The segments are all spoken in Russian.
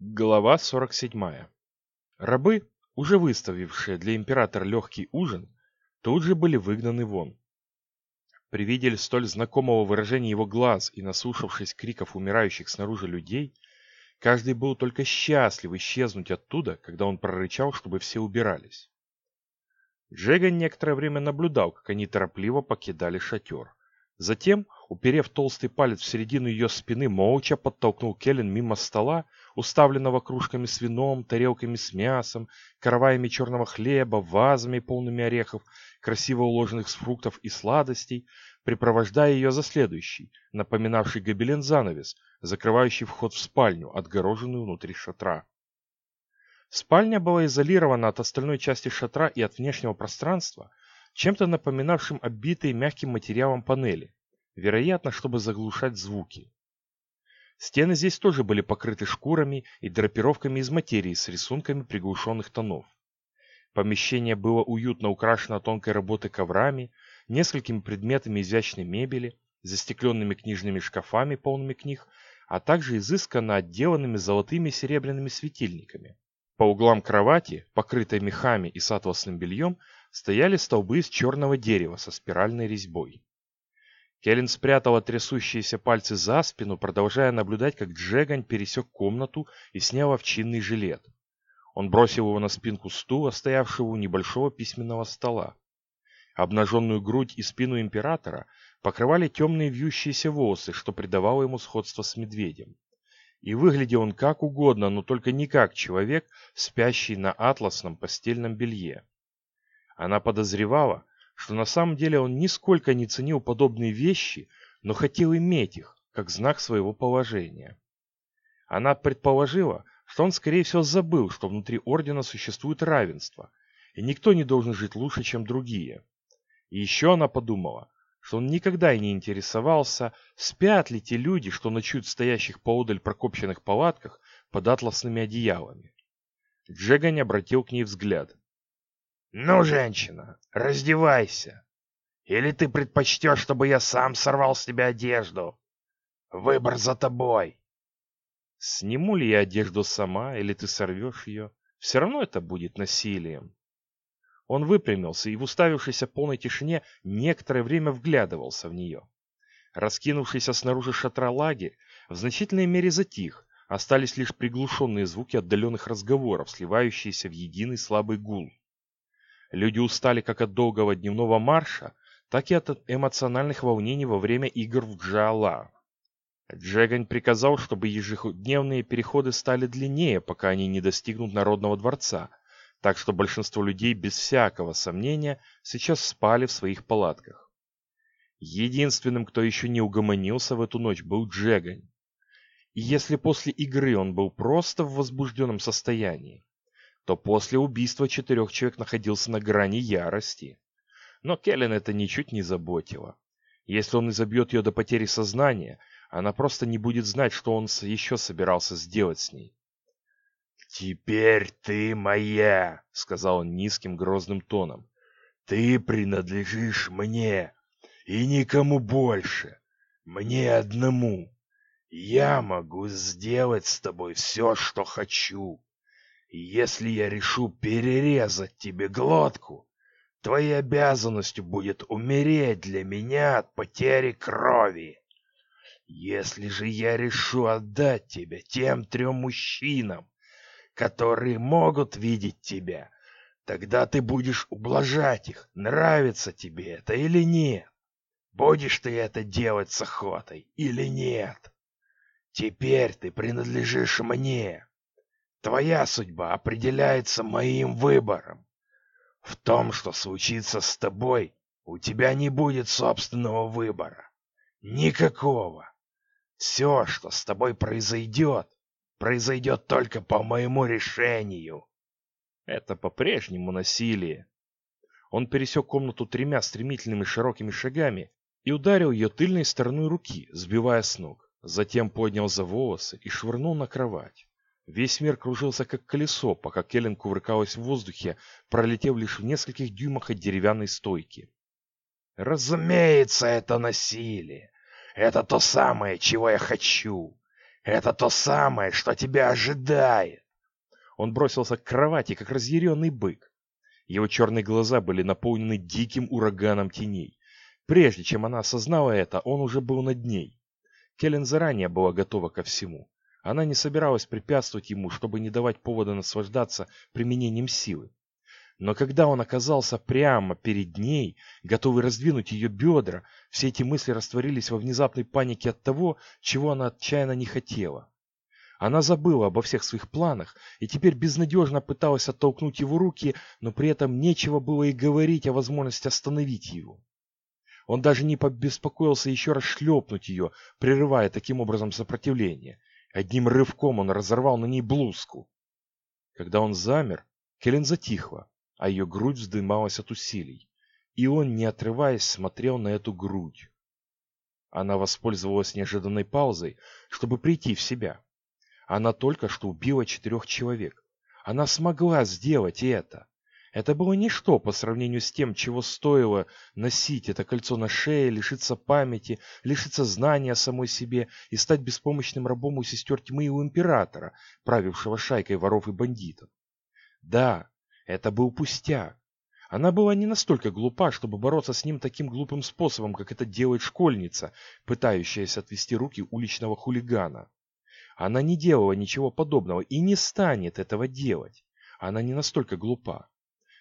Глава 47. Рабы, уже выставившие для императора легкий ужин, тут же были выгнаны вон. При виде столь знакомого выражения его глаз и наслушавшись криков умирающих снаружи людей, каждый был только счастлив исчезнуть оттуда, когда он прорычал, чтобы все убирались. Джеган некоторое время наблюдал, как они торопливо покидали шатер. Затем, уперев толстый палец в середину ее спины, молча подтолкнул Келлен мимо стола, уставленного кружками с вином, тарелками с мясом, караваями черного хлеба, вазами полными орехов, красиво уложенных с фруктов и сладостей, припровождая ее за следующий, напоминавший гобелен занавес, закрывающий вход в спальню, отгороженную внутри шатра. Спальня была изолирована от остальной части шатра и от внешнего пространства, чем-то напоминавшим оббитые мягким материалом панели, вероятно, чтобы заглушать звуки. Стены здесь тоже были покрыты шкурами и драпировками из материи с рисунками приглушенных тонов. Помещение было уютно украшено тонкой работой коврами, несколькими предметами изящной мебели, застекленными книжными шкафами, полными книг, а также изысканно отделанными золотыми и серебряными светильниками. По углам кровати, покрытой мехами и с атласным бельем, стояли столбы из черного дерева со спиральной резьбой. Келлен спрятала трясущиеся пальцы за спину, продолжая наблюдать, как Джегань пересек комнату и снял овчинный жилет. Он бросил его на спинку стула, стоявшего у небольшого письменного стола. Обнаженную грудь и спину императора покрывали темные вьющиеся волосы, что придавало ему сходство с медведем. И выглядел он как угодно, но только не как человек, спящий на атласном постельном белье. Она подозревала, что на самом деле он нисколько не ценил подобные вещи, но хотел иметь их, как знак своего положения. Она предположила, что он, скорее всего, забыл, что внутри Ордена существует равенство, и никто не должен жить лучше, чем другие. И еще она подумала, что он никогда и не интересовался, спят ли те люди, что ночуют в стоящих поодаль прокопченных палатках под атласными одеялами. Джегань обратил к ней взгляд. «Ну, женщина, раздевайся. Или ты предпочтешь, чтобы я сам сорвал с тебя одежду? Выбор за тобой». «Сниму ли я одежду сама, или ты сорвешь ее? Все равно это будет насилием». Он выпрямился и в уставившейся полной тишине некоторое время вглядывался в нее. Раскинувшийся снаружи шатра лагерь в значительной мере затих, остались лишь приглушенные звуки отдаленных разговоров, сливающиеся в единый слабый гул. Люди устали как от долгого дневного марша, так и от эмоциональных волнений во время игр в Джаала. Джегань приказал, чтобы ежедневные переходы стали длиннее, пока они не достигнут Народного дворца, так что большинство людей без всякого сомнения сейчас спали в своих палатках. Единственным, кто еще не угомонился в эту ночь, был Джегань. И если после игры он был просто в возбужденном состоянии, то после убийства четырех человек находился на грани ярости. Но Келлен это ничуть не заботило. Если он изобьет ее до потери сознания, она просто не будет знать, что он еще собирался сделать с ней. «Теперь ты моя», — сказал он низким грозным тоном. «Ты принадлежишь мне и никому больше, мне одному. Я могу сделать с тобой все, что хочу. Если я решу перерезать тебе глотку, твоей обязанностью будет умереть для меня от потери крови. Если же я решу отдать тебя тем трем мужчинам, которые могут видеть тебя, тогда ты будешь ублажать их, нравится тебе это или нет. Будешь ты это делать с охотой или нет. Теперь ты принадлежишь мне. Твоя судьба определяется моим выбором. В том, что случится с тобой, у тебя не будет собственного выбора. Никакого. Все, что с тобой произойдет, произойдет только по моему решению. Это по-прежнему насилие. Он пересек комнату тремя стремительными широкими шагами и ударил ее тыльной стороной руки, сбивая с ног. Затем поднял за волосы и швырнул на кровать. Весь мир кружился как колесо, пока Келлен кувыркалась в воздухе, пролетев лишь в нескольких дюймах от деревянной стойки. «Разумеется, это насилие. Это то самое, чего я хочу. Это то самое, что тебя ожидает. Он бросился к кровати, как разъяренный бык. Его черные глаза были наполнены диким ураганом теней. Прежде чем она осознала это, он уже был над ней. Келлен заранее была готова ко всему. Она не собиралась препятствовать ему, чтобы не давать повода наслаждаться применением силы. Но когда он оказался прямо перед ней, готовый раздвинуть ее бедра, все эти мысли растворились во внезапной панике от того, чего она отчаянно не хотела. Она забыла обо всех своих планах и теперь безнадежно пыталась оттолкнуть его руки, но при этом нечего было и говорить о возможности остановить его. Он даже не побеспокоился еще раз шлепнуть ее, прерывая таким образом сопротивление. Одним рывком он разорвал на ней блузку. Когда он замер, Келлен затихла, а ее грудь вздымалась от усилий. И он, не отрываясь, смотрел на эту грудь. Она воспользовалась неожиданной паузой, чтобы прийти в себя. Она только что убила четырех человек. Она смогла сделать это. Это было ничто по сравнению с тем, чего стоило носить это кольцо на шее, лишиться памяти, лишиться знания о самой себе и стать беспомощным рабом у сестер тьмы и у императора, правившего шайкой воров и бандитов. Да, это был пустяк. Она была не настолько глупа, чтобы бороться с ним таким глупым способом, как это делает школьница, пытающаяся отвести руки уличного хулигана. Она не делала ничего подобного и не станет этого делать. Она не настолько глупа.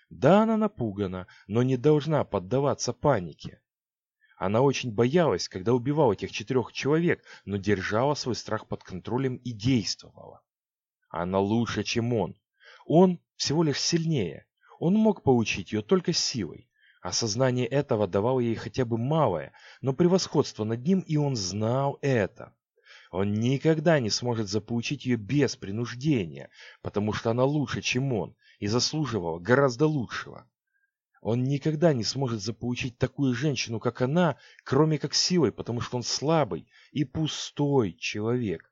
Да, она напугана, но не должна поддаваться панике. Она очень боялась, когда убивала этих четырех человек, но держала свой страх под контролем и действовала. Она лучше, чем он. Он всего лишь сильнее. Он мог получить ее только силой. Осознание этого давало ей хотя бы малое, но превосходство над ним, и он знал это. Он никогда не сможет заполучить ее без принуждения, потому что она лучше, чем он, и заслуживала гораздо лучшего. Он никогда не сможет заполучить такую женщину, как она, кроме как силой, потому что он слабый и пустой человек.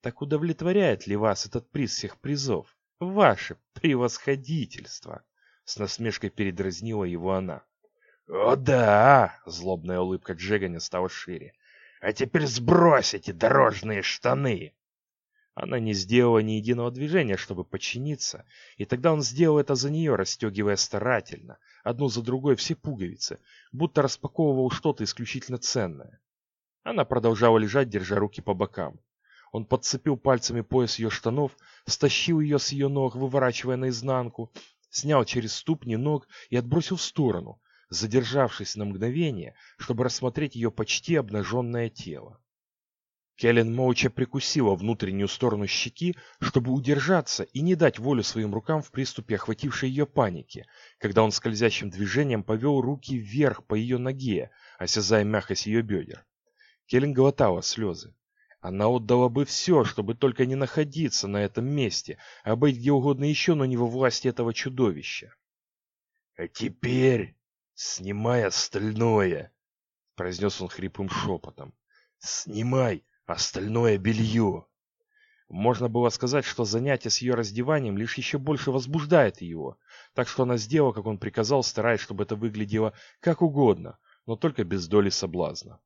Так удовлетворяет ли вас этот приз всех призов? Ваше превосходительство! С насмешкой передразнила его она. «О да!» — злобная улыбка Джеганя стала шире. «А теперь сбрось эти дорожные штаны!» Она не сделала ни единого движения, чтобы подчиниться, и тогда он сделал это за нее, расстегивая старательно, одну за другой все пуговицы, будто распаковывал что-то исключительно ценное. Она продолжала лежать, держа руки по бокам. Он подцепил пальцами пояс ее штанов, стащил ее с ее ног, выворачивая наизнанку, снял через ступни ног и отбросил в сторону, задержавшись на мгновение, чтобы рассмотреть ее почти обнаженное тело. Келлен молча прикусила внутреннюю сторону щеки, чтобы удержаться и не дать волю своим рукам в приступе охватившей ее паники, когда он скользящим движением повел руки вверх по ее ноге, осязая мягкость ее бедер. Келлен глотала слезы. Она отдала бы все, чтобы только не находиться на этом месте, а быть где угодно еще, но не во власти этого чудовища. — А теперь снимай остальное, — произнес он хриплым шепотом. — Снимай остальное белье. Можно было сказать, что занятие с ее раздеванием лишь еще больше возбуждает его, так что она сделала, как он приказал, стараясь, чтобы это выглядело как угодно, но только без доли соблазна.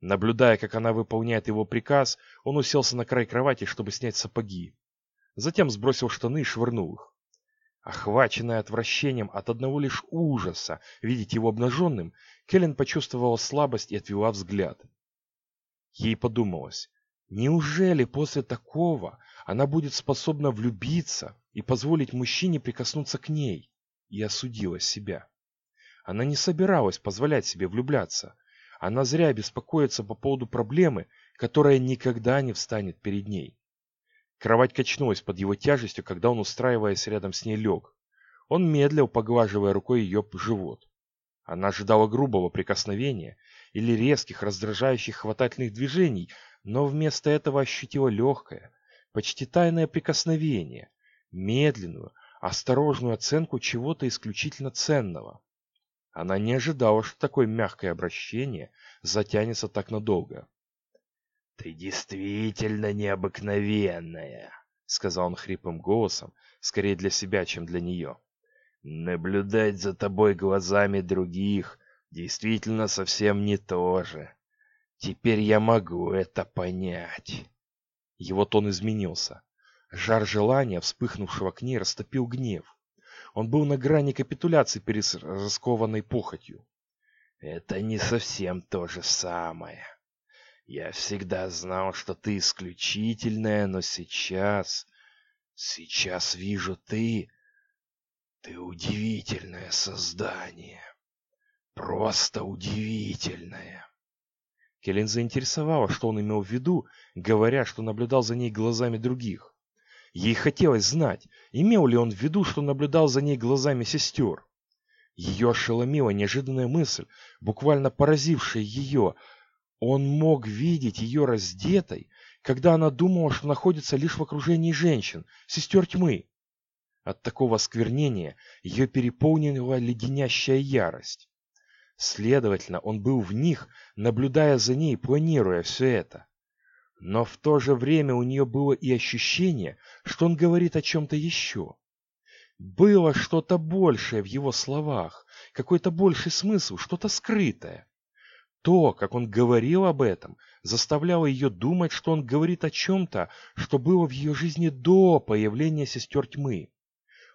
Наблюдая, как она выполняет его приказ, он уселся на край кровати, чтобы снять сапоги. Затем сбросил штаны и швырнул их. Охваченная отвращением от одного лишь ужаса видеть его обнаженным, Келлен почувствовала слабость и отвела взгляд. Ей подумалось, неужели после такого она будет способна влюбиться и позволить мужчине прикоснуться к ней? И осудила себя. Она не собиралась позволять себе влюбляться. Она зря беспокоится по поводу проблемы, которая никогда не встанет перед ней. Кровать качнулась под его тяжестью, когда он, устраиваясь рядом с ней, лег. Он медлил, поглаживая рукой ее живот. Она ожидала грубого прикосновения или резких, раздражающих хватательных движений, но вместо этого ощутила легкое, почти тайное прикосновение, медленную, осторожную оценку чего-то исключительно ценного. Она не ожидала, что такое мягкое обращение затянется так надолго. «Ты действительно необыкновенная», — сказал он хриплым голосом, скорее для себя, чем для нее. Наблюдать за тобой глазами других действительно совсем не то же. Теперь я могу это понять. Его тон изменился. Жар желания, вспыхнувшего к ней, растопил гнев. Он был на грани капитуляции перед раскованной похотью. «Это не совсем то же самое. Я всегда знал, что ты исключительная, но сейчас... Сейчас вижу ты... Ты удивительное создание. Просто удивительное». Келлен заинтересовала, что он имел в виду, говоря, что наблюдал за ней глазами других. Ей хотелось знать, имел ли он в виду, что наблюдал за ней глазами сестер. Ее ошеломила неожиданная мысль, буквально поразившая ее. Он мог видеть ее раздетой, когда она думала, что находится лишь в окружении женщин, сестер тьмы. От такого осквернения ее переполнила леденящая ярость. Следовательно, он был в них, наблюдая за ней, планируя все это. Но в то же время у нее было и ощущение, что он говорит о чем-то еще. Было что-то большее в его словах, какой-то больший смысл, что-то скрытое. То, как он говорил об этом, заставляло ее думать, что он говорит о чем-то, что было в ее жизни до появления сестер тьмы.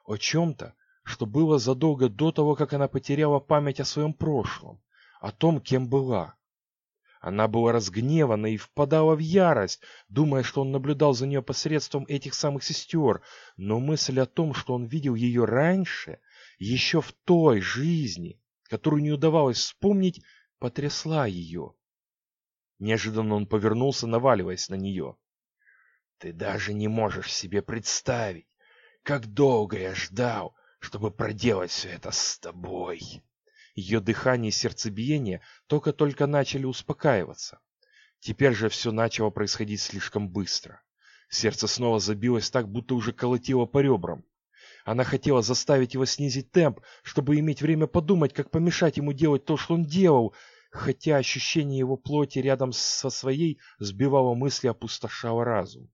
О чем-то, что было задолго до того, как она потеряла память о своем прошлом, о том, кем была. Она была разгневана и впадала в ярость, думая, что он наблюдал за нее посредством этих самых сестер, но мысль о том, что он видел ее раньше, еще в той жизни, которую не удавалось вспомнить, потрясла ее. Неожиданно он повернулся, наваливаясь на нее. «Ты даже не можешь себе представить, как долго я ждал, чтобы проделать все это с тобой!» Ее дыхание и сердцебиение только-только начали успокаиваться. Теперь же все начало происходить слишком быстро. Сердце снова забилось так, будто уже колотило по ребрам. Она хотела заставить его снизить темп, чтобы иметь время подумать, как помешать ему делать то, что он делал, хотя ощущение его плоти рядом со своей сбивало мысли, опустошало разум.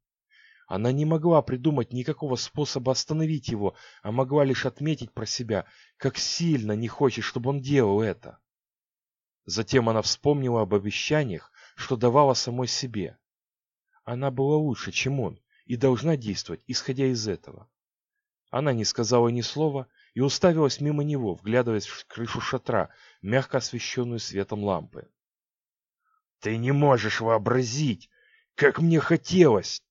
Она не могла придумать никакого способа остановить его, а могла лишь отметить про себя, как сильно не хочет, чтобы он делал это. Затем она вспомнила об обещаниях, что давала самой себе. Она была лучше, чем он, и должна действовать, исходя из этого. Она не сказала ни слова и уставилась мимо него, вглядываясь в крышу шатра, мягко освещенную светом лампы. «Ты не можешь вообразить, как мне хотелось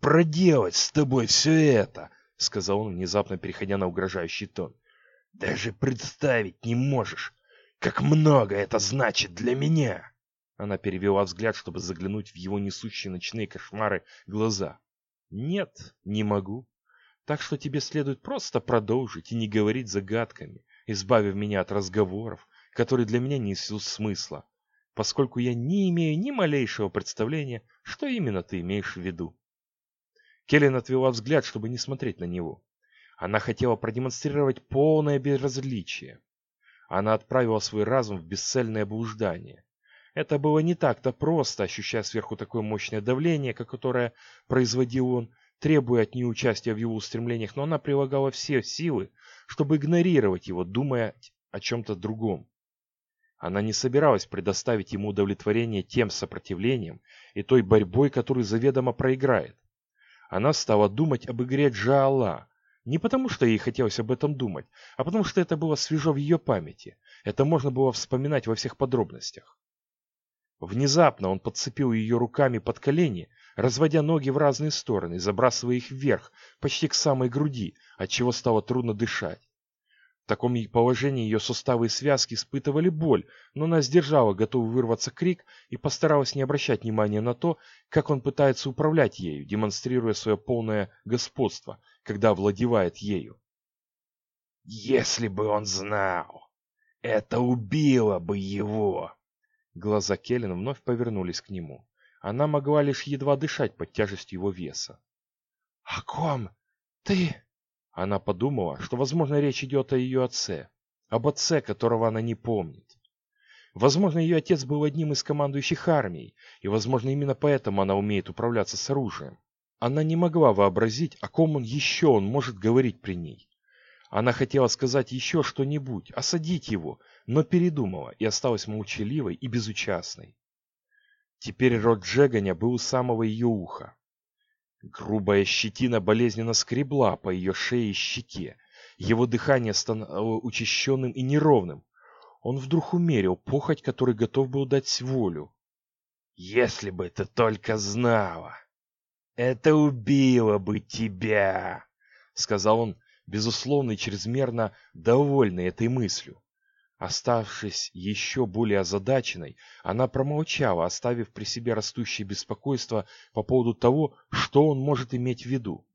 проделать с тобой все это, — сказал он, внезапно переходя на угрожающий тон. — Даже представить не можешь, как много это значит для меня. Она перевела взгляд, чтобы заглянуть в его несущие ночные кошмары глаза. «Нет, не могу. Так что тебе следует просто продолжить и не говорить загадками, избавив меня от разговоров, которые для меня не несут смысла, поскольку я не имею ни малейшего представления, что именно ты имеешь в виду». Келлен отвела взгляд, чтобы не смотреть на него. Она хотела продемонстрировать полное безразличие. Она отправила свой разум в бесцельное блуждание. Это было не так-то просто, ощущая сверху такое мощное давление, которое производил он, требуя от нее участия в его устремлениях, но она прилагала все силы, чтобы игнорировать его, думая о чем-то другом. Она не собиралась предоставить ему удовлетворение тем сопротивлением и той борьбой, которую заведомо проиграет. Она стала думать об игре Джаала. Не потому, что ей хотелось об этом думать, а потому, что это было свежо в ее памяти. Это можно было вспоминать во всех подробностях. Внезапно он подцепил ее руками под колени, разводя ноги в разные стороны, забрасывая их вверх, почти к самой груди, отчего стало трудно дышать. В таком положении ее суставы и связки испытывали боль, но она сдержала готовый вырваться крик и постаралась не обращать внимания на то, как он пытается управлять ею, демонстрируя свое полное господство, когда овладевает ею. «Если бы он знал, это убило бы его!» Глаза Келлен вновь повернулись к нему. Она могла лишь едва дышать под тяжестью его веса. «О ком ты?» Она подумала, что, возможно, речь идет о ее отце, об отце, которого она не помнит. Возможно, ее отец был одним из командующих армией, и, возможно, именно поэтому она умеет управляться с оружием. Она не могла вообразить, о ком он еще он может говорить при ней. Она хотела сказать еще что-нибудь, осадить его, но передумала и осталась молчаливой и безучастной. Теперь рот Джеганя был у самого ее уха. Грубая щетина болезненно скребла по ее шее и щеке. Его дыхание стало учащенным и неровным. Он вдруг умерил похоть, который готов был дать волю. «Если бы ты только знала, это убило бы тебя!» — сказал он, безусловно и чрезмерно довольный этой мыслью. Оставшись еще более озадаченной, она промолчала, оставив при себе растущее беспокойство по поводу того, что он может иметь в виду.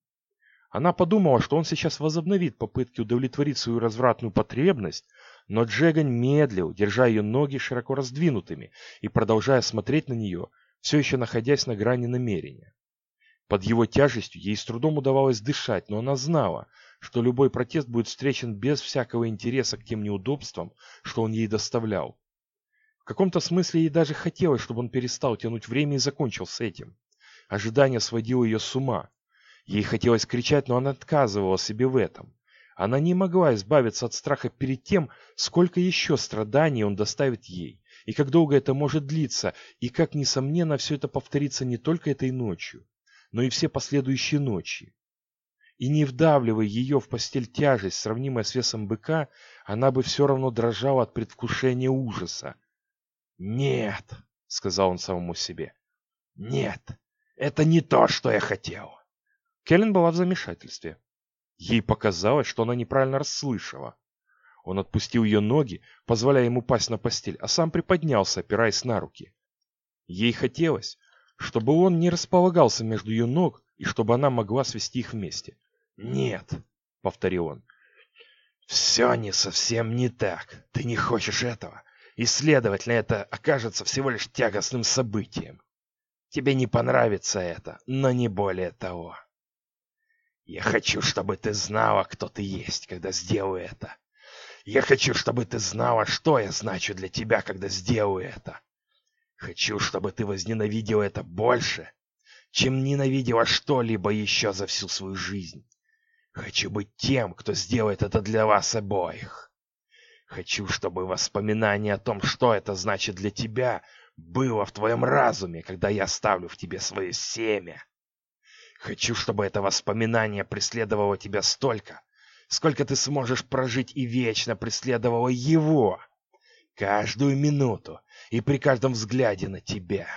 Она подумала, что он сейчас возобновит попытки удовлетворить свою развратную потребность, но Джеган медлил, держа ее ноги широко раздвинутыми и продолжая смотреть на нее, все еще находясь на грани намерения. Под его тяжестью ей с трудом удавалось дышать, но она знала, что любой протест будет встречен без всякого интереса к тем неудобствам, что он ей доставлял. В каком-то смысле ей даже хотелось, чтобы он перестал тянуть время и закончил с этим. Ожидание сводило ее с ума. Ей хотелось кричать, но она отказывала себе в этом. Она не могла избавиться от страха перед тем, сколько еще страданий он доставит ей, и как долго это может длиться, и как, несомненно, все это повторится не только этой ночью, но и все последующие ночи и не вдавливая ее в постель тяжесть, сравнимая с весом быка, она бы все равно дрожала от предвкушения ужаса. «Нет», — сказал он самому себе, — «нет, это не то, что я хотел». Келлен была в замешательстве. Ей показалось, что она неправильно расслышала. Он отпустил ее ноги, позволяя ему пасть на постель, а сам приподнялся, опираясь на руки. Ей хотелось, чтобы он не располагался между ее ног и чтобы она могла свести их вместе. «Нет», — повторил он, — «все не совсем не так. Ты не хочешь этого, и, следовательно, это окажется всего лишь тягостным событием. Тебе не понравится это, но не более того. Я хочу, чтобы ты знала, кто ты есть, когда сделаю это. Я хочу, чтобы ты знала, что я значу для тебя, когда сделаю это. Хочу, чтобы ты возненавидела это больше, чем ненавидела что-либо еще за всю свою жизнь. Хочу быть тем, кто сделает это для вас обоих. Хочу, чтобы воспоминание о том, что это значит для тебя, было в твоем разуме, когда я ставлю в тебе свое семя. Хочу, чтобы это воспоминание преследовало тебя столько, сколько ты сможешь прожить и вечно преследовало его. Каждую минуту и при каждом взгляде на тебя.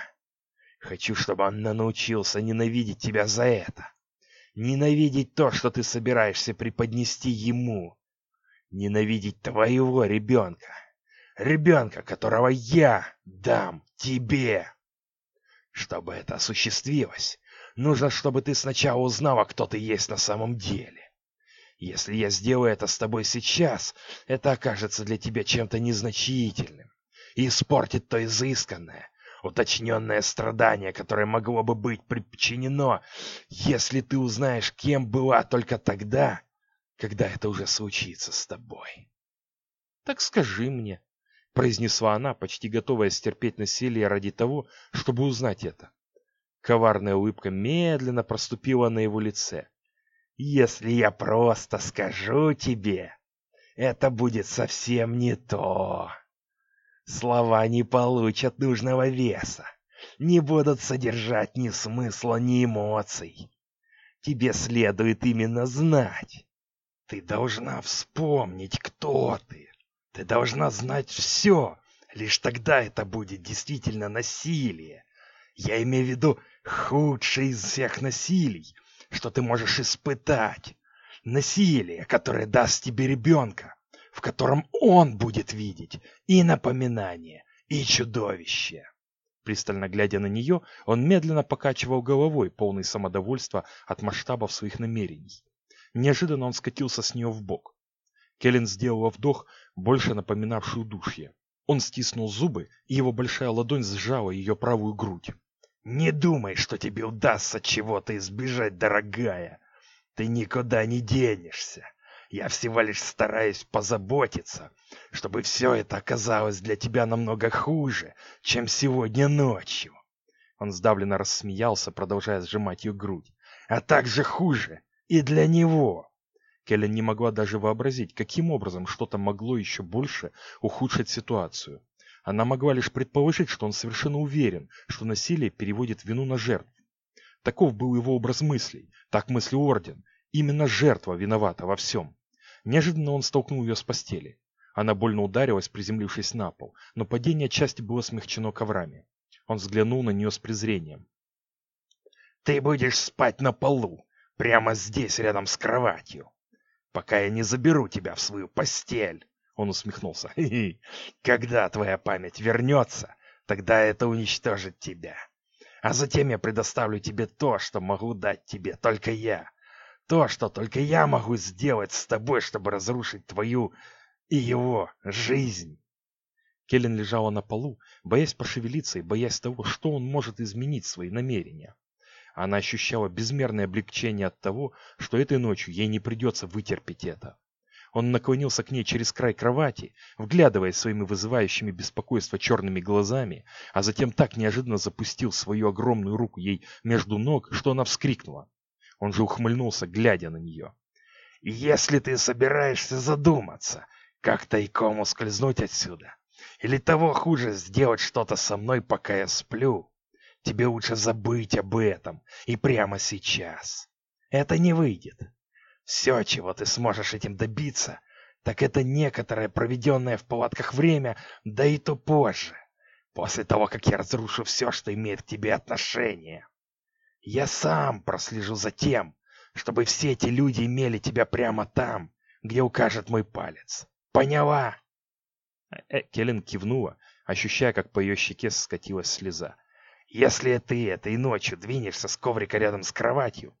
Хочу, чтобы он научился ненавидеть тебя за это. Ненавидеть то, что ты собираешься преподнести ему. Ненавидеть твоего ребенка. Ребенка, которого я дам тебе. Чтобы это осуществилось, нужно, чтобы ты сначала узнала, кто ты есть на самом деле. Если я сделаю это с тобой сейчас, это окажется для тебя чем-то незначительным и испортит то изысканное, уточненное страдание, которое могло бы быть причинено, если ты узнаешь, кем была только тогда, когда это уже случится с тобой. «Так скажи мне», — произнесла она, почти готовая стерпеть насилие ради того, чтобы узнать это. Коварная улыбка медленно проступила на его лице. «Если я просто скажу тебе, это будет совсем не то». Слова не получат нужного веса, не будут содержать ни смысла, ни эмоций. Тебе следует именно знать. Ты должна вспомнить, кто ты. Ты должна знать все. Лишь тогда это будет действительно насилие. Я имею в виду худшее из всех насилий, что ты можешь испытать. Насилие, которое даст тебе ребенка, в котором он будет видеть и напоминание, и чудовище. Пристально глядя на нее, он медленно покачивал головой, полный самодовольства от масштабов своих намерений. Неожиданно он скатился с нее в бок. Келлен сделала вдох, больше напоминавший удушье. Он стиснул зубы, и его большая ладонь сжала ее правую грудь. «Не думай, что тебе удастся чего-то избежать, дорогая. Ты никуда не денешься. Я всего лишь стараюсь позаботиться, чтобы все это оказалось для тебя намного хуже, чем сегодня ночью. Он сдавленно рассмеялся, продолжая сжимать ее грудь. А также хуже и для него. Келлен не могла даже вообразить, каким образом что-то могло еще больше ухудшить ситуацию. Она могла лишь предположить, что он совершенно уверен, что насилие переводит вину на жертву. Таков был его образ мыслей, так мыслил Орден. Именно жертва виновата во всем. Неожиданно он столкнул ее с постели. Она больно ударилась, приземлившись на пол, но падение части было смягчено коврами. Он взглянул на нее с презрением. «Ты будешь спать на полу, прямо здесь, рядом с кроватью, пока я не заберу тебя в свою постель!» Он усмехнулся. «Хи -хи. «Когда твоя память вернется, тогда это уничтожит тебя. А затем я предоставлю тебе то, что могу дать тебе только я. То, что только я могу сделать с тобой, чтобы разрушить твою и его жизнь. Келлен лежала на полу, боясь пошевелиться и боясь того, что он может изменить свои намерения. Она ощущала безмерное облегчение от того, что этой ночью ей не придется вытерпеть это. Он наклонился к ней через край кровати, вглядываясь своими вызывающими беспокойство черными глазами, а затем так неожиданно запустил свою огромную руку ей между ног, что она вскрикнула. Он же ухмыльнулся, глядя на нее. «Если ты собираешься задуматься, как тайком ускользнуть отсюда? Или того хуже, сделать что-то со мной, пока я сплю? Тебе лучше забыть об этом, и прямо сейчас. Это не выйдет. Все, чего ты сможешь этим добиться, так это некоторое проведенное в палатках время, да и то позже, после того, как я разрушу все, что имеет к тебе отношение. Я сам прослежу за тем, чтобы все эти люди имели тебя прямо там, где укажет мой палец. Поняла?» э, Келлен кивнула, ощущая, как по ее щеке скатилась слеза. «Если ты этой ночью двинешься с коврика рядом с кроватью,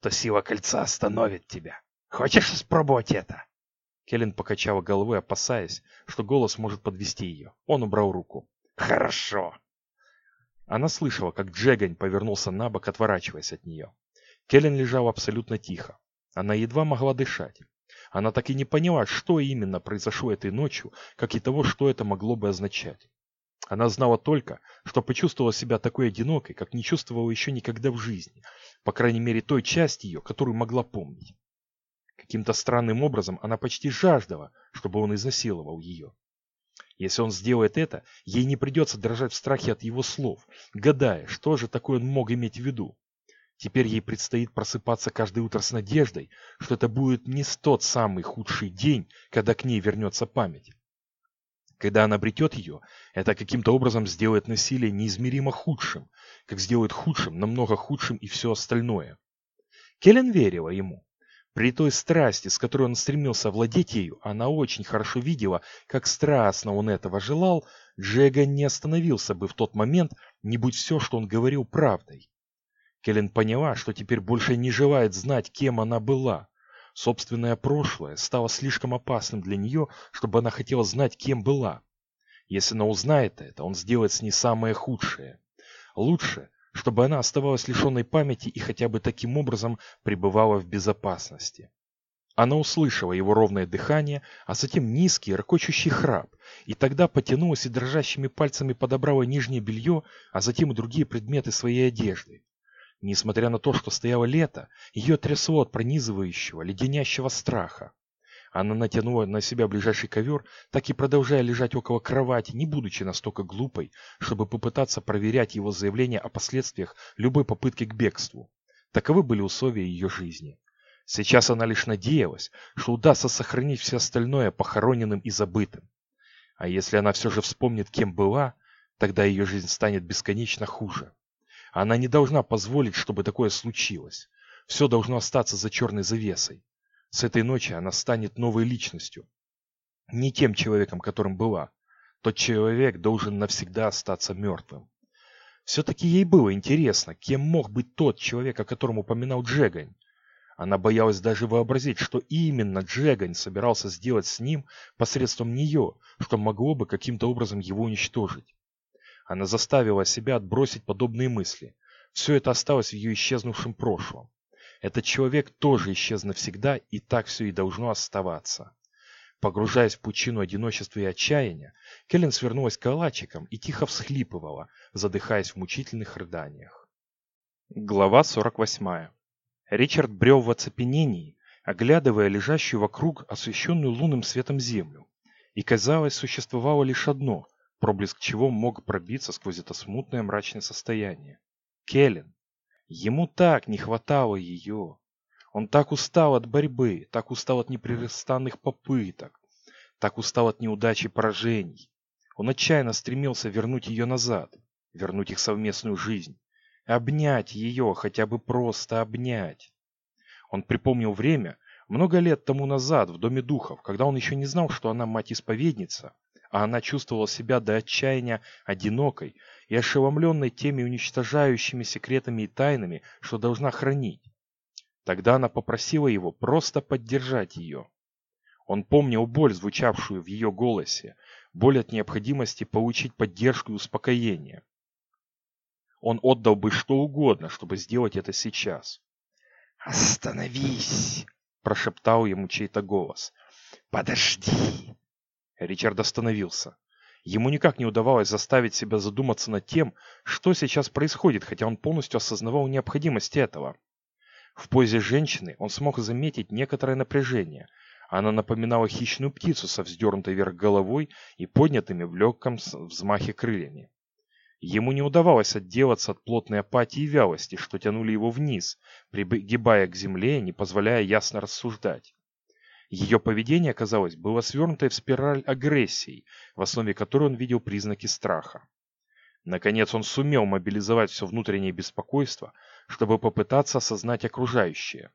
то сила кольца остановит тебя. Хочешь спробовать это?» Келлен покачала головой, опасаясь, что голос может подвести ее. Он убрал руку. «Хорошо!» Она слышала, как Джегань повернулся на бок, отворачиваясь от нее. Келлен лежала абсолютно тихо. Она едва могла дышать. Она так и не поняла, что именно произошло этой ночью, как и того, что это могло бы означать. Она знала только, что почувствовала себя такой одинокой, как не чувствовала еще никогда в жизни, по крайней мере той части ее, которую могла помнить. Каким-то странным образом она почти жаждала, чтобы он изнасиловал ее. Если он сделает это, ей не придется дрожать в страхе от его слов, гадая, что же такое он мог иметь в виду. Теперь ей предстоит просыпаться каждое утро с надеждой, что это будет не тот самый худший день, когда к ней вернется память. Когда она обретет ее, это каким-то образом сделает насилие неизмеримо худшим, как сделает худшим, намного худшим и все остальное. Келлен верила ему. При той страсти, с которой он стремился овладеть ею, она очень хорошо видела, как страстно он этого желал, Джега не остановился бы в тот момент, не будь все, что он говорил, правдой. Келлен поняла, что теперь больше не желает знать, кем она была. Собственное прошлое стало слишком опасным для нее, чтобы она хотела знать, кем была. Если она узнает это, он сделает с ней самое худшее. Лучше, чтобы она оставалась лишенной памяти и хотя бы таким образом пребывала в безопасности. Она услышала его ровное дыхание, а затем низкий, ракочущий храп, и тогда потянулась и дрожащими пальцами подобрала нижнее белье, а затем и другие предметы своей одежды. Несмотря на то, что стояло лето, ее трясло от пронизывающего, леденящего страха. Она натянула на себя ближайший ковер, так и продолжая лежать около кровати, не будучи настолько глупой, чтобы попытаться проверять его заявление о последствиях любой попытки к бегству. Таковы были условия ее жизни. Сейчас она лишь надеялась, что удастся сохранить все остальное похороненным и забытым. А если она все же вспомнит, кем была, тогда ее жизнь станет бесконечно хуже. Она не должна позволить, чтобы такое случилось. Все должно остаться за черной завесой. С этой ночи она станет новой личностью. Не тем человеком, которым была. Тот человек должен навсегда остаться мертвым. Все-таки ей было интересно, кем мог быть тот человек, о котором упоминал Джегань. Она боялась даже вообразить, что именно Джегань собирался сделать с ним посредством нее, что могло бы каким-то образом его уничтожить. Она заставила себя отбросить подобные мысли. Все это осталось в ее исчезнувшем прошлом. Этот человек тоже исчез навсегда, и так все и должно оставаться. Погружаясь в пучину одиночества и отчаяния, Келлен свернулась калачиком и тихо всхлипывала, задыхаясь в мучительных рыданиях. Глава 48. Ричард брел в оцепенении, оглядывая лежащую вокруг освещенную лунным светом землю. И, казалось, существовало лишь одно, проблеск чего мог пробиться сквозь это смутное мрачное состояние. Келлен. Ему так не хватало ее. Он так устал от борьбы, так устал от непрестанных попыток, так устал от неудач и поражений. Он отчаянно стремился вернуть ее назад, вернуть их совместную жизнь, обнять ее, хотя бы просто обнять. Он припомнил время, много лет тому назад, в Доме Духов, когда он еще не знал, что она мать-исповедница, а она чувствовала себя до отчаяния одинокой и ошеломленной теми уничтожающими секретами и тайнами, что должна хранить. Тогда она попросила его просто поддержать ее. Он помнил боль, звучавшую в ее голосе, боль от необходимости получить поддержку и успокоение. Он отдал бы что угодно, чтобы сделать это сейчас. «Остановись!» – прошептал ему чей-то голос. «Подожди!» Ричард остановился. Ему никак не удавалось заставить себя задуматься над тем, что сейчас происходит, хотя он полностью осознавал необходимость этого. В позе женщины он смог заметить некоторое напряжение. Она напоминала хищную птицу со вздернутой вверх головой и поднятыми в легком взмахе крыльями. Ему не удавалось отделаться от плотной апатии и вялости, что тянули его вниз, пригибая к земле, не позволяя ясно рассуждать. Ее поведение, казалось, было свернутой в спираль агрессии, в основе которой он видел признаки страха. Наконец он сумел мобилизовать все внутреннее беспокойство, чтобы попытаться осознать окружающее.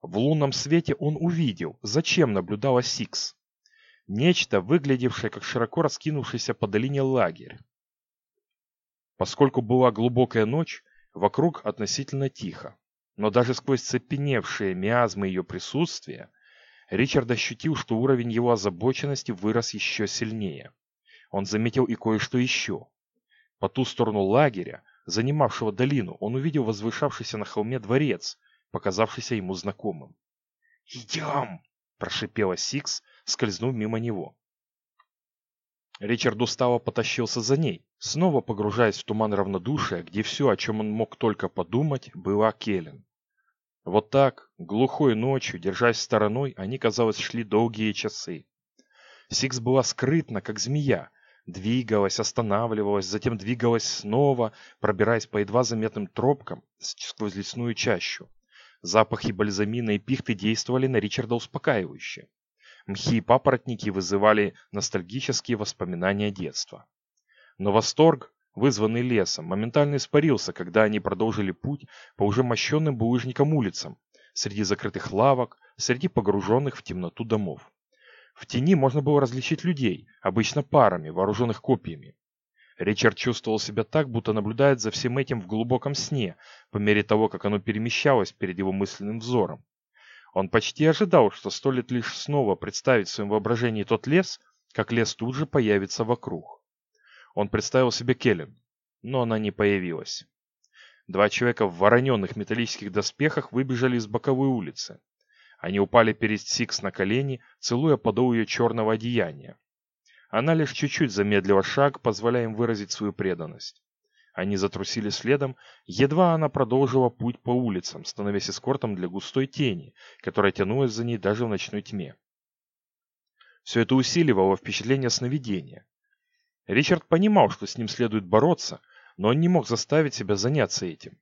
В лунном свете он увидел, зачем наблюдала Сикс. Нечто, выглядевшее как широко раскинувшийся по долине лагерь. Поскольку была глубокая ночь, вокруг относительно тихо. Но даже сквозь цепеневшие миазмы ее присутствия, Ричард ощутил, что уровень его озабоченности вырос еще сильнее. Он заметил и кое-что еще. По ту сторону лагеря, занимавшего долину, он увидел возвышавшийся на холме дворец, показавшийся ему знакомым. «Идем!» – прошипела Сикс, скользнув мимо него. Ричард устало потащился за ней, снова погружаясь в туман равнодушия, где все, о чем он мог только подумать, была Келлен. Вот так, глухой ночью, держась стороной, они, казалось, шли долгие часы. Сикс была скрытна, как змея, двигалась, останавливалась, затем двигалась снова, пробираясь по едва заметным тропкам сквозь лесную чащу. Запахи бальзамина и пихты действовали на Ричарда успокаивающе. Мхи и папоротники вызывали ностальгические воспоминания детства. Но восторг, вызванный лесом, моментально испарился, когда они продолжили путь по уже мощенным булыжникам улицам, среди закрытых лавок, среди погруженных в темноту домов. В тени можно было различить людей, обычно парами, вооруженных копьями. Ричард чувствовал себя так, будто наблюдает за всем этим в глубоком сне, по мере того, как оно перемещалось перед его мысленным взором. Он почти ожидал, что стоит лишь снова представить в своем воображении тот лес, как лес тут же появится вокруг. Он представил себе Келлен, но она не появилась. Два человека в вороненных металлических доспехах выбежали из боковой улицы. Они упали перед Сикс на колени, целуя подол ее черного одеяния. Она лишь чуть-чуть замедлила шаг, позволяя им выразить свою преданность. Они затрусили следом, едва она продолжила путь по улицам, становясь эскортом для густой тени, которая тянулась за ней даже в ночной тьме. Все это усиливало впечатление сновидения. Ричард понимал, что с ним следует бороться, но он не мог заставить себя заняться этим.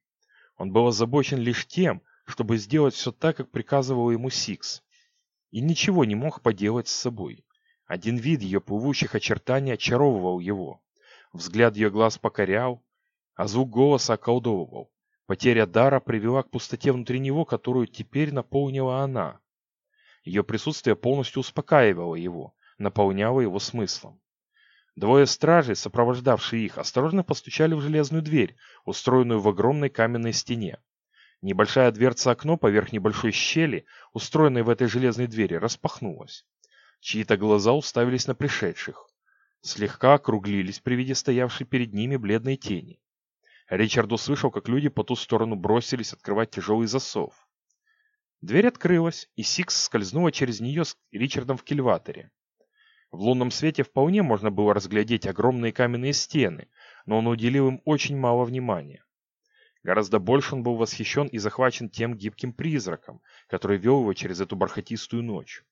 Он был озабочен лишь тем, чтобы сделать все так, как приказывал ему Сикс. И ничего не мог поделать с собой. Один вид ее плывущих очертаний очаровывал его. Взгляд ее глаз покорял, а звук голоса околдовывал. Потеря дара привела к пустоте внутри него, которую теперь наполнила она. Ее присутствие полностью успокаивало его, наполняло его смыслом. Двое стражей, сопровождавшие их, осторожно постучали в железную дверь, устроенную в огромной каменной стене. Небольшая дверца-окно поверх небольшой щели, устроенной в этой железной двери, распахнулась. Чьи-то глаза уставились на пришедших. Слегка округлились при виде стоявшей перед ними бледной тени. Ричард услышал, как люди по ту сторону бросились открывать тяжелый засов. Дверь открылась, и Сикс скользнула через нее с Ричардом в кильваторе. В лунном свете вполне можно было разглядеть огромные каменные стены, но он уделил им очень мало внимания. Гораздо больше он был восхищен и захвачен тем гибким призраком, который вел его через эту бархатистую ночь.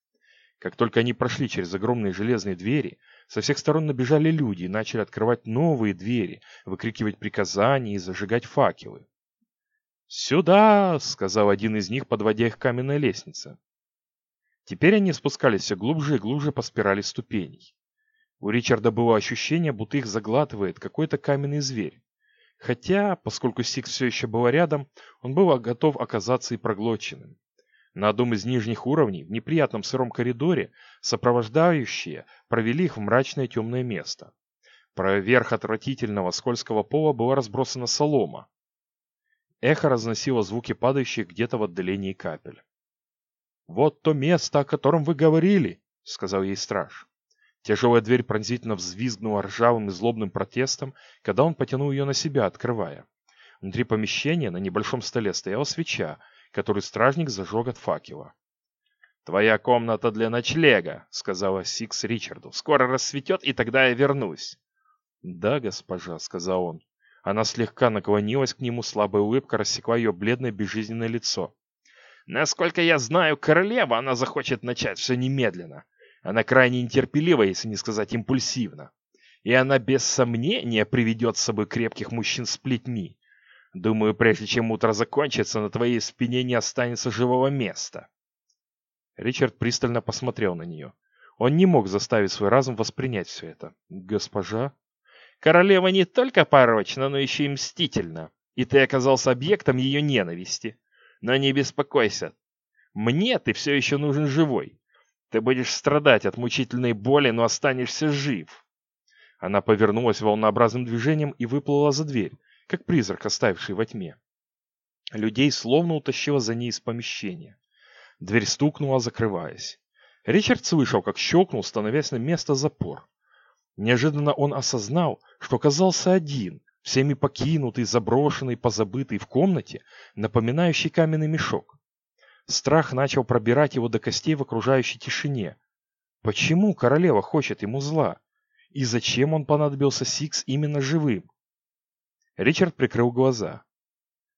Как только они прошли через огромные железные двери, со всех сторон набежали люди и начали открывать новые двери, выкрикивать приказания и зажигать факелы. «Сюда!» — сказал один из них, подводя их к каменной лестнице. Теперь они спускались все глубже и глубже по спирали ступеней. У Ричарда было ощущение, будто их заглатывает какой-то каменный зверь. Хотя, поскольку Сикс все еще был рядом, он был готов оказаться и проглоченным. На одном из нижних уровней, в неприятном сыром коридоре, сопровождающие провели их в мрачное темное место. Проверх отвратительного скользкого пола была разбросана солома. Эхо разносило звуки падающих где-то в отдалении капель. «Вот то место, о котором вы говорили», — сказал ей страж. Тяжелая дверь пронзительно взвизгнула ржавым и злобным протестом, когда он потянул ее на себя, открывая. Внутри помещения на небольшом столе стояла свеча, которую стражник зажег от факела. «Твоя комната для ночлега», — сказала Сикс Ричарду. «Скоро рассветет, и тогда я вернусь». «Да, госпожа», — сказал он. Она слегка наклонилась к нему, слабая улыбка рассекла ее бледное безжизненное лицо. «Насколько я знаю, королева она захочет начать все немедленно. Она крайне нетерпелива, если не сказать импульсивна. И она без сомнения приведет с собой крепких мужчин с плетьми. Думаю, прежде чем утро закончится, на твоей спине не останется живого места. Ричард пристально посмотрел на нее. Он не мог заставить свой разум воспринять все это. «Госпожа?» «Королева не только порочна, но еще и мстительна, и ты оказался объектом ее ненависти. Но не беспокойся. Мне ты все еще нужен живой. Ты будешь страдать от мучительной боли, но останешься жив. Она повернулась волнообразным движением и выплыла за дверь, как призрак, оставивший во тьме. Людей словно утащило за ней из помещения. Дверь стукнула, закрываясь. Ричард слышал, как щелкнул, становясь на место запор. Неожиданно он осознал, что оказался один, всеми покинутый, заброшенный, позабытый в комнате, напоминающий каменный мешок. Страх начал пробирать его до костей в окружающей тишине. Почему королева хочет ему зла? И зачем он понадобился Сикс именно живым? Ричард прикрыл глаза.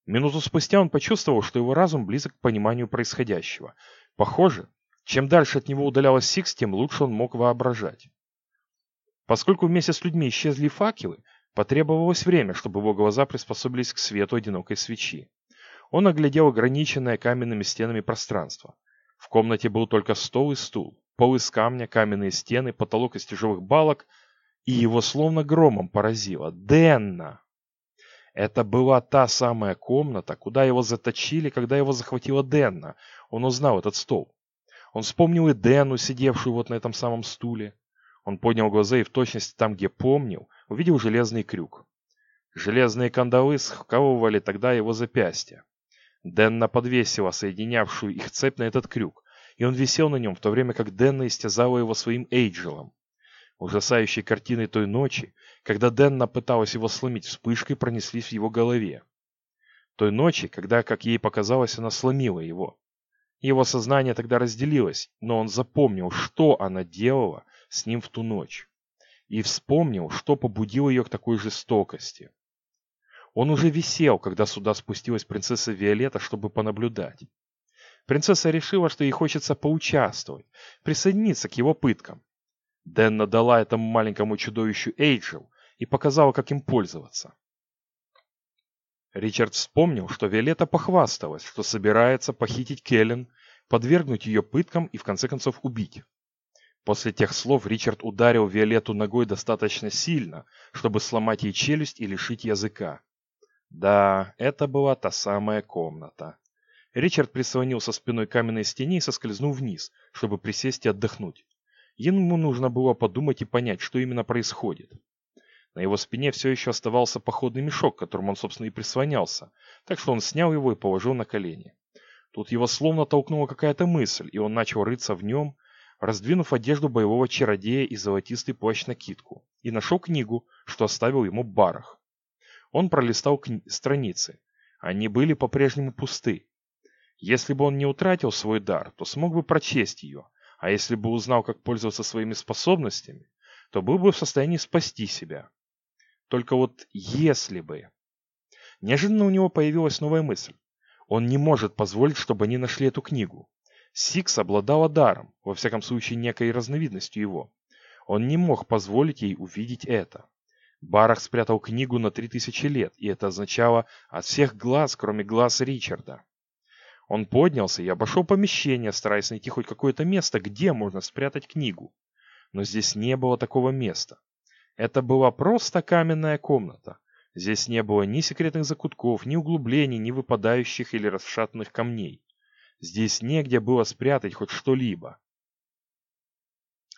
Минуту спустя он почувствовал, что его разум близок к пониманию происходящего. Похоже, чем дальше от него удалялась Сикс, тем лучше он мог воображать. Поскольку вместе с людьми исчезли факелы, потребовалось время, чтобы его глаза приспособились к свету одинокой свечи. Он оглядел ограниченное каменными стенами пространство. В комнате был только стол и стул, пол из камня, каменные стены, потолок из тяжелых балок, и его словно громом поразило. Денна! Это была та самая комната, куда его заточили, когда его захватила Денна. Он узнал этот стол. Он вспомнил и Денну, сидевшую вот на этом самом стуле. Он поднял глаза и в точности там, где помнил, увидел железный крюк. Железные кандалы сковывали тогда его запястья. Денна подвесила соединявшую их цепь на этот крюк, и он висел на нем, в то время как Денна истязала его своим Эйджелом. Ужасающие картины той ночи, когда Денна пыталась его сломить вспышкой, пронеслись в его голове. Той ночи, когда, как ей показалось, она сломила его. Его сознание тогда разделилось, но он запомнил, что она делала с ним в ту ночь. И вспомнил, что побудило ее к такой жестокости. Он уже висел, когда сюда спустилась принцесса Виолетта, чтобы понаблюдать. Принцесса решила, что ей хочется поучаствовать, присоединиться к его пыткам. Дэнна дала этому маленькому чудовищу Эйджел и показала, как им пользоваться. Ричард вспомнил, что Виолетта похвасталась, что собирается похитить Келлен, подвергнуть ее пыткам и в конце концов убить. После тех слов Ричард ударил Виолетту ногой достаточно сильно, чтобы сломать ей челюсть и лишить языка. Да, это была та самая комната. Ричард прислонился спиной к каменной стене и соскользнул вниз, чтобы присесть и отдохнуть. Ему нужно было подумать и понять, что именно происходит. На его спине все еще оставался походный мешок, которым он, собственно, и прислонялся, так что он снял его и положил на колени. Тут его словно толкнула какая-то мысль, и он начал рыться в нем, раздвинув одежду боевого чародея и золотистый плащ-накидку, и нашел книгу, что оставил ему Барах. Он пролистал страницы. Они были по-прежнему пусты. Если бы он не утратил свой дар, то смог бы прочесть ее, а если бы узнал, как пользоваться своими способностями, то был бы в состоянии спасти себя. Только вот если бы... Неожиданно у него появилась новая мысль. Он не может позволить, чтобы они нашли эту книгу. Сикс обладала даром, во всяком случае некой разновидностью его. Он не мог позволить ей увидеть это. Барах спрятал книгу на три тысячи лет, и это означало от всех глаз, кроме глаз Ричарда. Он поднялся и обошел помещение, стараясь найти хоть какое-то место, где можно спрятать книгу. Но здесь не было такого места. Это была просто каменная комната. Здесь не было ни секретных закутков, ни углублений, ни выпадающих или расшатанных камней. Здесь негде было спрятать хоть что-либо.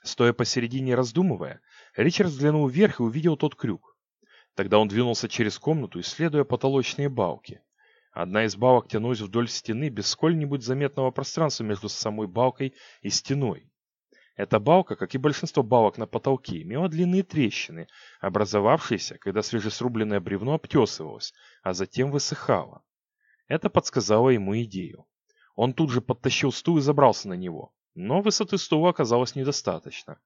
Стоя посередине раздумывая, Ричард взглянул вверх и увидел тот крюк. Тогда он двинулся через комнату, исследуя потолочные балки. Одна из балок тянулась вдоль стены без сколь-нибудь заметного пространства между самой балкой и стеной. Эта балка, как и большинство балок на потолке, имела длинные трещины, образовавшиеся, когда свежесрубленное бревно обтесывалось, а затем высыхало. Это подсказало ему идею. Он тут же подтащил стул и забрался на него. Но высоты стула оказалось недостаточно.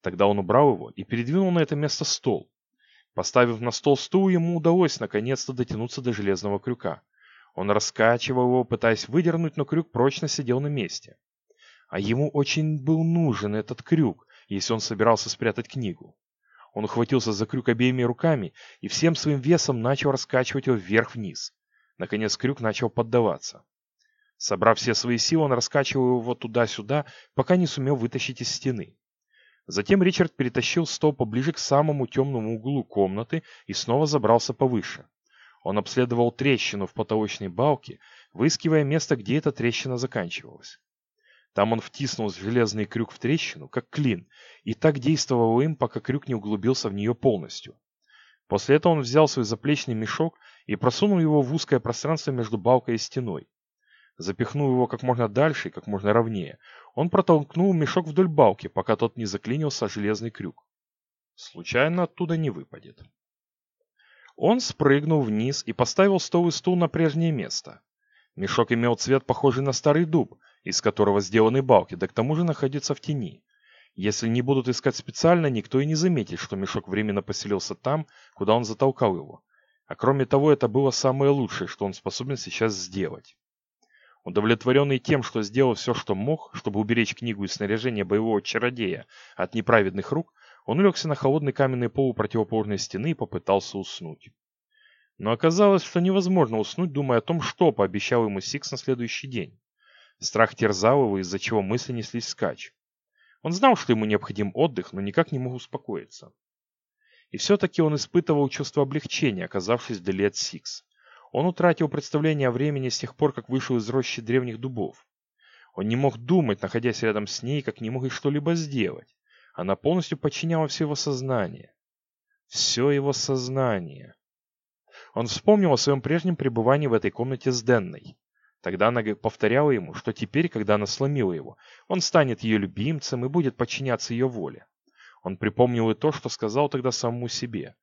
Тогда он убрал его и передвинул на это место стол. Поставив на стол стул, ему удалось наконец-то дотянуться до железного крюка. Он раскачивал его, пытаясь выдернуть, но крюк прочно сидел на месте. А ему очень был нужен этот крюк, если он собирался спрятать книгу. Он ухватился за крюк обеими руками и всем своим весом начал раскачивать его вверх-вниз. Наконец крюк начал поддаваться. Собрав все свои силы, он раскачивал его туда-сюда, пока не сумел вытащить из стены. Затем Ричард перетащил стол поближе к самому темному углу комнаты и снова забрался повыше. Он обследовал трещину в потолочной балке, выискивая место, где эта трещина заканчивалась. Там он втиснул железный крюк в трещину, как клин, и так действовал им, пока крюк не углубился в нее полностью. После этого он взял свой заплечный мешок и просунул его в узкое пространство между балкой и стеной. Запихнув его как можно дальше и как можно ровнее, он протолкнул мешок вдоль балки, пока тот не заклинился железный крюк. Случайно оттуда не выпадет. Он спрыгнул вниз и поставил стол и стул на прежнее место. Мешок имел цвет, похожий на старый дуб, из которого сделаны балки, да к тому же находится в тени. Если не будут искать специально, никто и не заметит, что мешок временно поселился там, куда он затолкал его. А кроме того, это было самое лучшее, что он способен сейчас сделать. Удовлетворенный тем, что сделал все, что мог, чтобы уберечь книгу и снаряжение боевого чародея от неправедных рук, он улегся на холодный каменный пол у противоположной стены и попытался уснуть. Но оказалось, что невозможно уснуть, думая о том, что пообещал ему Сикс на следующий день. Страх терзал его, из-за чего мысли неслись скач. Он знал, что ему необходим отдых, но никак не мог успокоиться. И все-таки он испытывал чувство облегчения, оказавшись вдали от Сикс. Он утратил представление о времени с тех пор, как вышел из рощи древних дубов. Он не мог думать, находясь рядом с ней, как не мог и что-либо сделать. Она полностью подчиняла все его сознание. Все его сознание. Он вспомнил о своем прежнем пребывании в этой комнате с Денной. Тогда она повторяла ему, что теперь, когда она сломила его, он станет ее любимцем и будет подчиняться ее воле. Он припомнил и то, что сказал тогда самому себе.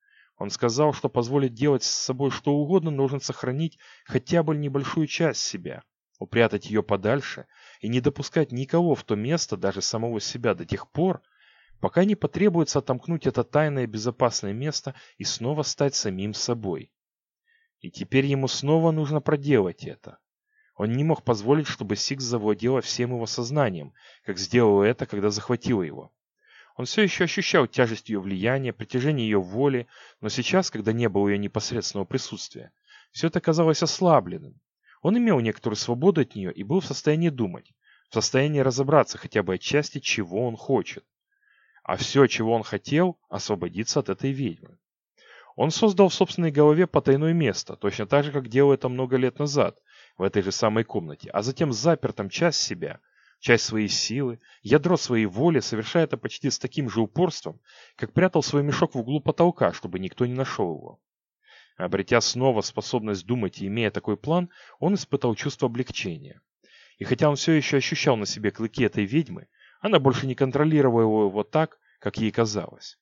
Он сказал, что позволить делать с собой что угодно нужно сохранить хотя бы небольшую часть себя, упрятать ее подальше и не допускать никого в то место, даже самого себя, до тех пор, пока не потребуется отомкнуть это тайное безопасное место и снова стать самим собой. И теперь ему снова нужно проделать это. Он не мог позволить, чтобы Сикс завладела всем его сознанием, как сделала это, когда захватила его. Он все еще ощущал тяжесть ее влияния, притяжение ее воли, но сейчас, когда не было ее непосредственного присутствия, все это казалось ослабленным. Он имел некоторую свободу от нее и был в состоянии думать, в состоянии разобраться хотя бы отчасти, чего он хочет. А все, чего он хотел, освободиться от этой ведьмы. Он создал в собственной голове потайное место, точно так же, как делал это много лет назад, в этой же самой комнате, а затем запер там часть себя – часть своей силы, ядро своей воли, совершая это почти с таким же упорством, как прятал свой мешок в углу потолка, чтобы никто не нашел его. Обретя снова способность думать и имея такой план, он испытал чувство облегчения. И хотя он все еще ощущал на себе клыки этой ведьмы, она больше не контролировала его так, как ей казалось.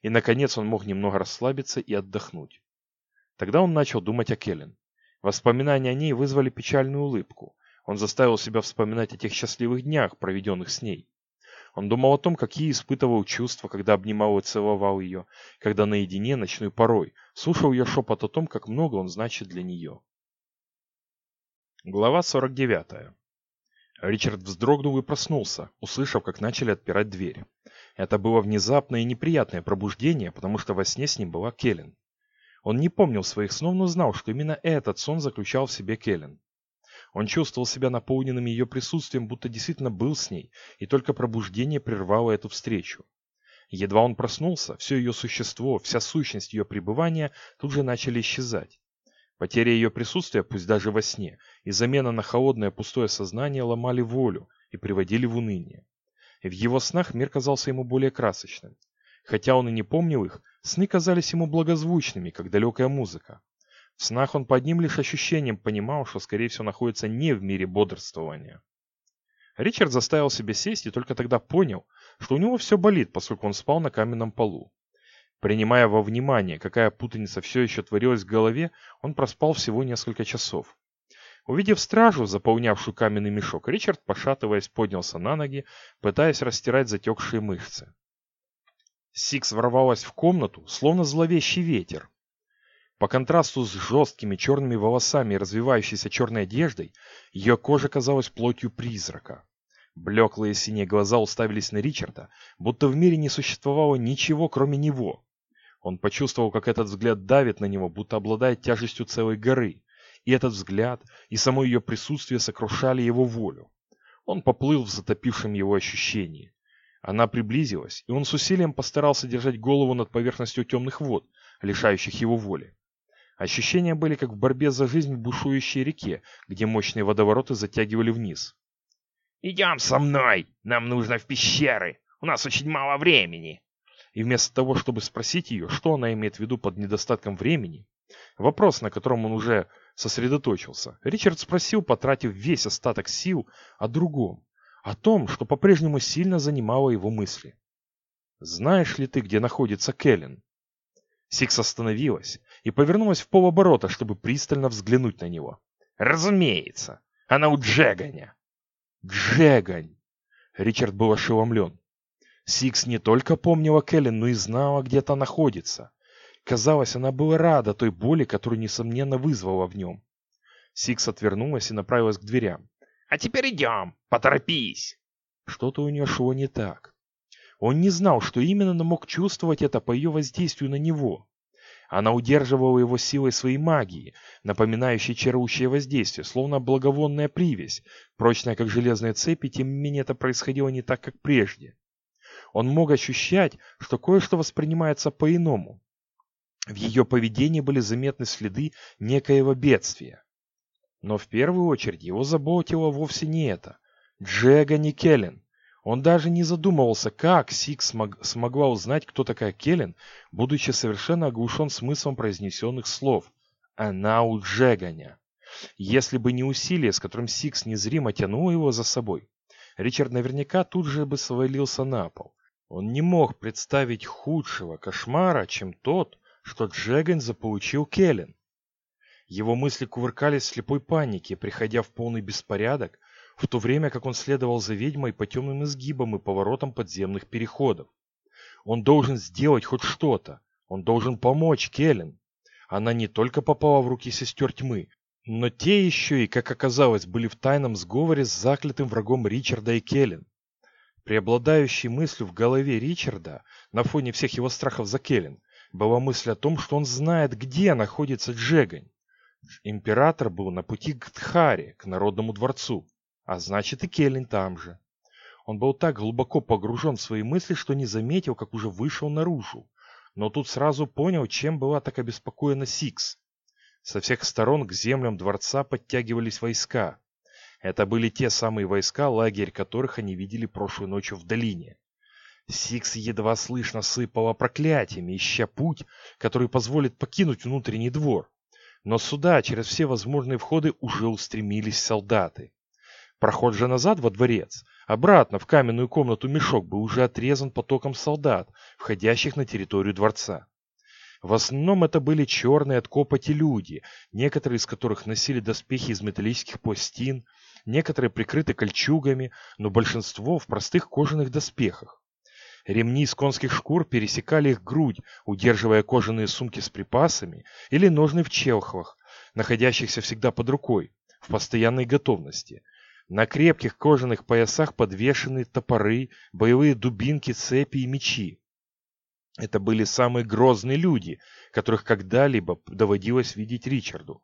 И, наконец, он мог немного расслабиться и отдохнуть. Тогда он начал думать о Келлен. Воспоминания о ней вызвали печальную улыбку, он заставил себя вспоминать о тех счастливых днях, проведенных с ней. Он думал о том, какие испытывал чувства, когда обнимал и целовал ее, когда наедине ночной порой слушал ее шепот о том, как много он значит для нее. Глава 49. Ричард вздрогнул и проснулся, услышав, как начали отпирать дверь. Это было внезапное и неприятное пробуждение, потому что во сне с ним была Келлен. Он не помнил своих снов, но знал, что именно этот сон заключал в себе Келлен. Он чувствовал себя наполненным ее присутствием, будто действительно был с ней, и только пробуждение прервало эту встречу. Едва он проснулся, все ее существо, вся сущность ее пребывания тут же начали исчезать. Потеря ее присутствия, пусть даже во сне, и замена на холодное пустое сознание ломали волю и приводили в уныние. В его снах мир казался ему более красочным. Хотя он и не помнил их, сны казались ему благозвучными, как далекая музыка. В снах он под ним лишь ощущением понимал, что скорее всего находится не в мире бодрствования. Ричард заставил себя сесть и только тогда понял, что у него все болит, поскольку он спал на каменном полу. Принимая во внимание, какая путаница все еще творилась в голове, он проспал всего несколько часов. Увидев стражу, заполнявшую каменный мешок, Ричард, пошатываясь, поднялся на ноги, пытаясь растирать затекшие мышцы. Сикс ворвалась в комнату, словно зловещий ветер. По контрасту с жесткими черными волосами и развивающейся черной одеждой, ее кожа казалась плотью призрака. Блеклые синие глаза уставились на Ричарда, будто в мире не существовало ничего, кроме него. Он почувствовал, как этот взгляд давит на него, будто обладает тяжестью целой горы. И этот взгляд, и само ее присутствие сокрушали его волю. Он поплыл в затопившем его ощущении. Она приблизилась, и он с усилием постарался держать голову над поверхностью темных вод, лишающих его воли. Ощущения были как в борьбе за жизнь в бушующей реке, где мощные водовороты затягивали вниз. «Идем со мной! Нам нужно в пещеры! У нас очень мало времени!» И вместо того, чтобы спросить ее, что она имеет в виду под недостатком времени, вопрос, на котором он уже сосредоточился, Ричард спросил, потратив весь остаток сил, о другом, о том, что по-прежнему сильно занимало его мысли. «Знаешь ли ты, где находится Кэлен?» Сикс остановилась и повернулась в полоборота, чтобы пристально взглянуть на него. «Разумеется! Она у Джеганя!» «Джегань!» Ричард был ошеломлен. Сикс не только помнила Кэлен, но и знала, где та находится. Казалось, она была рада той боли, которую, несомненно, вызвала в нем. Сикс отвернулась и направилась к дверям. «А теперь идем! Поторопись!» Что-то у нее шло не так. Он не знал, что именно, но мог чувствовать это по ее воздействию на него. Она удерживала его силой своей магии, напоминающей чарующее воздействие, словно благовонная привязь, прочная как железные цепи, тем не менее это происходило не так, как прежде. Он мог ощущать, что кое-что воспринимается по-иному. В ее поведении были заметны следы некоего бедствия. Но в первую очередь его заботило вовсе не это. Джегань и Кэлен. Он даже не задумывался, как Сикс смог, смогла узнать, кто такая Кэлен, будучи совершенно оглушен смыслом произнесенных слов. Она у Джеганя. Если бы не усилие, с которым Сикс незримо тянула его за собой, Ричард наверняка тут же бы свалился на пол. Он не мог представить худшего кошмара, чем тот, что Джеган заполучил Келлен. Его мысли кувыркались в слепой панике, приходя в полный беспорядок, в то время как он следовал за ведьмой по темным изгибам и поворотам подземных переходов. Он должен сделать хоть что-то. Он должен помочь Келлен. Она не только попала в руки сестер тьмы, но те еще и, как оказалось, были в тайном сговоре с заклятым врагом Ричарда и Келлен. Преобладающей мыслью в голове Ричарда, на фоне всех его страхов за Келлен, была мысль о том, что он знает, где находится Джегань. Император был на пути к Тхаре, к Народному дворцу, а значит и Келлен там же. Он был так глубоко погружен в свои мысли, что не заметил, как уже вышел наружу. Но тут сразу понял, чем была так обеспокоена Сикс. Со всех сторон к землям дворца подтягивались войска. Это были те самые войска, лагерь которых они видели прошлой ночью в долине. Сикс едва слышно сыпала проклятиями, ища путь, который позволит покинуть внутренний двор. Но сюда, через все возможные входы, уже устремились солдаты. Проход же назад во дворец, обратно в каменную комнату мешок, был уже отрезан потоком солдат, входящих на территорию дворца. В основном это были черные от копоти люди, некоторые из которых носили доспехи из металлических пластин, некоторые прикрыты кольчугами, но большинство в простых кожаных доспехах. Ремни из конских шкур пересекали их грудь, удерживая кожаные сумки с припасами или ножны в челхвах, находящихся всегда под рукой, в постоянной готовности. На крепких кожаных поясах подвешены топоры, боевые дубинки, цепи и мечи. Это были самые грозные люди, которых когда-либо доводилось видеть Ричарду.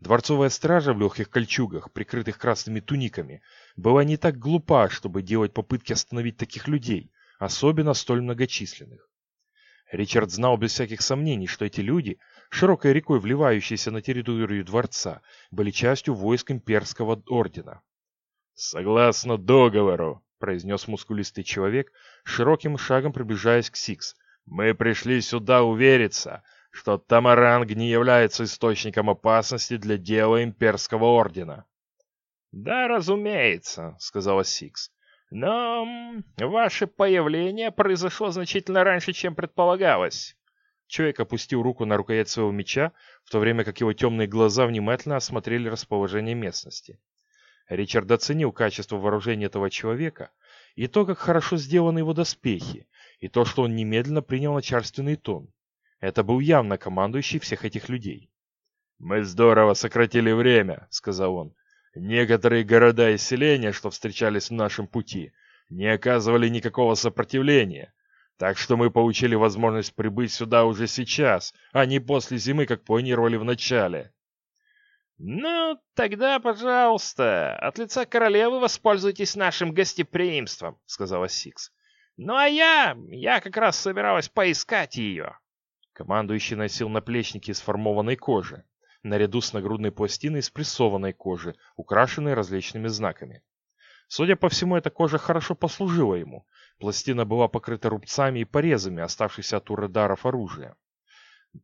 Дворцовая стража в легких кольчугах, прикрытых красными туниками, была не так глупа, чтобы делать попытки остановить таких людей, особенно столь многочисленных. Ричард знал без всяких сомнений, что эти люди, широкой рекой вливающиеся на территорию дворца, были частью войск имперского ордена. «Согласно договору», — произнес мускулистый человек, широким шагом приближаясь к Сикс, «мы пришли сюда увериться, что Тамаранг не является источником опасности для дела имперского ордена». «Да, разумеется», — сказала Сикс. «Но ваше появление произошло значительно раньше, чем предполагалось». Человек опустил руку на рукоять своего меча, в то время как его темные глаза внимательно осмотрели расположение местности. Ричард оценил качество вооружения этого человека и то, как хорошо сделаны его доспехи, и то, что он немедленно принял начальственный тон. Это был явно командующий всех этих людей. «Мы здорово сократили время», — сказал он. «Некоторые города и селения, что встречались в нашем пути, не оказывали никакого сопротивления, так что мы получили возможность прибыть сюда уже сейчас, а не после зимы, как планировали в начале». «Ну, тогда, пожалуйста, от лица королевы воспользуйтесь нашим гостеприимством», — сказала Сикс. «Ну а я, я как раз собиралась поискать ее». Командующий носил наплечники из формованной кожи, наряду с нагрудной пластиной из прессованной кожи, украшенной различными знаками. Судя по всему, эта кожа хорошо послужила ему. Пластина была покрыта рубцами и порезами, оставшихся от урадаров оружия.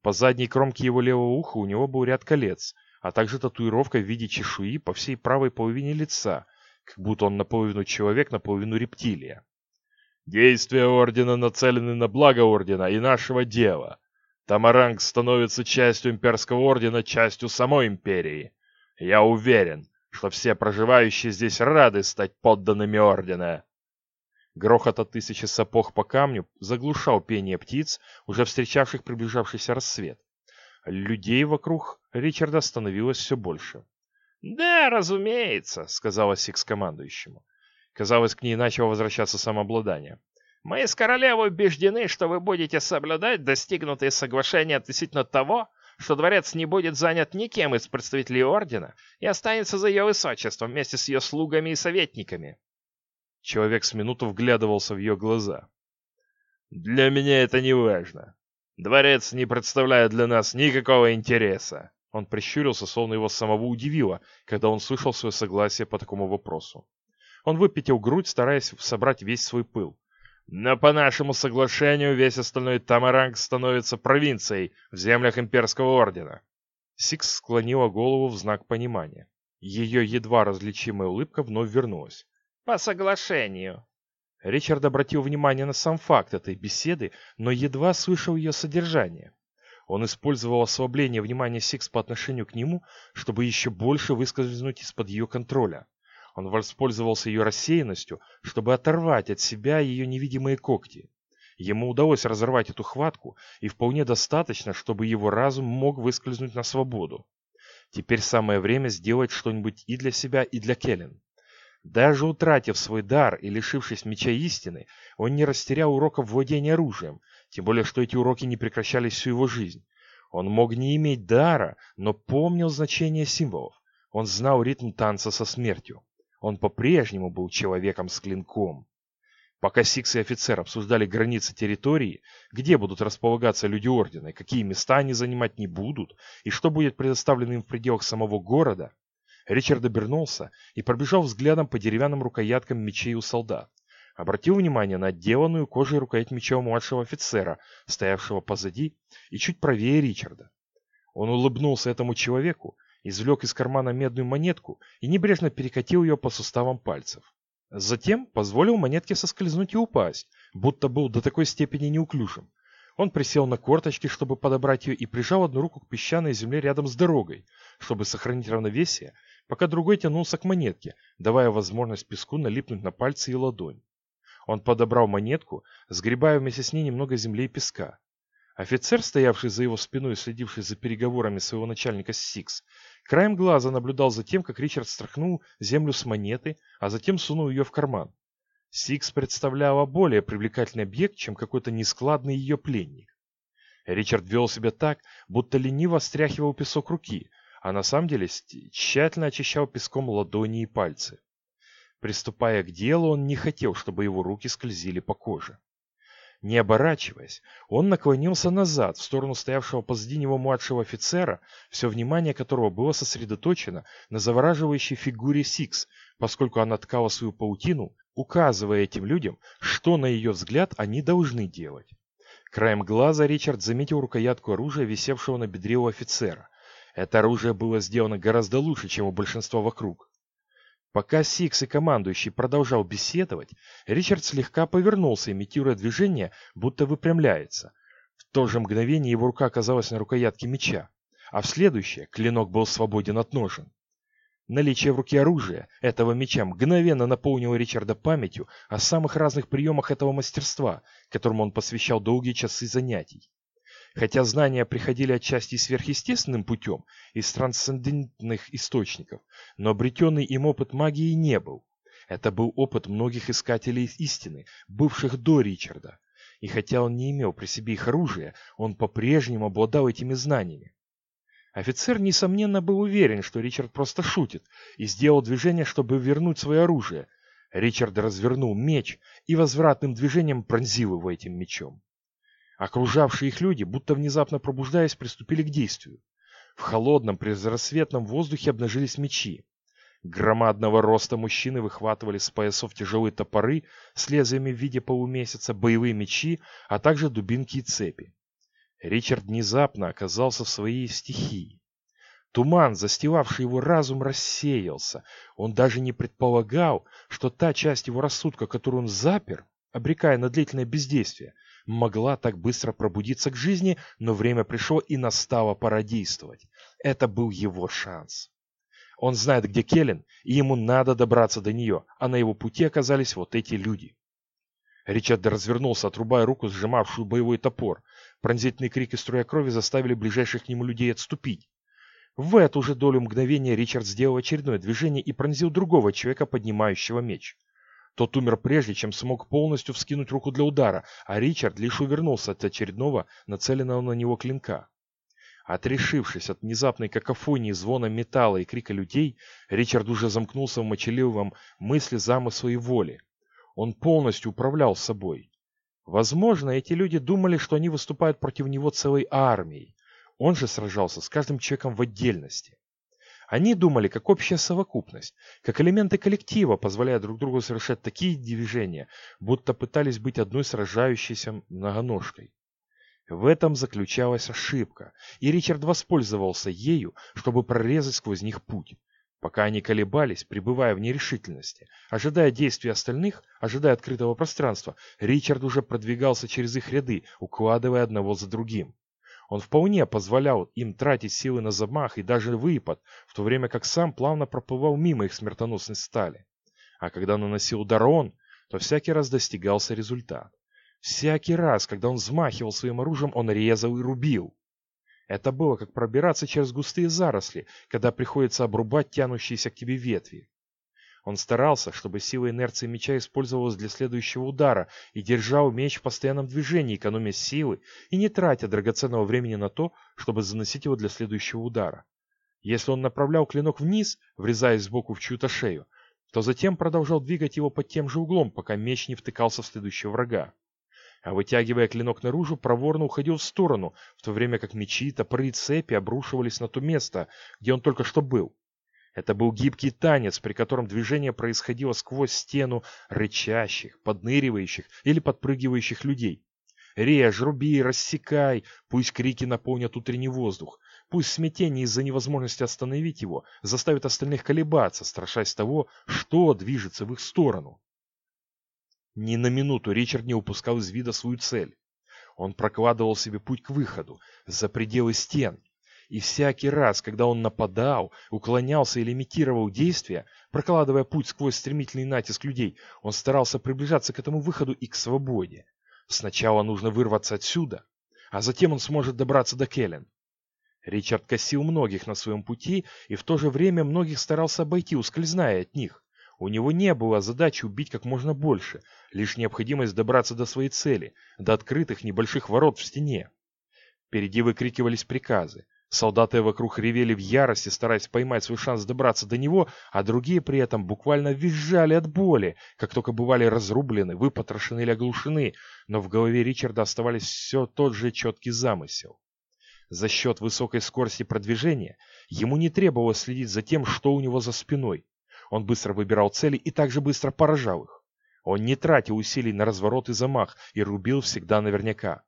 По задней кромке его левого уха у него был ряд колец — а также татуировка в виде чешуи по всей правой половине лица, как будто он наполовину человек, наполовину рептилия. Действия Ордена нацелены на благо Ордена и нашего дела. Тамаранг становится частью Имперского Ордена, частью самой Империи. Я уверен, что все проживающие здесь рады стать подданными Ордена. Грохот от тысячи сапог по камню заглушал пение птиц, уже встречавших приближавшийся рассвет. Людей вокруг Ричарда становилось все больше. «Да, разумеется», — сказала Сикс командующему. Казалось, к ней начало возвращаться самообладание. «Мы с королевой убеждены, что вы будете соблюдать достигнутые соглашения относительно того, что дворец не будет занят никем из представителей ордена и останется за ее высочеством вместе с ее слугами и советниками». Человек с минуту вглядывался в ее глаза. «Для меня это не важно. Дворец не представляет для нас никакого интереса. Он прищурился, словно его самого удивило, когда он слышал свое согласие по такому вопросу. Он выпятил грудь, стараясь собрать весь свой пыл. Но по нашему соглашению весь остальной Тамаранг становится провинцией в землях Имперского Ордена. Сикс склонила голову в знак понимания. Ее едва различимая улыбка вновь вернулась. «По соглашению», Ричард обратил внимание на сам факт этой беседы, но едва слышал ее содержание. Он использовал ослабление внимания Сикс по отношению к нему, чтобы еще больше выскользнуть из-под ее контроля. Он воспользовался ее рассеянностью, чтобы оторвать от себя ее невидимые когти. Ему удалось разорвать эту хватку, и вполне достаточно, чтобы его разум мог выскользнуть на свободу. Теперь самое время сделать что-нибудь и для себя, и для Келлен. Даже утратив свой дар и лишившись меча истины, он не растерял уроков владения оружием, тем более что эти уроки не прекращались всю его жизнь. Он мог не иметь дара, но помнил значение символов. Он знал ритм танца со смертью. Он по-прежнему был человеком с клинком. Пока Сикс и офицер обсуждали границы территории, где будут располагаться люди Ордена, какие места они занимать не будут, и что будет предоставлено им в пределах самого города, Ричард обернулся и пробежал взглядом по деревянным рукояткам мечей у солдат. Обратил внимание на отделанную кожей рукоять меча у младшего офицера, стоявшего позади и чуть правее Ричарда. Он улыбнулся этому человеку, извлек из кармана медную монетку и небрежно перекатил ее по суставам пальцев. Затем позволил монетке соскользнуть и упасть, будто был до такой степени неуклюжим. Он присел на корточки, чтобы подобрать ее, и прижал одну руку к песчаной земле рядом с дорогой, чтобы сохранить равновесие пока другой тянулся к монетке, давая возможность песку налипнуть на пальцы и ладонь. Он подобрал монетку, сгребая вместе с ней немного земли и песка. Офицер, стоявший за его спиной и следивший за переговорами своего начальника Сикс, краем глаза наблюдал за тем, как Ричард стряхнул землю с монеты, а затем сунул ее в карман. Сикс представляла более привлекательный объект, чем какой-то нескладный ее пленник. Ричард вел себя так, будто лениво стряхивал песок с руки, а на самом деле тщательно очищал песком ладони и пальцы. Приступая к делу, он не хотел, чтобы его руки скользили по коже. Не оборачиваясь, он наклонился назад, в сторону стоявшего позади него младшего офицера, все внимание которого было сосредоточено на завораживающей фигуре Сикс, поскольку она ткала свою паутину, указывая этим людям, что, на ее взгляд, они должны делать. Краем глаза Ричард заметил рукоятку оружия, висевшего на бедре у офицера. Это оружие было сделано гораздо лучше, чем у большинства вокруг. Пока Сикс и командующий продолжал беседовать, Ричард слегка повернулся, имитируя движение, будто выпрямляется. В то же мгновение его рука оказалась на рукоятке меча, а в следующее клинок был свободен от ножен. Наличие в руке оружия этого меча мгновенно наполнило Ричарда памятью о самых разных приемах этого мастерства, которому он посвящал долгие часы занятий. Хотя знания приходили отчасти сверхъестественным путем, из трансцендентных источников, но обретенный им опыт магии не был. Это был опыт многих искателей истины, бывших до Ричарда. И хотя он не имел при себе их оружия, он по-прежнему обладал этими знаниями. Офицер, несомненно, был уверен, что Ричард просто шутит, и сделал движение, чтобы вернуть свое оружие. Ричард развернул меч и возвратным движением пронзил его этим мечом. Окружавшие их люди, будто внезапно пробуждаясь, приступили к действию. В холодном, предрассветном воздухе обнажились мечи. Громадного роста мужчины выхватывали с поясов тяжелые топоры с лезвиями в виде полумесяца, боевые мечи, а также дубинки и цепи. Ричард внезапно оказался в своей стихии. Туман, застилавший его разум, рассеялся. Он даже не предполагал, что та часть его рассудка, которую он запер, обрекая на длительное бездействие, могла так быстро пробудиться к жизни, но время пришло и настало пора действовать. Это был его шанс. Он знает, где Келлен, и ему надо добраться до нее, а на его пути оказались вот эти люди. Ричард развернулся, отрубая руку, сжимавшую боевой топор. Пронзительный крик и струя крови заставили ближайших к нему людей отступить. В эту же долю мгновения Ричард сделал очередное движение и пронзил другого человека, поднимающего меч. Тот умер прежде, чем смог полностью вскинуть руку для удара, а Ричард лишь увернулся от очередного, нацеленного на него клинка. Отрешившись от внезапной какофонии звона металла и крика людей, Ричард уже замкнулся в мочеливом мысли замысла и воли. Он полностью управлял собой. Возможно, эти люди думали, что они выступают против него целой армией. Он же сражался с каждым человеком в отдельности. Они думали как общая совокупность, как элементы коллектива, позволяя друг другу совершать такие движения, будто пытались быть одной сражающейся многоножкой. В этом заключалась ошибка, и Ричард воспользовался ею, чтобы прорезать сквозь них путь. Пока они колебались, пребывая в нерешительности, ожидая действий остальных, ожидая открытого пространства, Ричард уже продвигался через их ряды, укладывая одного за другим. Он вполне позволял им тратить силы на замах и даже выпад, в то время как сам плавно проплывал мимо их смертоносной стали. А когда наносил удар он, то всякий раз достигался результат. Всякий раз, когда он взмахивал своим оружием, он резал и рубил. Это было как пробираться через густые заросли, когда приходится обрубать тянущиеся к тебе ветви. Он старался, чтобы сила инерции меча использовалась для следующего удара и держал меч в постоянном движении, экономя силы и не тратя драгоценного времени на то, чтобы заносить его для следующего удара. Если он направлял клинок вниз, врезаясь сбоку в чью-то шею, то затем продолжал двигать его под тем же углом, пока меч не втыкался в следующего врага. А вытягивая клинок наружу, проворно уходил в сторону, в то время как мечи, топоры и цепи обрушивались на то место, где он только что был. Это был гибкий танец, при котором движение происходило сквозь стену рычащих, подныривающих или подпрыгивающих людей. Режь, руби, рассекай, пусть крики наполнят утренний воздух. Пусть смятение из-за невозможности остановить его заставит остальных колебаться, страшась того, что движется в их сторону. Ни на минуту Ричард не упускал из вида свою цель. Он прокладывал себе путь к выходу, за пределы стен, и всякий раз, когда он нападал, уклонялся или имитировал действия, прокладывая путь сквозь стремительный натиск людей, он старался приближаться к этому выходу и к свободе. Сначала нужно вырваться отсюда. а затем он сможет добраться до Келлен. Ричард косил многих на своем пути и в то же время многих старался обойти, ускользная от них. У него не было задачи убить как можно больше, лишь необходимость добраться до своей цели, до открытых небольших ворот в стене. Впереди выкрикивались приказы. Солдаты вокруг ревели в ярости, стараясь поймать свой шанс добраться до него, а другие при этом буквально визжали от боли, как только бывали разрублены, выпотрошены или оглушены, но в голове Ричарда оставались все тот же четкий замысел. За счет высокой скорости продвижения ему не требовалось следить за тем, что у него за спиной. Он быстро выбирал цели и также быстро поражал их. Он не тратил усилий на разворот и замах и рубил всегда наверняка.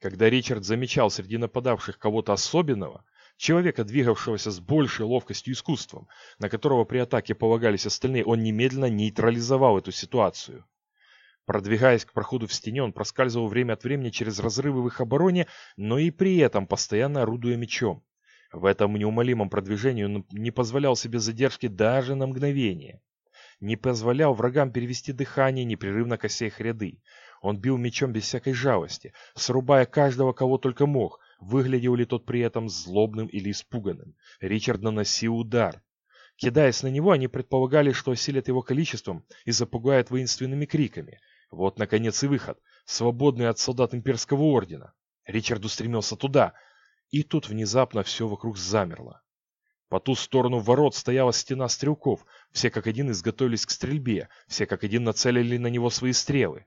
Когда Ричард замечал среди нападавших кого-то особенного, человека, двигавшегося с большей ловкостью и искусством, на которого при атаке полагались остальные, он немедленно нейтрализовал эту ситуацию. Продвигаясь к проходу в стене, он проскальзывал время от времени через разрывы в их обороне, но и при этом постоянно орудуя мечом. В этом неумолимом продвижении он не позволял себе задержки даже на мгновение. Не позволял врагам перевести дыхание, непрерывно кося их ряды. Он бил мечом без всякой жалости, срубая каждого, кого только мог, выглядел ли тот при этом злобным или испуганным. Ричард наносил удар. Кидаясь на него, они предполагали, что осилят его количеством и запугают воинственными криками. Вот, наконец, и выход, свободный от солдат имперского ордена. Ричард устремился туда, и тут внезапно все вокруг замерло. По ту сторону ворот стояла стена стрелков, все как один изготовились к стрельбе, все как один нацелили на него свои стрелы.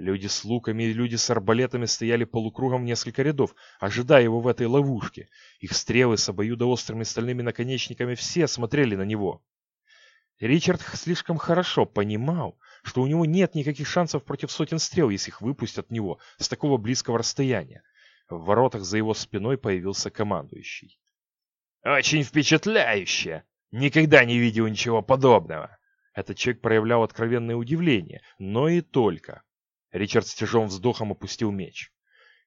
Люди с луками и люди с арбалетами стояли полукругом несколько рядов, ожидая его в этой ловушке. Их стрелы с обоюдоострыми стальными наконечниками все смотрели на него. Ричард слишком хорошо понимал, что у него нет никаких шансов против сотен стрел, если их выпустят в него с такого близкого расстояния. В воротах за его спиной появился командующий. «Очень впечатляюще! Никогда не видел ничего подобного!» Этот человек проявлял откровенное удивление, но и только. Ричард с тяжелым вздохом опустил меч.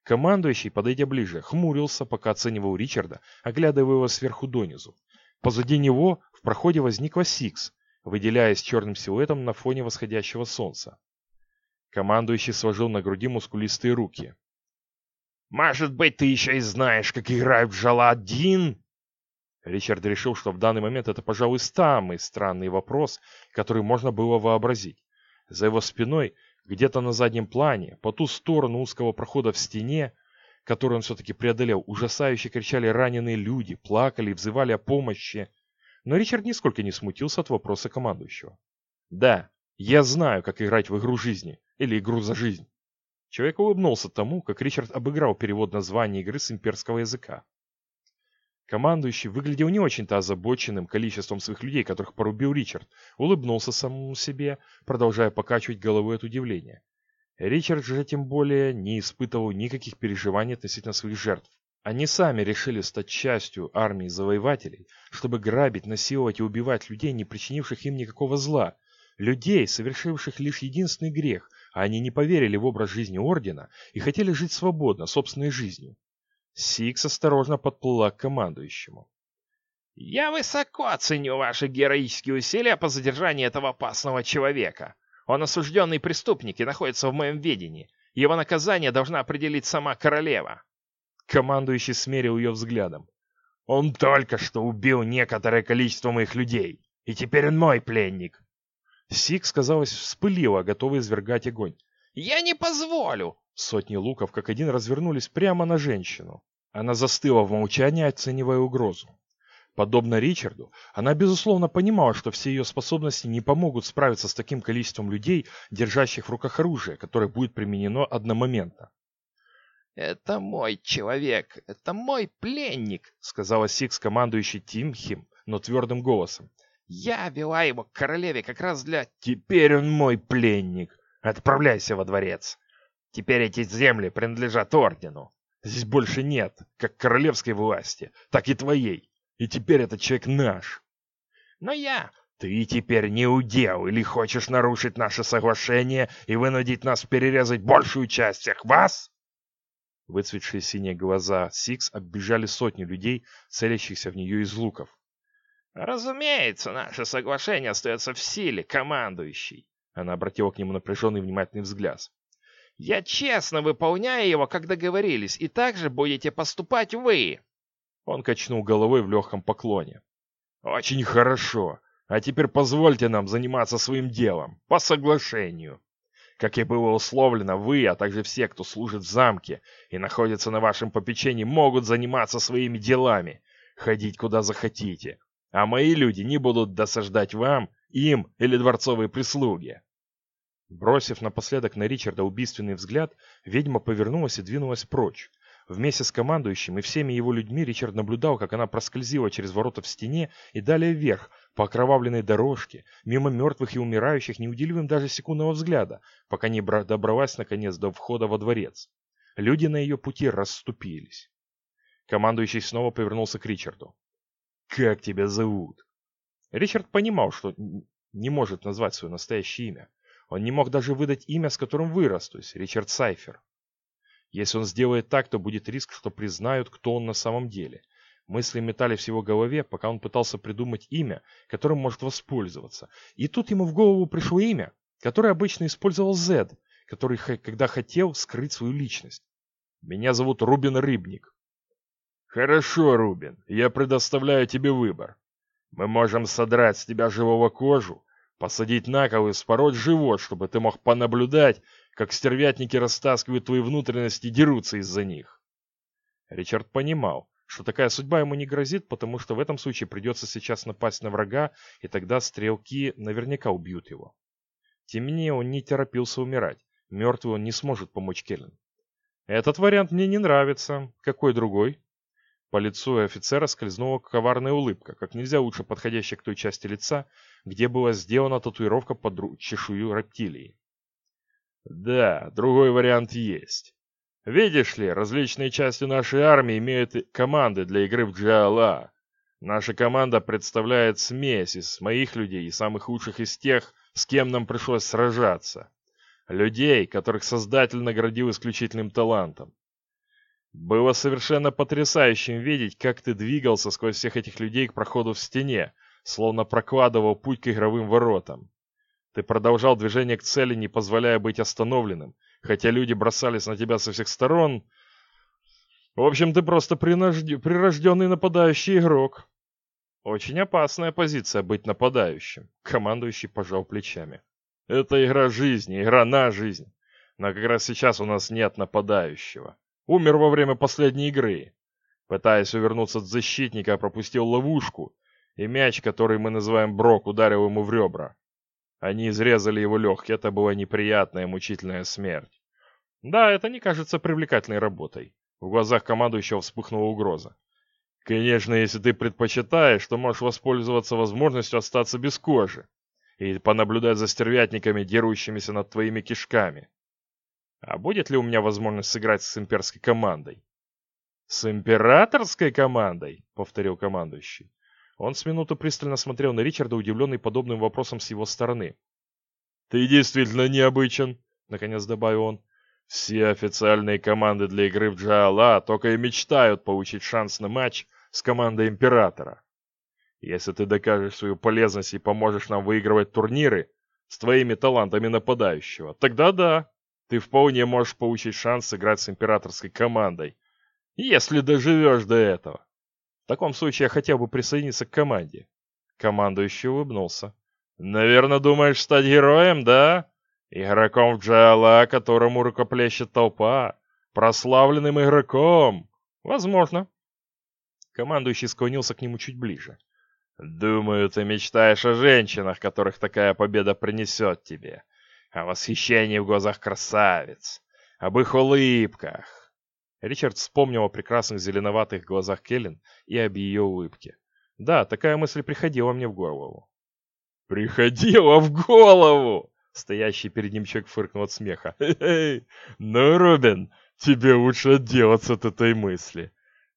Командующий, подойдя ближе, хмурился, пока оценивал Ричарда, оглядывая его сверху донизу. Позади него в проходе возник Васикс, выделяясь черным силуэтом на фоне восходящего солнца. Командующий сложил на груди мускулистые руки. «Может быть, ты еще и знаешь, как играют в Джаладин?» Ричард решил, что в данный момент это, пожалуй, самый странный вопрос, который можно было вообразить. За его спиной где-то на заднем плане, по ту сторону узкого прохода в стене, который он все-таки преодолел, ужасающе кричали раненые люди, плакали и взывали о помощи. Но Ричард нисколько не смутился от вопроса командующего. «Да, я знаю, как играть в игру жизни, или игру за жизнь». Человек улыбнулся тому, как Ричард обыграл перевод названия игры с имперского языка. Командующий выглядел не очень-то озабоченным количеством своих людей, которых порубил Ричард, улыбнулся самому себе, продолжая покачивать головой от удивления. Ричард же тем более не испытывал никаких переживаний относительно своих жертв. Они сами решили стать частью армии завоевателей, чтобы грабить, насиловать и убивать людей, не причинивших им никакого зла, людей, совершивших лишь единственный грех, а они не поверили в образ жизни Ордена и хотели жить свободно, собственной жизнью. Сикс осторожно подплыла к командующему. «Я высоко ценю ваши героические усилия по задержанию этого опасного человека. Он осужденный преступник и находится в моем ведении. Его наказание должна определить сама королева». Командующий смерил ее взглядом. «Он только что убил некоторое количество моих людей, и теперь он мой пленник». Сикс, казалось, вспылила, готовая извергать огонь. «Я не позволю!» Сотни луков как один развернулись прямо на женщину. Она застыла в молчании, оценивая угрозу. Подобно Ричарду, она безусловно понимала, что все ее способности не помогут справиться с таким количеством людей, держащих в руках оружие, которое будет применено одномоментно. «Это мой человек, это мой пленник», — сказала Сикс, командующий тихим, но твердым голосом. «Я вела его к королеве как раз для...» «Теперь он мой пленник. Отправляйся во дворец». Теперь эти земли принадлежат ордену. Здесь больше нет как королевской власти, так и твоей. И теперь этот человек наш. Но я... Ты теперь не удел или хочешь нарушить наше соглашение и вынудить нас перерезать большую часть всех вас? Выцветшие синие глаза Сикс оббежали сотни людей, целящихся в нее из луков. «Разумеется, наше соглашение остается в силе, командующий!» Она обратила к нему напряженный внимательный взгляд. Я честно выполняю его, как договорились, и так же будете поступать вы. Он качнул головой в легком поклоне. Очень хорошо. А теперь позвольте нам заниматься своим делом, по соглашению. Как и было условлено, вы, а также все, кто служит в замке и находится на вашем попечении, могут заниматься своими делами, ходить куда захотите. А мои люди не будут досаждать вам, им или дворцовой прислуге. Бросив напоследок на Ричарда убийственный взгляд, ведьма повернулась и двинулась прочь. Вместе с командующим и всеми его людьми Ричард наблюдал, как она проскользила через ворота в стене и далее вверх, по окровавленной дорожке, мимо мертвых и умирающих, не уделив им даже секундного взгляда, пока не добралась наконец до входа во дворец. Люди на ее пути расступились. Командующий снова повернулся к Ричарду. «Как тебя зовут?» Ричард понимал, что не может назвать свое настоящее имя. Он не мог даже выдать имя, с которым вырос, то есть Ричард Сайфер. Если он сделает так, то будет риск, что признают, кто он на самом деле. Мысли метались в его голове, пока он пытался придумать имя, которым может воспользоваться. И тут ему в голову пришло имя, которое обычно использовал Зед, который, когда хотел, скрыть свою личность. «Меня зовут Рубин Рыбник». «Хорошо, Рубин, я предоставляю тебе выбор. Мы можем содрать с тебя живого кожу, посадить на кол и спороть живот, чтобы ты мог понаблюдать, как стервятники растаскивают твои внутренности и дерутся из-за них. Ричард понимал, что такая судьба ему не грозит, потому что в этом случае придется сейчас напасть на врага, и тогда стрелки наверняка убьют его. Тем не менее, он не торопился умирать. Мертвый он не сможет помочь Келлен. Этот вариант мне не нравится. Какой другой? По лицу офицера скользнула коварная улыбка, как нельзя лучше подходящая к той части лица, где была сделана татуировка под чешую рептилии. Да, другой вариант есть. Видишь ли, различные части нашей армии имеют команды для игры в Джиала. Наша команда представляет смесь из моих людей и самых лучших из тех, с кем нам пришлось сражаться. Людей, которых Создатель наградил исключительным талантом. Было совершенно потрясающим видеть, как ты двигался сквозь всех этих людей к проходу в стене, словно прокладывал путь к игровым воротам. Ты продолжал движение к цели, не позволяя быть остановленным, хотя люди бросались на тебя со всех сторон. В общем, ты просто прирожденный нападающий игрок. Очень опасная позиция быть нападающим. Командующий пожал плечами. Это игра жизни, игра на жизнь. Но как раз сейчас у нас нет нападающего. Умер во время последней игры. Пытаясь увернуться от защитника, пропустил ловушку, и мяч, который мы называем Брок, ударил ему в ребра. Они изрезали его легкие, это была неприятная, мучительная смерть. Да, это не кажется привлекательной работой. В глазах командующего вспыхнула угроза. Конечно, если ты предпочитаешь, то можешь воспользоваться возможностью остаться без кожи и понаблюдать за стервятниками, дерущимися над твоими кишками. А будет ли у меня возможность сыграть с имперской командой? С императорской командой, повторил командующий. Он с минуту пристально смотрел на Ричарда, удивленный подобным вопросом с его стороны. «Ты действительно необычен», — наконец добавил он. «Все официальные команды для игры в Джаала только и мечтают получить шанс на матч с командой Императора. Если ты докажешь свою полезность и поможешь нам выигрывать турниры с твоими талантами нападающего, тогда да, ты вполне можешь получить шанс сыграть с императорской командой, если доживешь до этого. В таком случае я хотел бы присоединиться к команде. Командующий улыбнулся. Наверное, думаешь стать героем, да? Игроком в Джала, которому рукоплещет толпа. Прославленным игроком. Возможно. Командующий склонился к нему чуть ближе. Думаю, ты мечтаешь о женщинах, которых такая победа принесет тебе. О восхищении в глазах красавиц. Об их улыбках. Ричард вспомнил о прекрасных зеленоватых глазах Келлен и об ее улыбке. Да, такая мысль приходила мне в голову. «Приходила в голову!» Стоящий перед ним человек фыркнул от смеха. «Эй, ну, Рубин, тебе лучше отделаться от этой мысли.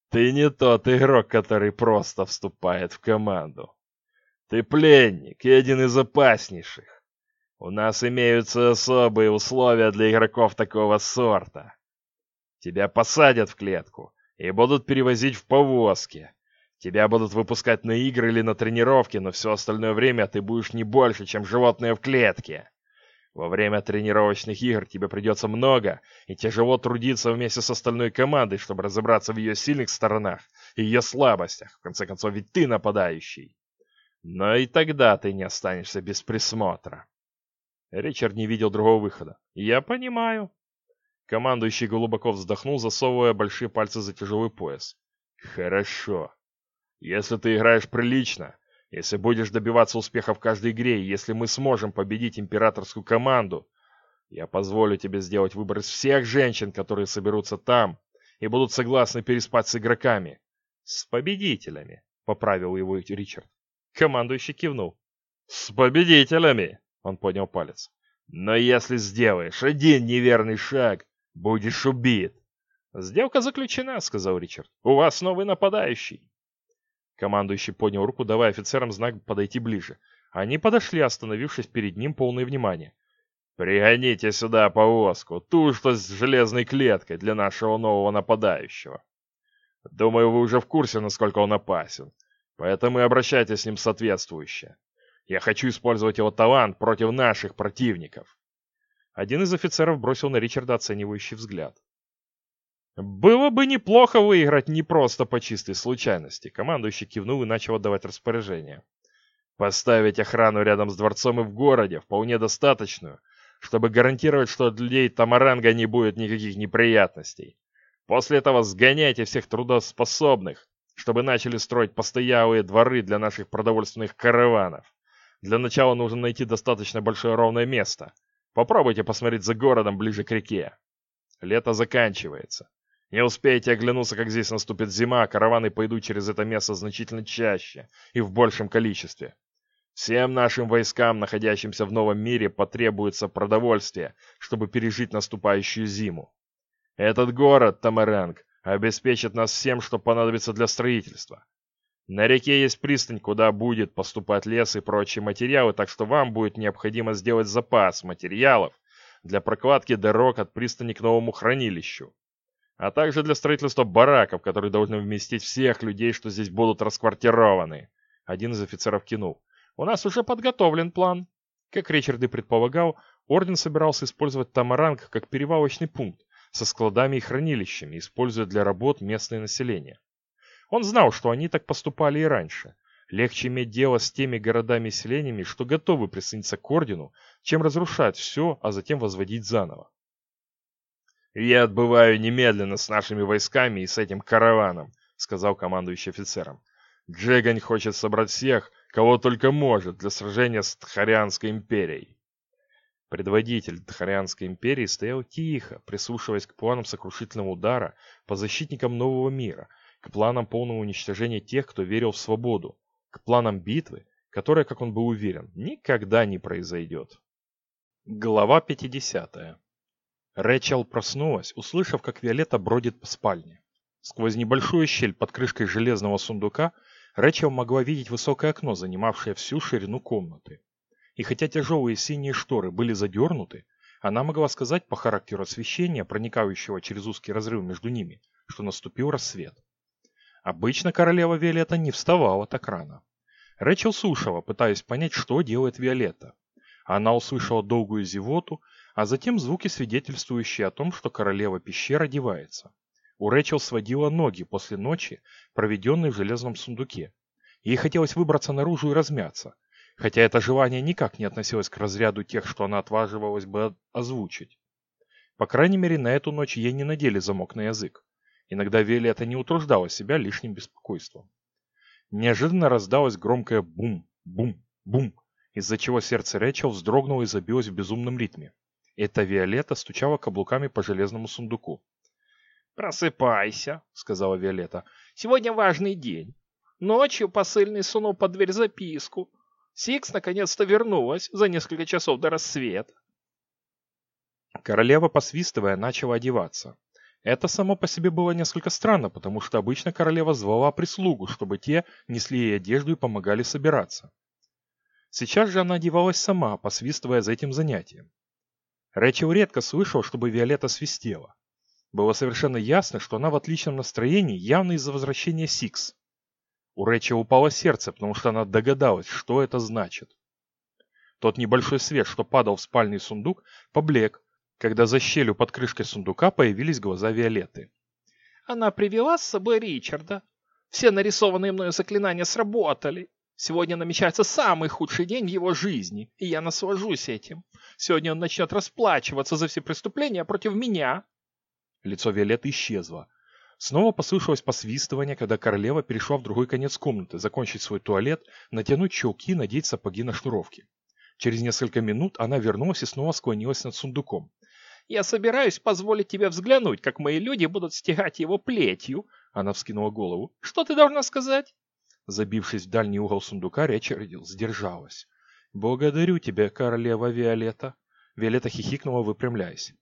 Ты не тот игрок, который просто вступает в команду. Ты пленник и один из опаснейших. У нас имеются особые условия для игроков такого сорта. Тебя посадят в клетку и будут перевозить в повозке. Тебя будут выпускать на игры или на тренировки, но все остальное время ты будешь не больше, чем животное в клетке. Во время тренировочных игр тебе придется много и тяжело трудиться вместе с остальной командой, чтобы разобраться в ее сильных сторонах и ее слабостях. В конце концов, ведь ты нападающий. Но и тогда ты не останешься без присмотра. Ричард не видел другого выхода. Я понимаю. Командующий глубоко вздохнул, засовывая большие пальцы за тяжелый пояс. Хорошо. Если ты играешь прилично, если будешь добиваться успеха в каждой игре, и если мы сможем победить императорскую команду, я позволю тебе сделать выбор из всех женщин, которые соберутся там и будут согласны переспать с игроками. С победителями, поправил его Ричард. Командующий кивнул. С победителями, он поднял палец. Но если сделаешь один неверный шаг, будешь убит. Сделка заключена, сказал Ричард. У вас новый нападающий. Командующий поднял руку, давая офицерам знак подойти ближе. Они подошли, остановившись перед ним полное внимание. «Пригоните сюда повозку, ту, что с железной клеткой для нашего нового нападающего. Думаю, вы уже в курсе, насколько он опасен, поэтому и обращайтесь с ним соответствующе. Я хочу использовать его талант против наших противников». Один из офицеров бросил на Ричарда оценивающий взгляд. Было бы неплохо выиграть не просто по чистой случайности. Командующий кивнул и начал отдавать распоряжение. Поставить охрану рядом с дворцом и в городе вполне достаточную, чтобы гарантировать, что от людей Тамаранга не будет никаких неприятностей. После этого сгоняйте всех трудоспособных, чтобы начали строить постоялые дворы для наших продовольственных караванов. Для начала нужно найти достаточно большое ровное место. Попробуйте посмотреть за городом ближе к реке. Лето заканчивается. Не успеете оглянуться, как здесь наступит зима, караваны пойдут через это место значительно чаще и в большем количестве. Всем нашим войскам, находящимся в новом мире, потребуется продовольствие, чтобы пережить наступающую зиму. Этот город, Тамаранг, обеспечит нас всем, что понадобится для строительства. На реке есть пристань, куда будет поступать лес и прочие материалы, так что вам будет необходимо сделать запас материалов для прокладки дорог от пристани к новому хранилищу а также для строительства бараков, которые должны вместить всех людей, что здесь будут расквартированы. Один из офицеров кинул. У нас уже подготовлен план. Как Ричард и предполагал, Орден собирался использовать Тамаранг как перевалочный пункт со складами и хранилищами, используя для работ местное население. Он знал, что они так поступали и раньше. Легче иметь дело с теми городами и селениями, что готовы присоединиться к Ордену, чем разрушать все, а затем возводить заново. «Я отбываю немедленно с нашими войсками и с этим караваном», — сказал командующий офицером. «Джегань хочет собрать всех, кого только может, для сражения с Тхарианской империей». Предводитель Тхарианской империи стоял тихо, прислушиваясь к планам сокрушительного удара по защитникам нового мира, к планам полного уничтожения тех, кто верил в свободу, к планам битвы, которая, как он был уверен, никогда не произойдет. Глава 50 Рэчел проснулась, услышав, как Виолетта бродит по спальне. Сквозь небольшую щель под крышкой железного сундука Рэчел могла видеть высокое окно, занимавшее всю ширину комнаты. И хотя тяжелые синие шторы были задернуты, она могла сказать по характеру освещения, проникающего через узкий разрыв между ними, что наступил рассвет. Обычно королева Виолетта не вставала так рано. Рэчел слушала, пытаясь понять, что делает Виолетта. Она услышала долгую зевоту а затем звуки, свидетельствующие о том, что королева пещер одевается. У Рэчел сводила ноги после ночи, проведенной в железном сундуке. Ей хотелось выбраться наружу и размяться, хотя это желание никак не относилось к разряду тех, что она отваживалась бы озвучить. По крайней мере, на эту ночь ей не надели замок на язык. Иногда Виолетта не утруждала себя лишним беспокойством. Неожиданно раздалось громкое бум-бум-бум, из-за чего сердце Рэчел вздрогнуло и забилось в безумном ритме. Это Виолетта стучала каблуками по железному сундуку. «Просыпайся», — сказала Виолетта. «Сегодня важный день. Ночью посыльный сунул под дверь записку. Сикс наконец-то вернулась за несколько часов до рассвета». Королева, посвистывая, начала одеваться. Это само по себе было несколько странно, потому что обычно королева звала прислугу, чтобы те несли ей одежду и помогали собираться. Сейчас же она одевалась сама, посвистывая за этим занятием. Рэчел редко слышал, чтобы Виолетта свистела. Было совершенно ясно, что она в отличном настроении явно из-за возвращения Сикс. У Рэчел упало сердце, потому что она догадалась, что это значит. Тот небольшой свет, что падал в спальный сундук, поблек, когда за щелью под крышкой сундука появились глаза Виолетты. Она привела с собой Ричарда. Все нарисованные мною заклинания сработали. Сегодня намечается самый худший день в его жизни, и я наслажусь этим. Сегодня он начнет расплачиваться за все преступления против меня. Лицо Виолетты исчезло. Снова послышалось посвистывание, когда королева перешла в другой конец комнаты, закончить свой туалет, натянуть чулки, надеть сапоги на шнуровки. Через несколько минут она вернулась и снова склонилась над сундуком. «Я собираюсь позволить тебе взглянуть, как мои люди будут стягать его плетью», — она вскинула голову. «Что ты должна сказать?» Забившись в дальний угол сундука, Речардил сдержалась. «Благодарю тебя, королева Виолетта!» Виолетта хихикнула, выпрямляясь.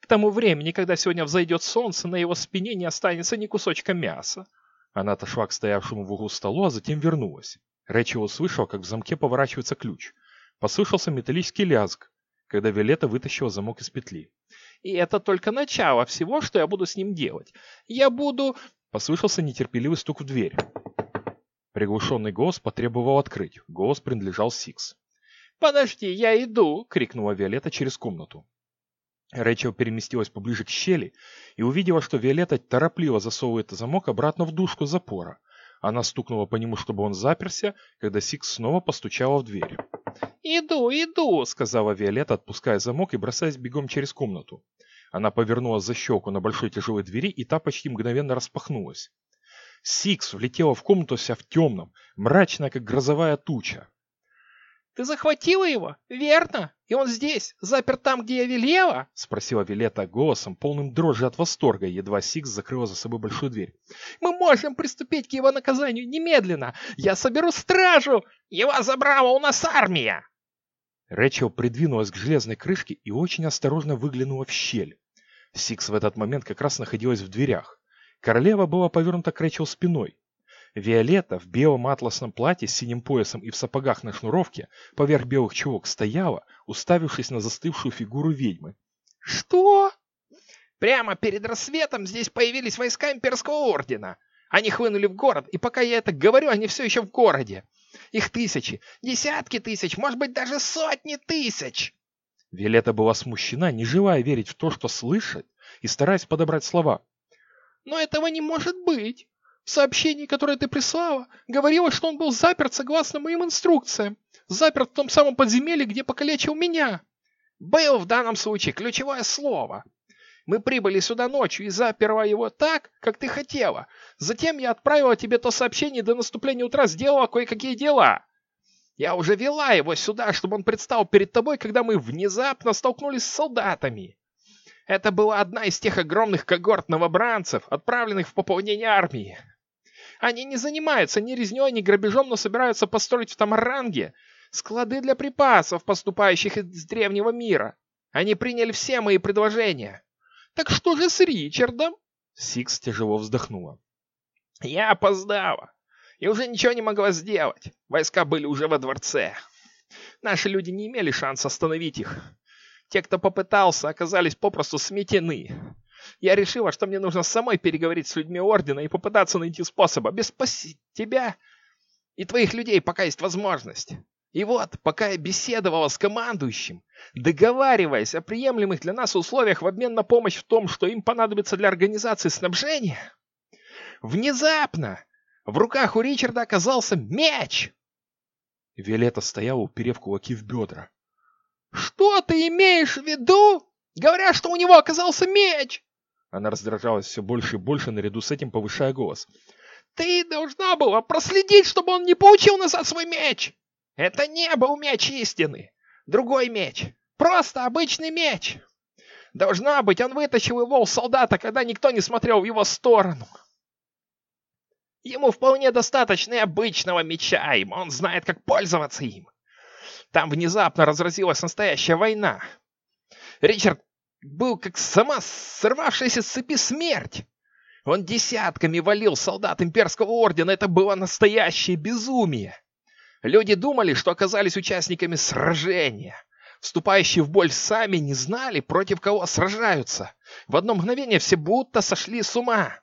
«К тому времени, когда сегодня взойдет солнце, на его спине не останется ни кусочка мяса». Она отошла к стоявшему в углу столу, а затем вернулась. Рэчел услышал, как в замке поворачивается ключ. Послышался металлический лязг, когда Виолетта вытащила замок из петли. «И это только начало всего, что я буду с ним делать. Я буду...» Послышался нетерпеливый стук в дверь. Приглушенный голос потребовал открыть. Голос принадлежал Сикс. «Подожди, я иду!» — крикнула Виолетта через комнату. Рэйчел переместилась поближе к щели и увидела, что Виолетта торопливо засовывает замок обратно в дужку запора. Она стукнула по нему, чтобы он заперся, когда Сикс снова постучала в дверь. «Иду, иду!» — сказала Виолетта, отпуская замок и бросаясь бегом через комнату. Она повернула защелку на большой тяжелой двери, и та почти мгновенно распахнулась. Сикс влетела в комнату вся в темном, мрачная, как грозовая туча. «Ты захватила его, верно? И он здесь, заперт там, где я велела?» — спросила Виолетта голосом, полным дрожи от восторга, едва Сикс закрыла за собой большую дверь. «Мы можем приступить к его наказанию немедленно! Я соберу стражу! Его забрала у нас армия!» Рэйчел придвинулась к железной крышке и очень осторожно выглянула в щель. Сикс в этот момент как раз находилась в дверях. Королева была повернута к Рэчел спиной. Виолетта в белом атласном платье с синим поясом и в сапогах на шнуровке поверх белых чулок стояла, уставившись на застывшую фигуру ведьмы. «Что?» «Прямо перед рассветом здесь появились войска имперского ордена. Они хлынули в город, и пока я это говорю, они все еще в городе. Их тысячи, десятки тысяч, может быть, даже сотни тысяч!» Виолетта была смущена, не желая верить в то, что слышит, и стараясь подобрать слова. Но этого не может быть. В сообщении, которое ты прислала, говорилось, что он был заперт согласно моим инструкциям. Заперт в том самом подземелье, где покалечил меня. Был в данном случае ключевое слово. Мы прибыли сюда ночью и заперла его так, как ты хотела. Затем я отправила тебе то сообщение до наступления утра сделала кое-какие дела. Я уже вела его сюда, чтобы он предстал перед тобой, когда мы внезапно столкнулись с солдатами. Это была одна из тех огромных когорт новобранцев, отправленных в пополнение армии. Они не занимаются ни резней, ни грабежом, но собираются построить в Тамаранге склады для припасов, поступающих из древнего мира. Они приняли все мои предложения. Так что же с Ричардом? Сикс тяжело вздохнула. Я опоздала и уже ничего не могла сделать. Войска были уже во дворце. Наши люди не имели шанса остановить их. Те, кто попытался, оказались попросту сметены. Я решила, что мне нужно самой переговорить с людьми Ордена и попытаться найти способ обеспасить тебя и твоих людей, пока есть возможность. И вот, пока я беседовала с командующим, договариваясь о приемлемых для нас условиях в обмен на помощь в том, что им понадобится для организации снабжения, внезапно в руках у Ричарда оказался меч. Виолетта стояла, уперев кулаки в бедра. «Что ты имеешь в виду? Говорят, что у него оказался меч!» Она раздражалась все больше и больше, наряду с этим повышая голос. «Ты должна была проследить, чтобы он не получил назад свой меч! Это не был меч истины! Другой меч! Просто обычный меч! Должна быть, он вытащил его у солдата, когда никто не смотрел в его сторону!» Ему вполне достаточно и обычного меча, и он знает, как пользоваться им. Там внезапно разразилась настоящая война. Ричард был как сама сорвавшаяся с цепи смерть. Он десятками валил солдат имперского ордена. Это было настоящее безумие. Люди думали, что оказались участниками сражения. Вступающие в боль сами не знали, против кого сражаются. В одно мгновение все будто сошли с ума.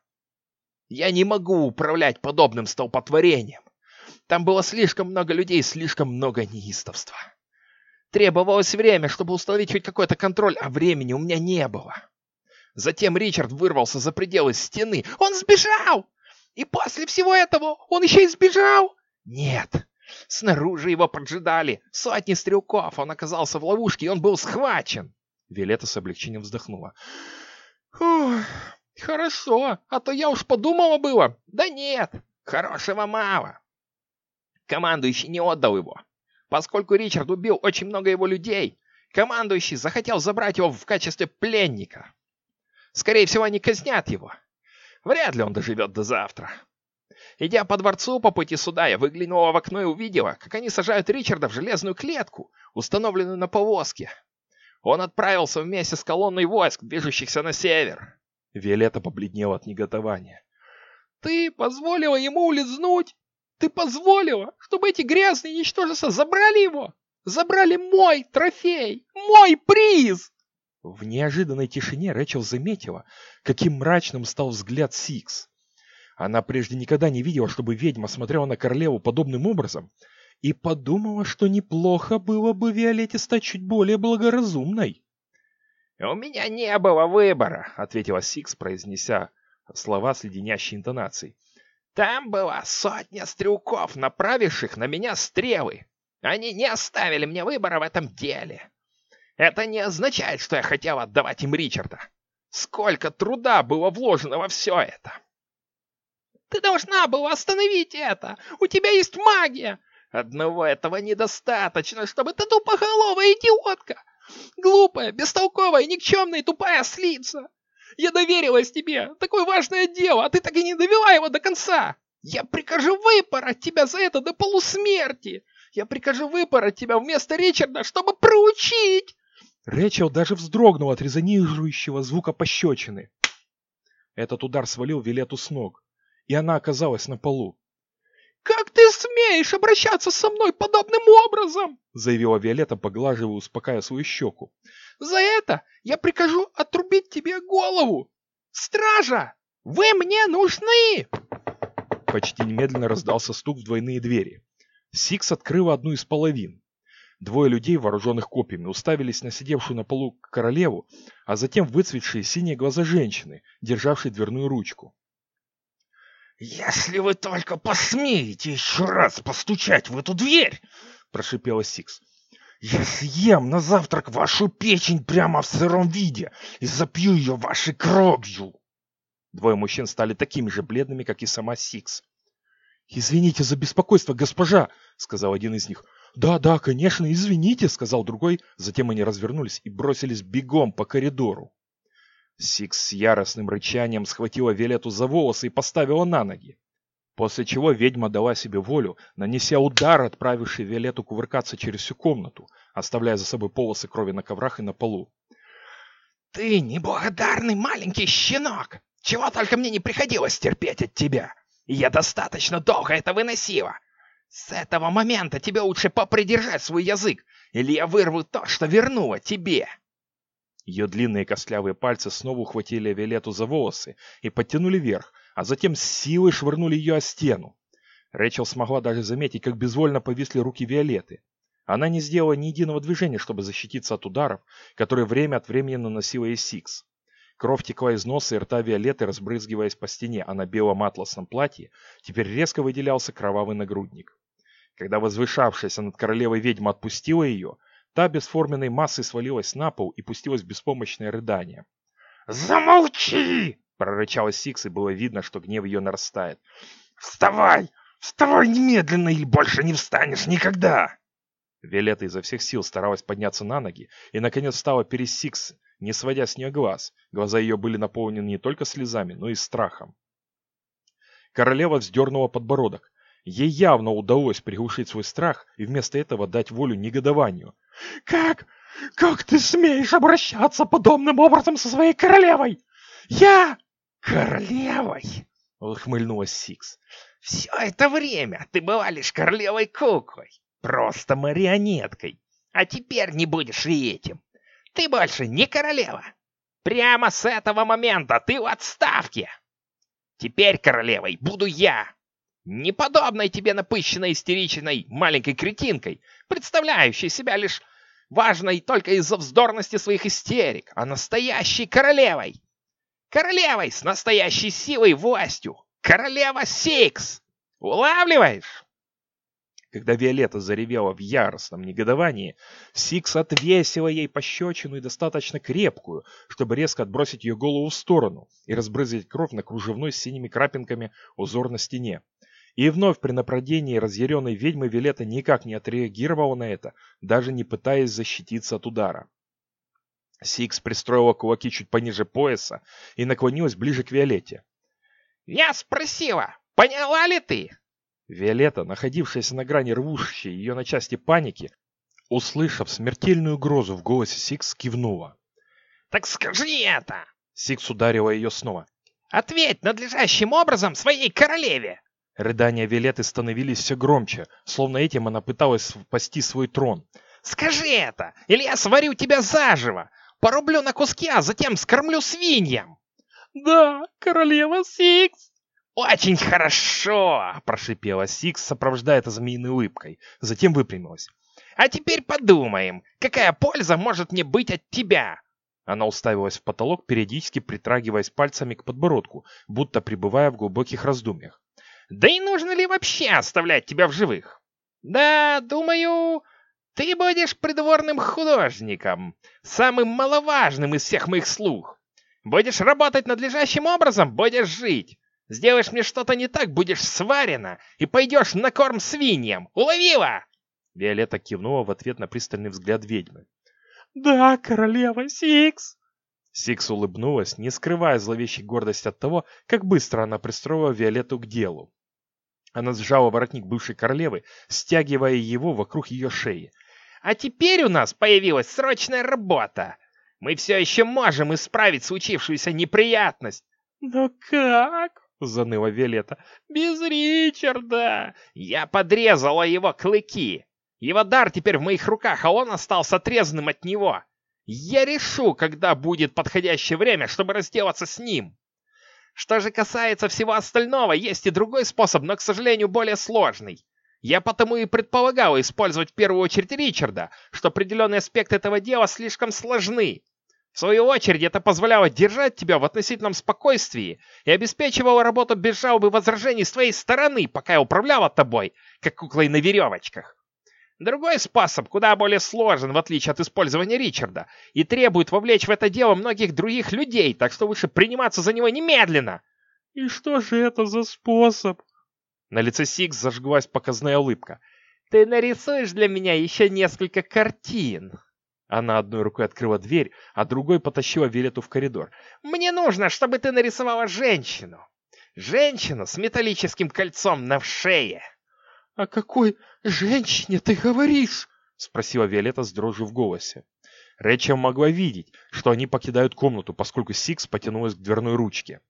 Я не могу управлять подобным столпотворением. Там было слишком много людей, слишком много неистовства. Требовалось время, чтобы установить хоть какой-то контроль, а времени у меня не было. Затем Ричард вырвался за пределы стены. Он сбежал! И после всего этого он еще и сбежал? Нет. Снаружи его поджидали сотни стрелков. Он оказался в ловушке, и он был схвачен. Виолетта с облегчением вздохнула. Фух, хорошо, а то я уж подумала было. Да нет, хорошего мало. Командующий не отдал его. Поскольку Ричард убил очень много его людей, командующий захотел забрать его в качестве пленника. Скорее всего, они казнят его. Вряд ли он доживет до завтра. Идя по дворцу по пути сюда, я выглянула в окно и увидела, как они сажают Ричарда в железную клетку, установленную на повозке. Он отправился вместе с колонной войск, движущихся на север. Виолетта побледнела от неготования. «Ты позволила ему улизнуть? Ты позволила, чтобы эти грязные ничтожества забрали его? Забрали мой трофей, мой приз!» В неожиданной тишине Рэйчел заметила, каким мрачным стал взгляд Сикс. Она прежде никогда не видела, чтобы ведьма смотрела на королеву подобным образом, и подумала, что неплохо было бы Виолетте стать чуть более благоразумной. «У меня не было выбора», — ответила Сикс, произнеся слова с леденящей интонацией. «Там была сотня стрелков, направивших на меня стрелы. Они не оставили мне выбора в этом деле. Это не означает, что я хотел отдавать им Ричарда. Сколько труда было вложено во все это!» «Ты должна была остановить это! У тебя есть магия! Одного этого недостаточно, чтобы ты тупоголовая идиотка! Глупая, бестолковая, никчемная и тупая слица! Я доверилась тебе, такое важное дело, а ты так и не довела его до конца! Я прикажу выпороть тебя за это до полусмерти! Я прикажу выпороть тебя вместо Ричарда, чтобы проучить!» Рэчел даже вздрогнул от резонирующего звука пощечины. Этот удар свалил Вилету с ног, и она оказалась на полу. «Как ты смеешь обращаться со мной подобным образом?» заявила Виолетта, поглаживая и успокаивая свою щеку. «За это я прикажу отрубить тебе голову! Стража! Вы мне нужны!» Почти немедленно раздался стук в двойные двери. Сикс открыла одну из половин. Двое людей, вооруженных копьями, уставились на сидевшую на полу королеву, а затем в выцветшие синие глаза женщины, державшей дверную ручку. «Если вы только посмеете еще раз постучать в эту дверь!» – прошипела Сикс. «Я съем на завтрак вашу печень прямо в сыром виде и запью ее вашей кровью!» Двое мужчин стали такими же бледными, как и сама Сикс. «Извините за беспокойство, госпожа!» — сказал один из них. «Да, да, конечно, извините!» — сказал другой. Затем они развернулись и бросились бегом по коридору. Сикс с яростным рычанием схватила Виолетту за волосы и поставила на ноги. После чего ведьма дала себе волю, нанеся удар, отправивший Виолетту кувыркаться через всю комнату, оставляя за собой полосы крови на коврах и на полу. «Ты неблагодарный маленький щенок! Чего только мне не приходилось терпеть от тебя! я достаточно долго это выносила! С этого момента тебе лучше попридержать свой язык, или я вырву то, что вернула тебе!» Ее длинные костлявые пальцы снова ухватили Виолетту за волосы и подтянули вверх, а затем с силой швырнули ее о стену. Рэчел смогла даже заметить, как безвольно повисли руки Виолетты. Она не сделала ни единого движения, чтобы защититься от ударов, которые время от времени наносила ей Сикс. Кровь текла из носа и рта Виолетты, разбрызгиваясь по стене, а на белом атласном платье теперь резко выделялся кровавый нагрудник. Когда возвышавшаяся над королевой ведьма отпустила ее, Та бесформенной массой свалилась на пол и пустилась в беспомощное рыдание. «Замолчи!» — прорычала Сикс, и было видно, что гнев ее нарастает. «Вставай! Вставай немедленно, или больше не встанешь никогда!» Виолетта изо всех сил старалась подняться на ноги и, наконец, встала перед Сикс, не сводя с нее глаз. Глаза ее были наполнены не только слезами, но и страхом. Королева вздернула подбородок. Ей явно удалось приглушить свой страх и вместо этого дать волю негодованию. «Как? Как ты смеешь обращаться подобным образом со своей королевой? Я королевой?» — ухмыльнулась Сикс. «Все это время ты была лишь королевой куклой, просто марионеткой, а теперь не будешь и этим. Ты больше не королева. Прямо с этого момента ты в отставке. Теперь королевой буду я, не подобной тебе напыщенной истеричной маленькой кретинкой, представляющей себя лишь важной только из-за вздорности своих истерик, а настоящей королевой. Королевой с настоящей силой и властью. Королева Сикс! Улавливаешь? Когда Виолетта заревела в яростном негодовании, Сикс отвесила ей пощечину и достаточно крепкую, чтобы резко отбросить ее голову в сторону и разбрызгать кровь на кружевной с синими крапинками узор на стене. И вновь при нападении разъяренной ведьмы Виолетта никак не отреагировала на это, даже не пытаясь защититься от удара. Сикс пристроила кулаки чуть пониже пояса и наклонилась ближе к Виолетте. «Я спросила, поняла ли ты?» Виолетта, находившаяся на грани рвущей ее на части паники, услышав смертельную угрозу в голосе Сикс, кивнула. «Так скажи это!» Сикс ударила ее снова. «Ответь надлежащим образом своей королеве!» Рыдания Виолетты становились все громче, словно этим она пыталась спасти свой трон. «Скажи это, или я сварю тебя заживо! Порублю на куски, а затем скормлю свиньям!» «Да, королева Сикс!» «Очень хорошо!» – прошипела Сикс, сопровождая это змеиной улыбкой. Затем выпрямилась. «А теперь подумаем, какая польза может мне быть от тебя?» Она уставилась в потолок, периодически притрагиваясь пальцами к подбородку, будто пребывая в глубоких раздумьях. «Да и нужно ли вообще оставлять тебя в живых?» «Да, думаю, ты будешь придворным художником, самым маловажным из всех моих слуг. Будешь работать надлежащим образом, будешь жить. Сделаешь мне что-то не так, будешь сварена и пойдешь на корм свиньям. Уловила?» Виолетта кивнула в ответ на пристальный взгляд ведьмы. «Да, королева Сикс!» Сикс улыбнулась, не скрывая зловещей гордости от того, как быстро она пристроила Виолетту к делу. Она сжала воротник бывшей королевы, стягивая его вокруг ее шеи. «А теперь у нас появилась срочная работа! Мы все еще можем исправить случившуюся неприятность!» «Но как?» — заныла Виолетта. «Без Ричарда! Я подрезала его клыки! Его дар теперь в моих руках, а он остался отрезанным от него! Я решу, когда будет подходящее время, чтобы разделаться с ним!» Что же касается всего остального, есть и другой способ, но, к сожалению, более сложный. Я потому и предполагал использовать в первую очередь Ричарда, что определенные аспекты этого дела слишком сложны. В свою очередь, это позволяло держать тебя в относительном спокойствии и обеспечивало работу без жалоб возражений с твоей стороны, пока я управляла тобой, как куклой на веревочках. Другой способ куда более сложен, в отличие от использования Ричарда, и требует вовлечь в это дело многих других людей, так что лучше приниматься за него немедленно. И что же это за способ? На лице Сикс зажглась показная улыбка. Ты нарисуешь для меня еще несколько картин. Она одной рукой открыла дверь, а другой потащила Вилету в коридор. «Мне нужно, чтобы ты нарисовала женщину. Женщину с металлическим кольцом на шее». «О какой женщине ты говоришь?» — спросила Виолетта с дрожью в голосе. Рэчел могла видеть, что они покидают комнату, поскольку Сикс потянулась к дверной ручке.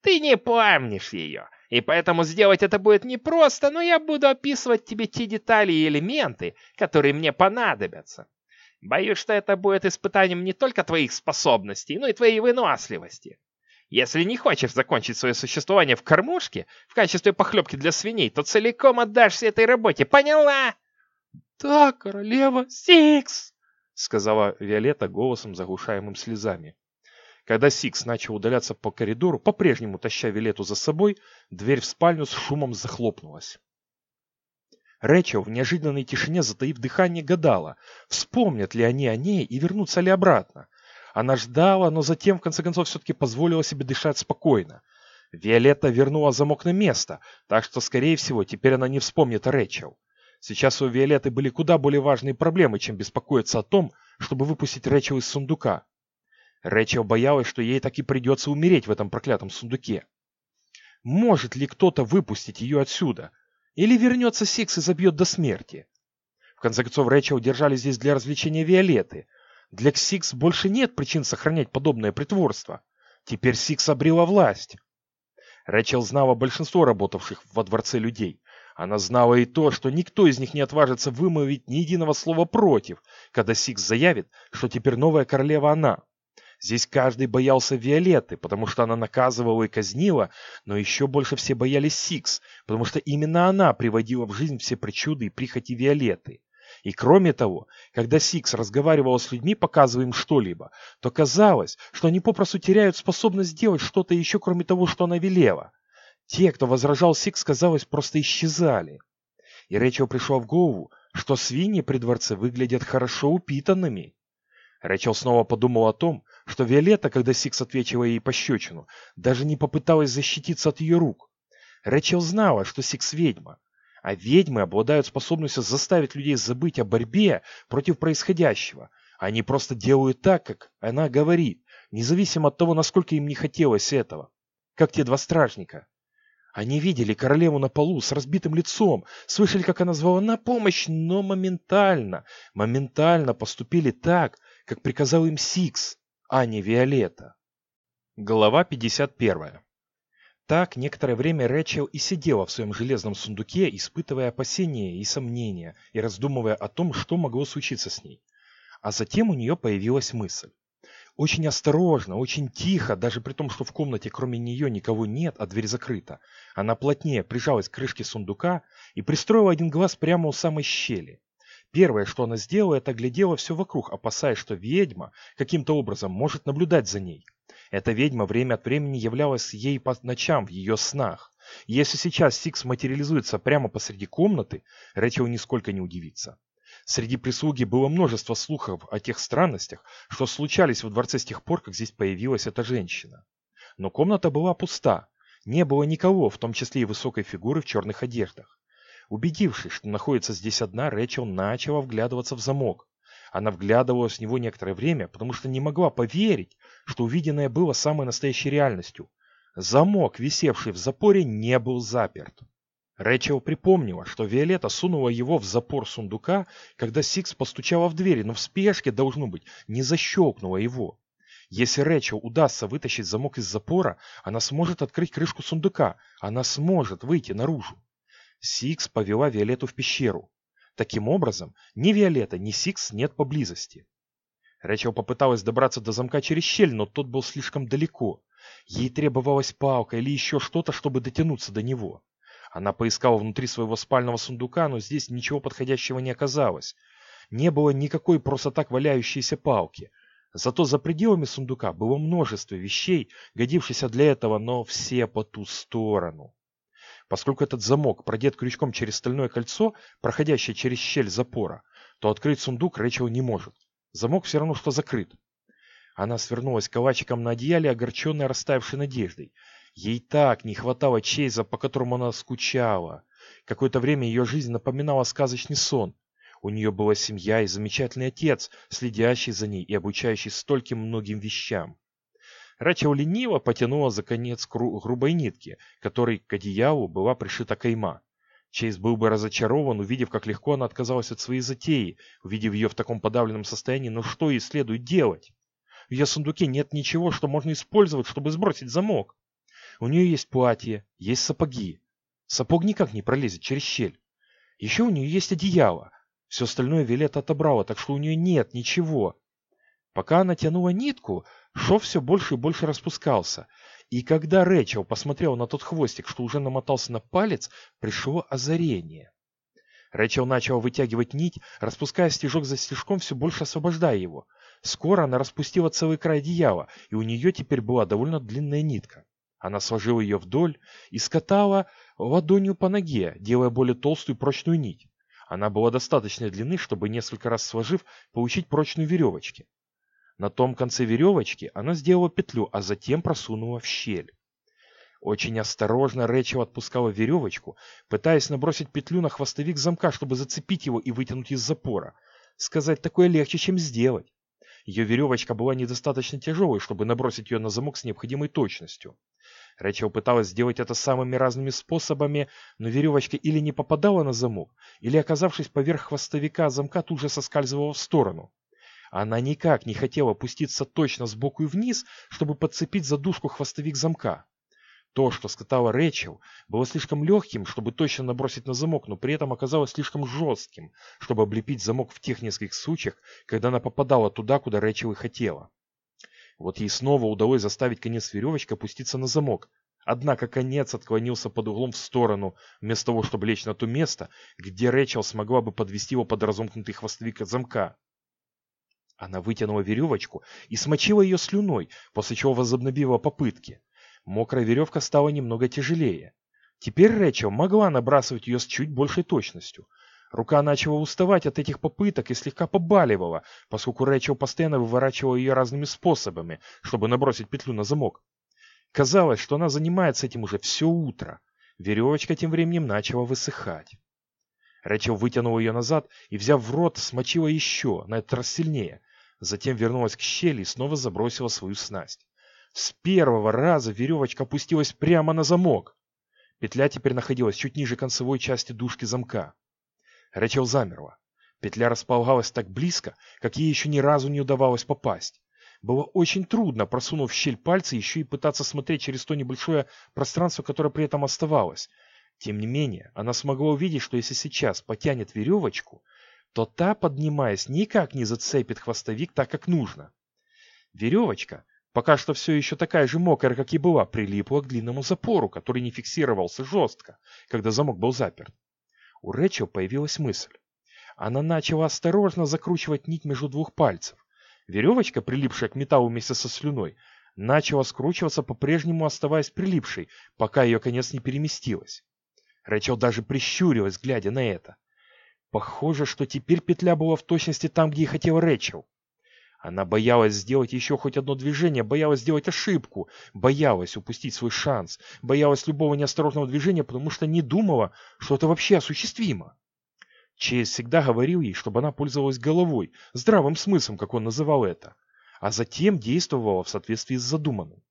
«Ты не помнишь ее, и поэтому сделать это будет непросто, но я буду описывать тебе те детали и элементы, которые мне понадобятся. Боюсь, что это будет испытанием не только твоих способностей, но и твоей выносливости. Если не хочешь закончить свое существование в кормушке в качестве похлебки для свиней, то целиком отдашься этой работе, поняла? Да, королева Сикс, сказала Виолетта голосом, заглушаемым слезами. Когда Сикс начала удаляться по коридору, по-прежнему таща Виолетту за собой, дверь в спальню с шумом захлопнулась. Рэчел в неожиданной тишине, затаив дыхание, гадала, вспомнят ли они о ней и вернутся ли обратно. Она ждала, но затем, в конце концов, все-таки позволила себе дышать спокойно. Виолетта вернула замок на место, так что, скорее всего, теперь она не вспомнит о Рэчел. Сейчас у Виолетты были куда более важные проблемы, чем беспокоиться о том, чтобы выпустить Рэчел из сундука. Рэчел боялась, что ей так и придется умереть в этом проклятом сундуке. Может ли кто-то выпустить ее отсюда? Или вернется Сикс и забьет до смерти? В конце концов, Рэчел держали здесь для развлечения Виолетты. Для Сикс больше нет причин сохранять подобное притворство. Теперь Сикс обрела власть. Рэчел знала большинство работавших во дворце людей. Она знала и то, что никто из них не отважится вымолвить ни единого слова против, когда Сикс заявит, что теперь новая королева она. Здесь каждый боялся Виолетты, потому что она наказывала и казнила, но еще больше все боялись Сикс, потому что именно она приводила в жизнь все причуды и прихоти Виолетты. И кроме того, когда Сикс разговаривала с людьми, показывая им что-либо, то казалось, что они попросту теряют способность сделать что-то еще, кроме того, что она велела. Те, кто возражал Сикс, казалось, просто исчезали. И Рэчел пришло в голову, что свиньи при дворце выглядят хорошо упитанными. Рэчел снова подумала о том, что Виолетта, когда Сикс ответила ей пощечину, даже не попыталась защититься от ее рук. Рэчел знала, что Сикс ведьма, а ведьмы обладают способностью заставить людей забыть о борьбе против происходящего. Они просто делают так, как она говорит, независимо от того, насколько им не хотелось этого. Как те два стражника. Они видели королеву на полу с разбитым лицом, слышали, как она звала на помощь, но моментально, моментально поступили так, как приказал им Сикс, а не Виолетта. Глава 51. Так некоторое время Рэчел и сидела в своем железном сундуке, испытывая опасения и сомнения, и раздумывая о том, что могло случиться с ней. А затем у нее появилась мысль. Очень осторожно, очень тихо, даже при том, что в комнате кроме нее никого нет, а дверь закрыта, она плотнее прижалась к крышке сундука и пристроила один глаз прямо у самой щели. Первое, что она сделала, это глядела все вокруг, опасаясь, что ведьма каким-то образом может наблюдать за ней. Эта ведьма время от времени являлась ей по ночам в ее снах. Если сейчас Сикс материализуется прямо посреди комнаты, Рэчел нисколько не удивится. Среди прислуги было множество слухов о тех странностях, что случались во дворце с тех пор, как здесь появилась эта женщина. Но комната была пуста. Не было никого, в том числе и высокой фигуры в черных одеждах. Убедившись, что находится здесь одна, Рэчел начала вглядываться в замок. Она вглядывалась в него некоторое время, потому что не могла поверить, что увиденное было самой настоящей реальностью. Замок, висевший в запоре, не был заперт. Рэчел припомнила, что Виолетта сунула его в запор сундука, когда Сикс постучала в дверь, но в спешке, должно быть, не защелкнула его. Если Рэчел удастся вытащить замок из запора, она сможет открыть крышку сундука, она сможет выйти наружу. Сикс повела Виолетту в пещеру. Таким образом, ни Виолетта, ни Сикс нет поблизости. Рэчел попыталась добраться до замка через щель, но тот был слишком далеко. Ей требовалась палка или еще что-то, чтобы дотянуться до него. Она поискала внутри своего спального сундука, но здесь ничего подходящего не оказалось. Не было никакой просто так валяющейся палки. Зато за пределами сундука было множество вещей, годившихся для этого, но все по ту сторону. Поскольку этот замок продет крючком через стальное кольцо, проходящее через щель запора, то открыть сундук Рэчел не может. Замок все равно что закрыт. Она свернулась калачиком на одеяле, огорченная растаявшей надеждой. Ей так не хватало Чейза, по которому она скучала. Какое-то время ее жизнь напоминала сказочный сон. У нее была семья и замечательный отец, следящий за ней и обучающий стольким многим вещам. Рачел лениво потянула за конец грубой нитки, которой к одеялу была пришита кайма. Чейз был бы разочарован, увидев, как легко она отказалась от своей затеи, увидев ее в таком подавленном состоянии, но что ей следует делать? В ее сундуке нет ничего, что можно использовать, чтобы сбросить замок. У нее есть платье, есть сапоги. Сапог никак не пролезет через щель. Еще у нее есть одеяло. Все остальное Вилета отобрала, так что у нее нет ничего. Пока она тянула нитку, шов все больше и больше распускался, и когда Рэчел посмотрел на тот хвостик, что уже намотался на палец, пришло озарение. Рэчел начал вытягивать нить, распуская стежок за стежком, все больше освобождая его. Скоро она распустила целый край одеяла, и у нее теперь была довольно длинная нитка. Она сложила ее вдоль и скатала ладонью по ноге, делая более толстую и прочную нить. Она была достаточной длины, чтобы несколько раз сложив, получить прочную веревочки. На том конце веревочки она сделала петлю, а затем просунула в щель. Очень осторожно Рэчел отпускала веревочку, пытаясь набросить петлю на хвостовик замка, чтобы зацепить его и вытянуть из запора. Сказать такое легче, чем сделать. Ее веревочка была недостаточно тяжелой, чтобы набросить ее на замок с необходимой точностью. Рэчел пыталась сделать это самыми разными способами, но веревочка или не попадала на замок, или, оказавшись поверх хвостовика замка, тут же соскальзывала в сторону. Она никак не хотела опуститься точно сбоку и вниз, чтобы подцепить задушку хвостовик замка. То, что скатала Рэчел, было слишком легким, чтобы точно набросить на замок, но при этом оказалось слишком жестким, чтобы облепить замок в тех нескольких случаях, когда она попадала туда, куда Рэчел и хотела. Вот ей снова удалось заставить конец веревочки опуститься на замок. Однако конец отклонился под углом в сторону, вместо того, чтобы лечь на то место, где Рэчел смогла бы подвести его под разомкнутый хвостовик от замка. Она вытянула веревочку и смочила ее слюной, после чего возобновила попытки. Мокрая веревка стала немного тяжелее. Теперь Рэчел могла набрасывать ее с чуть большей точностью. Рука начала уставать от этих попыток и слегка побаливала, поскольку Рэчел постоянно выворачивала ее разными способами, чтобы набросить петлю на замок. Казалось, что она занимается этим уже все утро. Веревочка тем временем начала высыхать. Рэчел вытянула ее назад и, взяв в рот, смочила еще, на этот раз сильнее. Затем вернулась к щели и снова забросила свою снасть. С первого раза веревочка опустилась прямо на замок. Петля теперь находилась чуть ниже концевой части дужки замка. Рэчел замерла. Петля располагалась так близко, как ей еще ни разу не удавалось попасть. Было очень трудно, просунув в щель пальцы, еще и пытаться смотреть через то небольшое пространство, которое при этом оставалось. Тем не менее, она смогла увидеть, что если сейчас потянет веревочку, то та, поднимаясь, никак не зацепит хвостовик так, как нужно. Веревочка, пока что все еще такая же мокрая, как и была, прилипла к длинному запору, который не фиксировался жестко, когда замок был заперт. У Рэчел появилась мысль. Она начала осторожно закручивать нить между двух пальцев. Веревочка, прилипшая к металлу вместе со слюной, начала скручиваться, по-прежнему оставаясь прилипшей, пока ее конец не переместилась. Рэчел даже прищурилась, глядя на это. Похоже, что теперь петля была в точности там, где и хотела Рэчел. Она боялась сделать еще хоть одно движение, боялась сделать ошибку, боялась упустить свой шанс, боялась любого неосторожного движения, потому что не думала, что это вообще осуществимо. Чейз всегда говорил ей, чтобы она пользовалась головой, здравым смыслом, как он называл это, а затем действовала в соответствии с задуманным.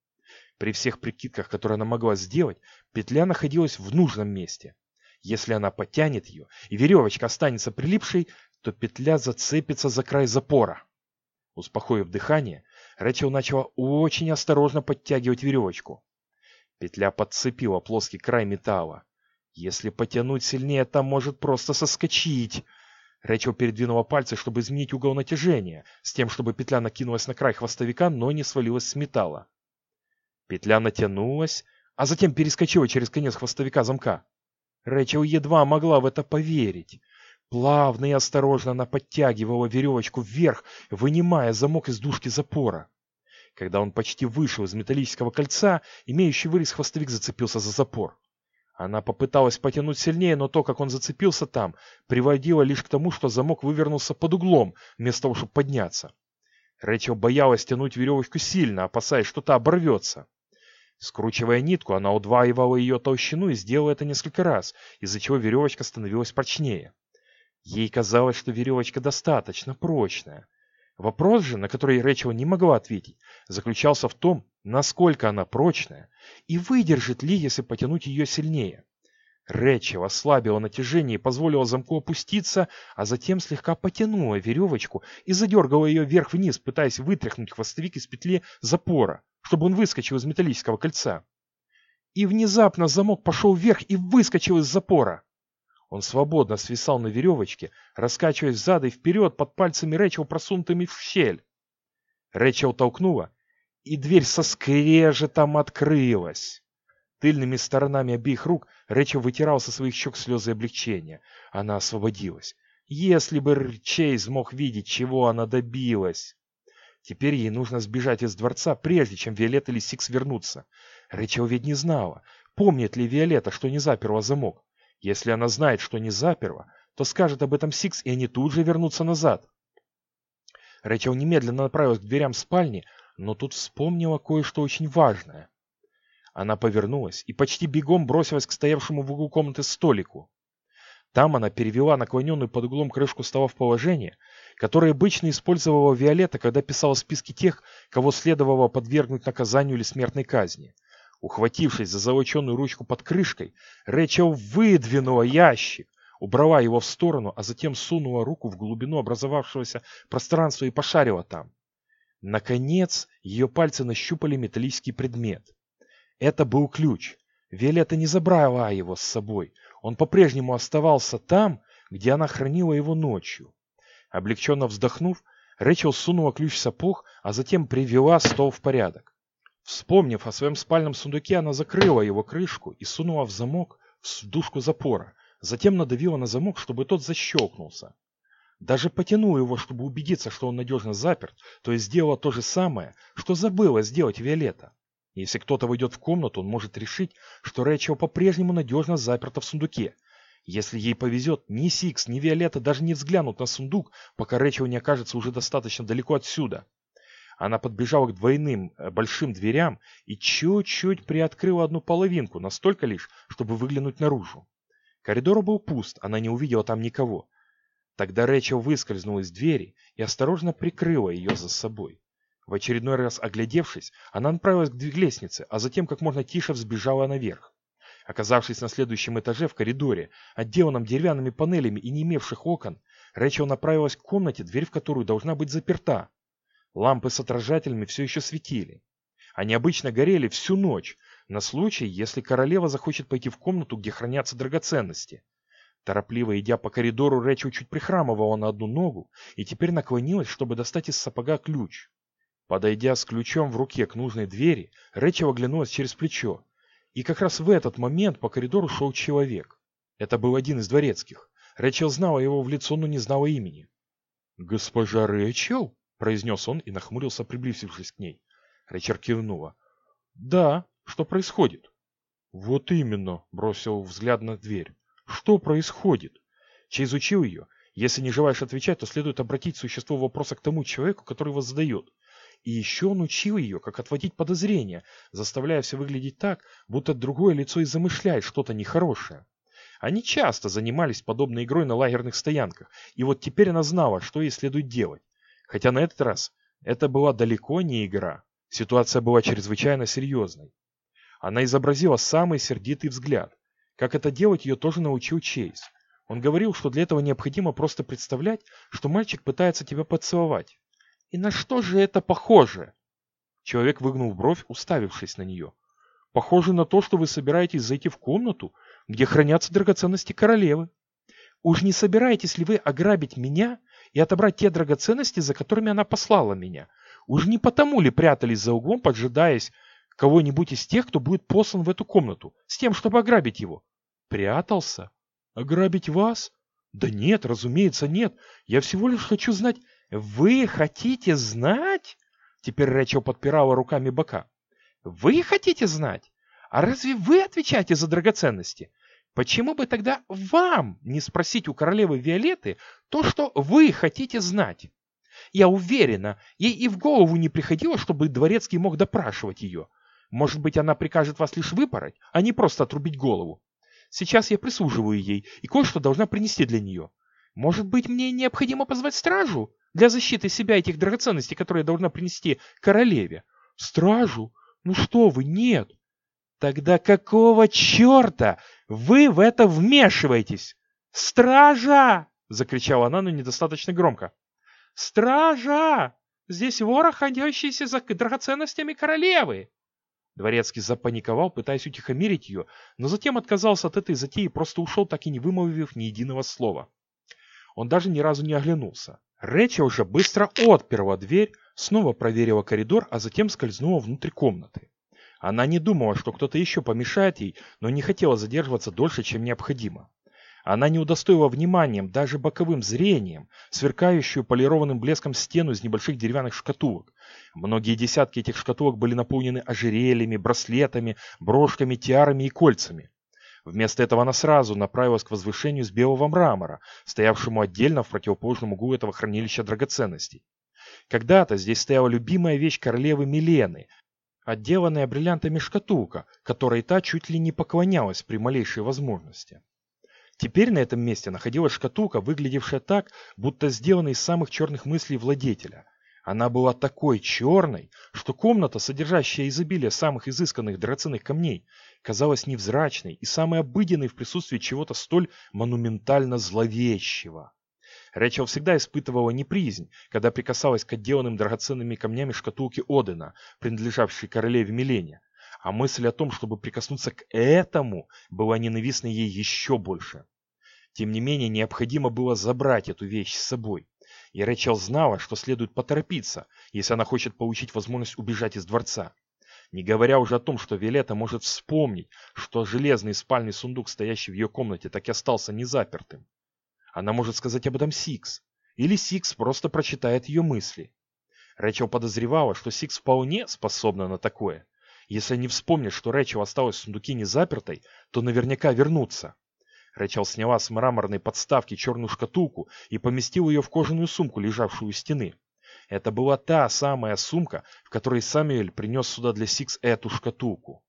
При всех прикидках, которые она могла сделать, петля находилась в нужном месте. Если она потянет ее, и веревочка останется прилипшей, то петля зацепится за край запора. Успокоив дыхание, Рэчел начала очень осторожно подтягивать веревочку. Петля подцепила плоский край металла. Если потянуть сильнее, там может просто соскочить. Рэчел передвинула пальцы, чтобы изменить угол натяжения, с тем, чтобы петля накинулась на край хвостовика, но не свалилась с металла. Петля натянулась, а затем перескочила через конец хвостовика замка. Рэчел едва могла в это поверить. Плавно и осторожно она подтягивала веревочку вверх, вынимая замок из дужки запора. Когда он почти вышел из металлического кольца, имеющий вырез хвостовик зацепился за запор. Она попыталась потянуть сильнее, но то, как он зацепился там, приводило лишь к тому, что замок вывернулся под углом, вместо того, чтобы подняться. Рэчел боялась тянуть веревочку сильно, опасаясь, что та оборвется. Скручивая нитку, она удваивала ее толщину и сделала это несколько раз, из-за чего веревочка становилась прочнее. Ей казалось, что веревочка достаточно прочная. Вопрос же, на который Рэчел не могла ответить, заключался в том, насколько она прочная и выдержит ли, если потянуть ее сильнее. Рэчел ослабила натяжение и позволила замку опуститься, а затем слегка потянула веревочку и задергала ее вверх-вниз, пытаясь вытряхнуть хвостовик из петли запора, чтобы он выскочил из металлического кольца. И внезапно замок пошел вверх и выскочил из запора. Он свободно свисал на веревочке, раскачиваясь взад и вперед под пальцами Рэчел, просунутыми в щель. Рэчел толкнула, и дверь со скрежетом открылась. Тыльными сторонами обеих рук Рэчел вытирала со своих щек слезы облегчения. Она освободилась. Если бы Чейз мог видеть, чего она добилась. Теперь ей нужно сбежать из дворца, прежде чем Виолетта или Сикс вернутся. Рэчел ведь не знала, помнит ли Виолетта, что не заперла замок. Если она знает, что не заперла, то скажет об этом Сикс, и они тут же вернутся назад. Рэчел немедленно направилась к дверям спальни, но тут вспомнила кое-что очень важное. Она повернулась и почти бегом бросилась к стоявшему в углу комнаты столику. Там она перевела наклоненную под углом крышку стола в положение, которое обычно использовала Виолетта, когда писала списки тех, кого следовало подвергнуть наказанию или смертной казни. Ухватившись за золоченую ручку под крышкой, Рэчел выдвинула ящик, убрала его в сторону, а затем сунула руку в глубину образовавшегося пространства и пошарила там. Наконец, ее пальцы нащупали металлический предмет. Это был ключ. Виолетта не забрала его с собой. Он по-прежнему оставался там, где она хранила его ночью. Облегченно вздохнув, Рэчел сунула ключ в сапог, а затем привела стол в порядок. Вспомнив о своем спальном сундуке, она закрыла его крышку и сунула в замок в дужку запора. Затем надавила на замок, чтобы тот защелкнулся. Даже потянула его, чтобы убедиться, что он надежно заперт, то есть сделала то же самое, что забыла сделать Виолетта. Если кто-то войдет в комнату, он может решить, что Рэчел по-прежнему надежно заперта в сундуке. Если ей повезет, ни Сикс, ни Виолетта даже не взглянут на сундук, пока Рэчел не окажется уже достаточно далеко отсюда. Она подбежала к двойным э, большим дверям и чуть-чуть приоткрыла одну половинку, настолько лишь, чтобы выглянуть наружу. Коридор был пуст, она не увидела там никого. Тогда Рэчел выскользнула из двери и осторожно прикрыла ее за собой. В очередной раз оглядевшись, она направилась к лестнице, а затем как можно тише взбежала наверх. Оказавшись на следующем этаже в коридоре, отделанном деревянными панелями и не имевших окон, Рэчел направилась к комнате, дверь в которую должна быть заперта. Лампы с отражателями все еще светили. Они обычно горели всю ночь, на случай, если королева захочет пойти в комнату, где хранятся драгоценности. Торопливо идя по коридору, Рэчел чуть прихрамывала на одну ногу и теперь наклонилась, чтобы достать из сапога ключ. Подойдя с ключом в руке к нужной двери, Рэчел оглянулась через плечо. И как раз в этот момент по коридору шел человек. Это был один из дворецких. Рэчел знала его в лицо, но не знала имени. «Госпожа Рэчел?» произнес он и нахмурился, приблизившись к ней. Ричард кивнула. «Да, что происходит?» «Вот именно», — бросил взгляд на дверь. «Что происходит?» Че изучил ее. Если не желаешь отвечать, то следует обратить существо вопроса к тому человеку, который его задает. И еще он учил ее, как отводить подозрения, заставляя все выглядеть так, будто другое лицо и замышляет что-то нехорошее. Они часто занимались подобной игрой на лагерных стоянках, и вот теперь она знала, что ей следует делать. Хотя на этот раз это была далеко не игра. Ситуация была чрезвычайно серьезной. Она изобразила самый сердитый взгляд. Как это делать, ее тоже научил Чейз. Он говорил, что для этого необходимо просто представлять, что мальчик пытается тебя поцеловать. И на что же это похоже? Человек выгнул бровь, уставившись на нее. Похоже на то, что вы собираетесь зайти в комнату, где хранятся драгоценности королевы. Уж не собираетесь ли вы ограбить меня и отобрать те драгоценности, за которыми она послала меня. Уж не потому ли прятались за углом, поджидаясь кого-нибудь из тех, кто будет послан в эту комнату, с тем, чтобы ограбить его? Прятался? Ограбить вас? Да нет, разумеется, нет. Я всего лишь хочу знать... Вы хотите знать? Теперь Рэчел подпирала руками бока. Вы хотите знать? А разве вы отвечаете за драгоценности? Почему бы тогда вам не спросить у королевы Виолетты то, что вы хотите знать? Я уверена, ей и в голову не приходило, чтобы дворецкий мог допрашивать ее. Может быть, она прикажет вас лишь выпороть, а не просто отрубить голову. Сейчас я прислуживаю ей и кое-что должна принести для нее. Может быть, мне необходимо позвать стражу для защиты себя этих драгоценностей, которые должна принести королеве? Стражу? Ну что вы, нет. Тогда какого черта вы в это вмешиваетесь? Стража! Закричала она, но недостаточно громко. Стража! Здесь вор, охраняющийся за драгоценностями королевы. Дворецкий запаниковал, пытаясь утихомирить ее, но затем отказался от этой затеи и просто ушел, так и не вымолвив ни единого слова. Он даже ни разу не оглянулся. Рэча уже быстро отперла дверь, снова проверила коридор, а затем скользнула внутрь комнаты. Она не думала, что кто-то еще помешает ей, но не хотела задерживаться дольше, чем необходимо. Она не удостоила вниманием, даже боковым зрением, сверкающую полированным блеском стену из небольших деревянных шкатулок. Многие десятки этих шкатулок были наполнены ожерельями, браслетами, брошками, тиарами и кольцами. Вместо этого она сразу направилась к возвышению из белого мрамора, стоявшему отдельно в противоположном углу этого хранилища драгоценностей. Когда-то здесь стояла любимая вещь королевы Милены, отделанная бриллиантами шкатулка, которой та чуть ли не поклонялась при малейшей возможности. Теперь на этом месте находилась шкатулка, выглядевшая так, будто сделана из самых черных мыслей владетеля. Она была такой черной, что комната, содержащая изобилие самых изысканных драгоценных камней, казалась невзрачной и самой обыденной в присутствии чего-то столь монументально зловещего. Рэчел всегда испытывала неприязнь, когда прикасалась к отделанным драгоценными камнями шкатулки Одена, принадлежавшей королеве Милене. А мысль о том, чтобы прикоснуться к этому, была ненавистна ей еще больше. Тем не менее, необходимо было забрать эту вещь с собой. И Рэчел знала, что следует поторопиться, если она хочет получить возможность убежать из дворца. Не говоря уже о том, что Виолетта может вспомнить, что железный спальный сундук, стоящий в ее комнате, так и остался незапертым. Она может сказать об этом Сикс. Или Сикс просто прочитает ее мысли. Рэчел подозревала, что Сикс вполне способна на такое. Если они вспомнят, что Рэчел осталась в сундуке незапертой, то наверняка вернутся. Рэчел сняла с мраморной подставки черную шкатулку и поместила ее в кожаную сумку, лежавшую у стены. Это была та самая сумка, в которой Самюэль принес сюда для Сикс эту шкатулку.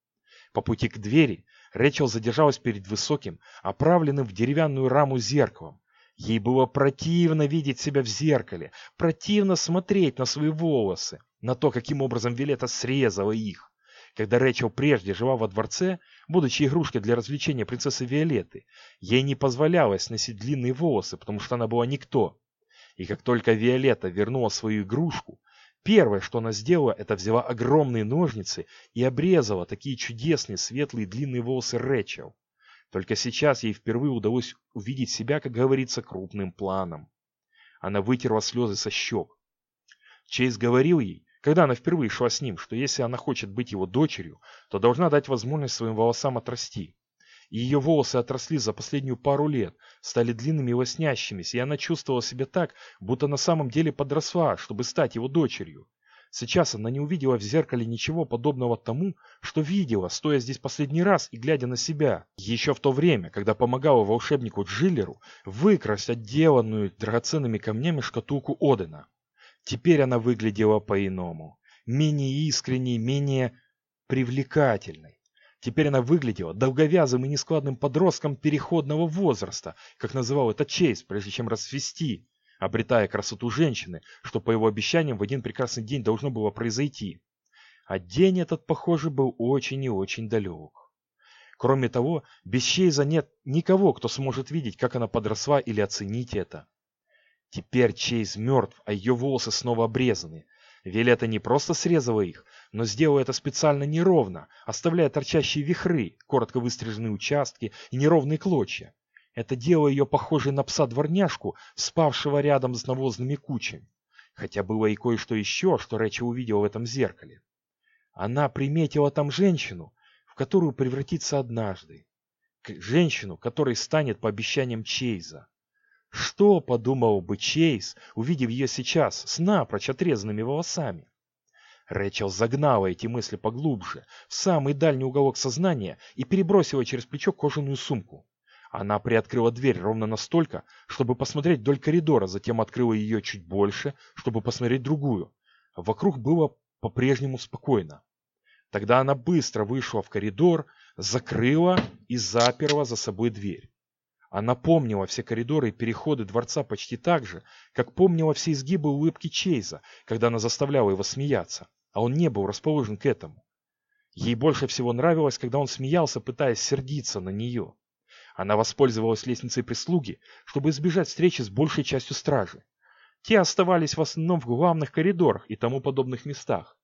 По пути к двери Рэчел задержалась перед высоким, оправленным в деревянную раму зеркалом. Ей было противно видеть себя в зеркале, противно смотреть на свои волосы, на то, каким образом Вилета срезала их. Когда Рэчел прежде жила во дворце, будучи игрушкой для развлечения принцессы Виолетты, ей не позволялось носить длинные волосы, потому что она была никто. И как только Виолетта вернула свою игрушку, первое, что она сделала, это взяла огромные ножницы и обрезала такие чудесные светлые длинные волосы Рэчел. Только сейчас ей впервые удалось увидеть себя, как говорится, крупным планом. Она вытерла слезы со щек. Чейз говорил ей, когда она впервые шла с ним, что если она хочет быть его дочерью, то должна дать возможность своим волосам отрасти ее волосы отросли за последнюю пару лет, стали длинными и лоснящимися, и она чувствовала себя так, будто на самом деле подросла, чтобы стать его дочерью. Сейчас она не увидела в зеркале ничего подобного тому, что видела, стоя здесь последний раз и глядя на себя. Еще в то время, когда помогала волшебнику Джиллеру выкрасть отделанную драгоценными камнями шкатулку Одена. Теперь она выглядела по-иному. Менее искренней, менее привлекательной. Теперь она выглядела долговязым и нескладным подростком переходного возраста, как называл это Чейз, прежде чем расцвести, обретая красоту женщины, что по его обещаниям в один прекрасный день должно было произойти. А день этот, похоже, был очень и очень далек. Кроме того, без Чейза нет никого, кто сможет видеть, как она подросла или оценить это. Теперь Чейз мертв, а ее волосы снова обрезаны. Виолетта не просто срезала их, но сделала это специально неровно, оставляя торчащие вихры, коротко выстриженные участки и неровные клочья. Это делало ее похожей на пса-дворняжку, спавшего рядом с навозными кучами. Хотя было и кое-что еще, что Рэчи увидела в этом зеркале. Она приметила там женщину, в которую превратится однажды. Женщину, которой станет по обещаниям Чейза. Что подумал бы Чейз, увидев ее сейчас с напрочь отрезанными волосами? Рэчел загнала эти мысли поглубже, в самый дальний уголок сознания и перебросила через плечо кожаную сумку. Она приоткрыла дверь ровно настолько, чтобы посмотреть вдоль коридора, затем открыла ее чуть больше, чтобы посмотреть другую. Вокруг было по-прежнему спокойно. Тогда она быстро вышла в коридор, закрыла и заперла за собой дверь. Она помнила все коридоры и переходы дворца почти так же, как помнила все изгибы улыбки Чейза, когда она заставляла его смеяться а он не был расположен к этому. Ей больше всего нравилось, когда он смеялся, пытаясь сердиться на нее. Она воспользовалась лестницей прислуги, чтобы избежать встречи с большей частью стражи. Те оставались в основном в главных коридорах и тому подобных местах.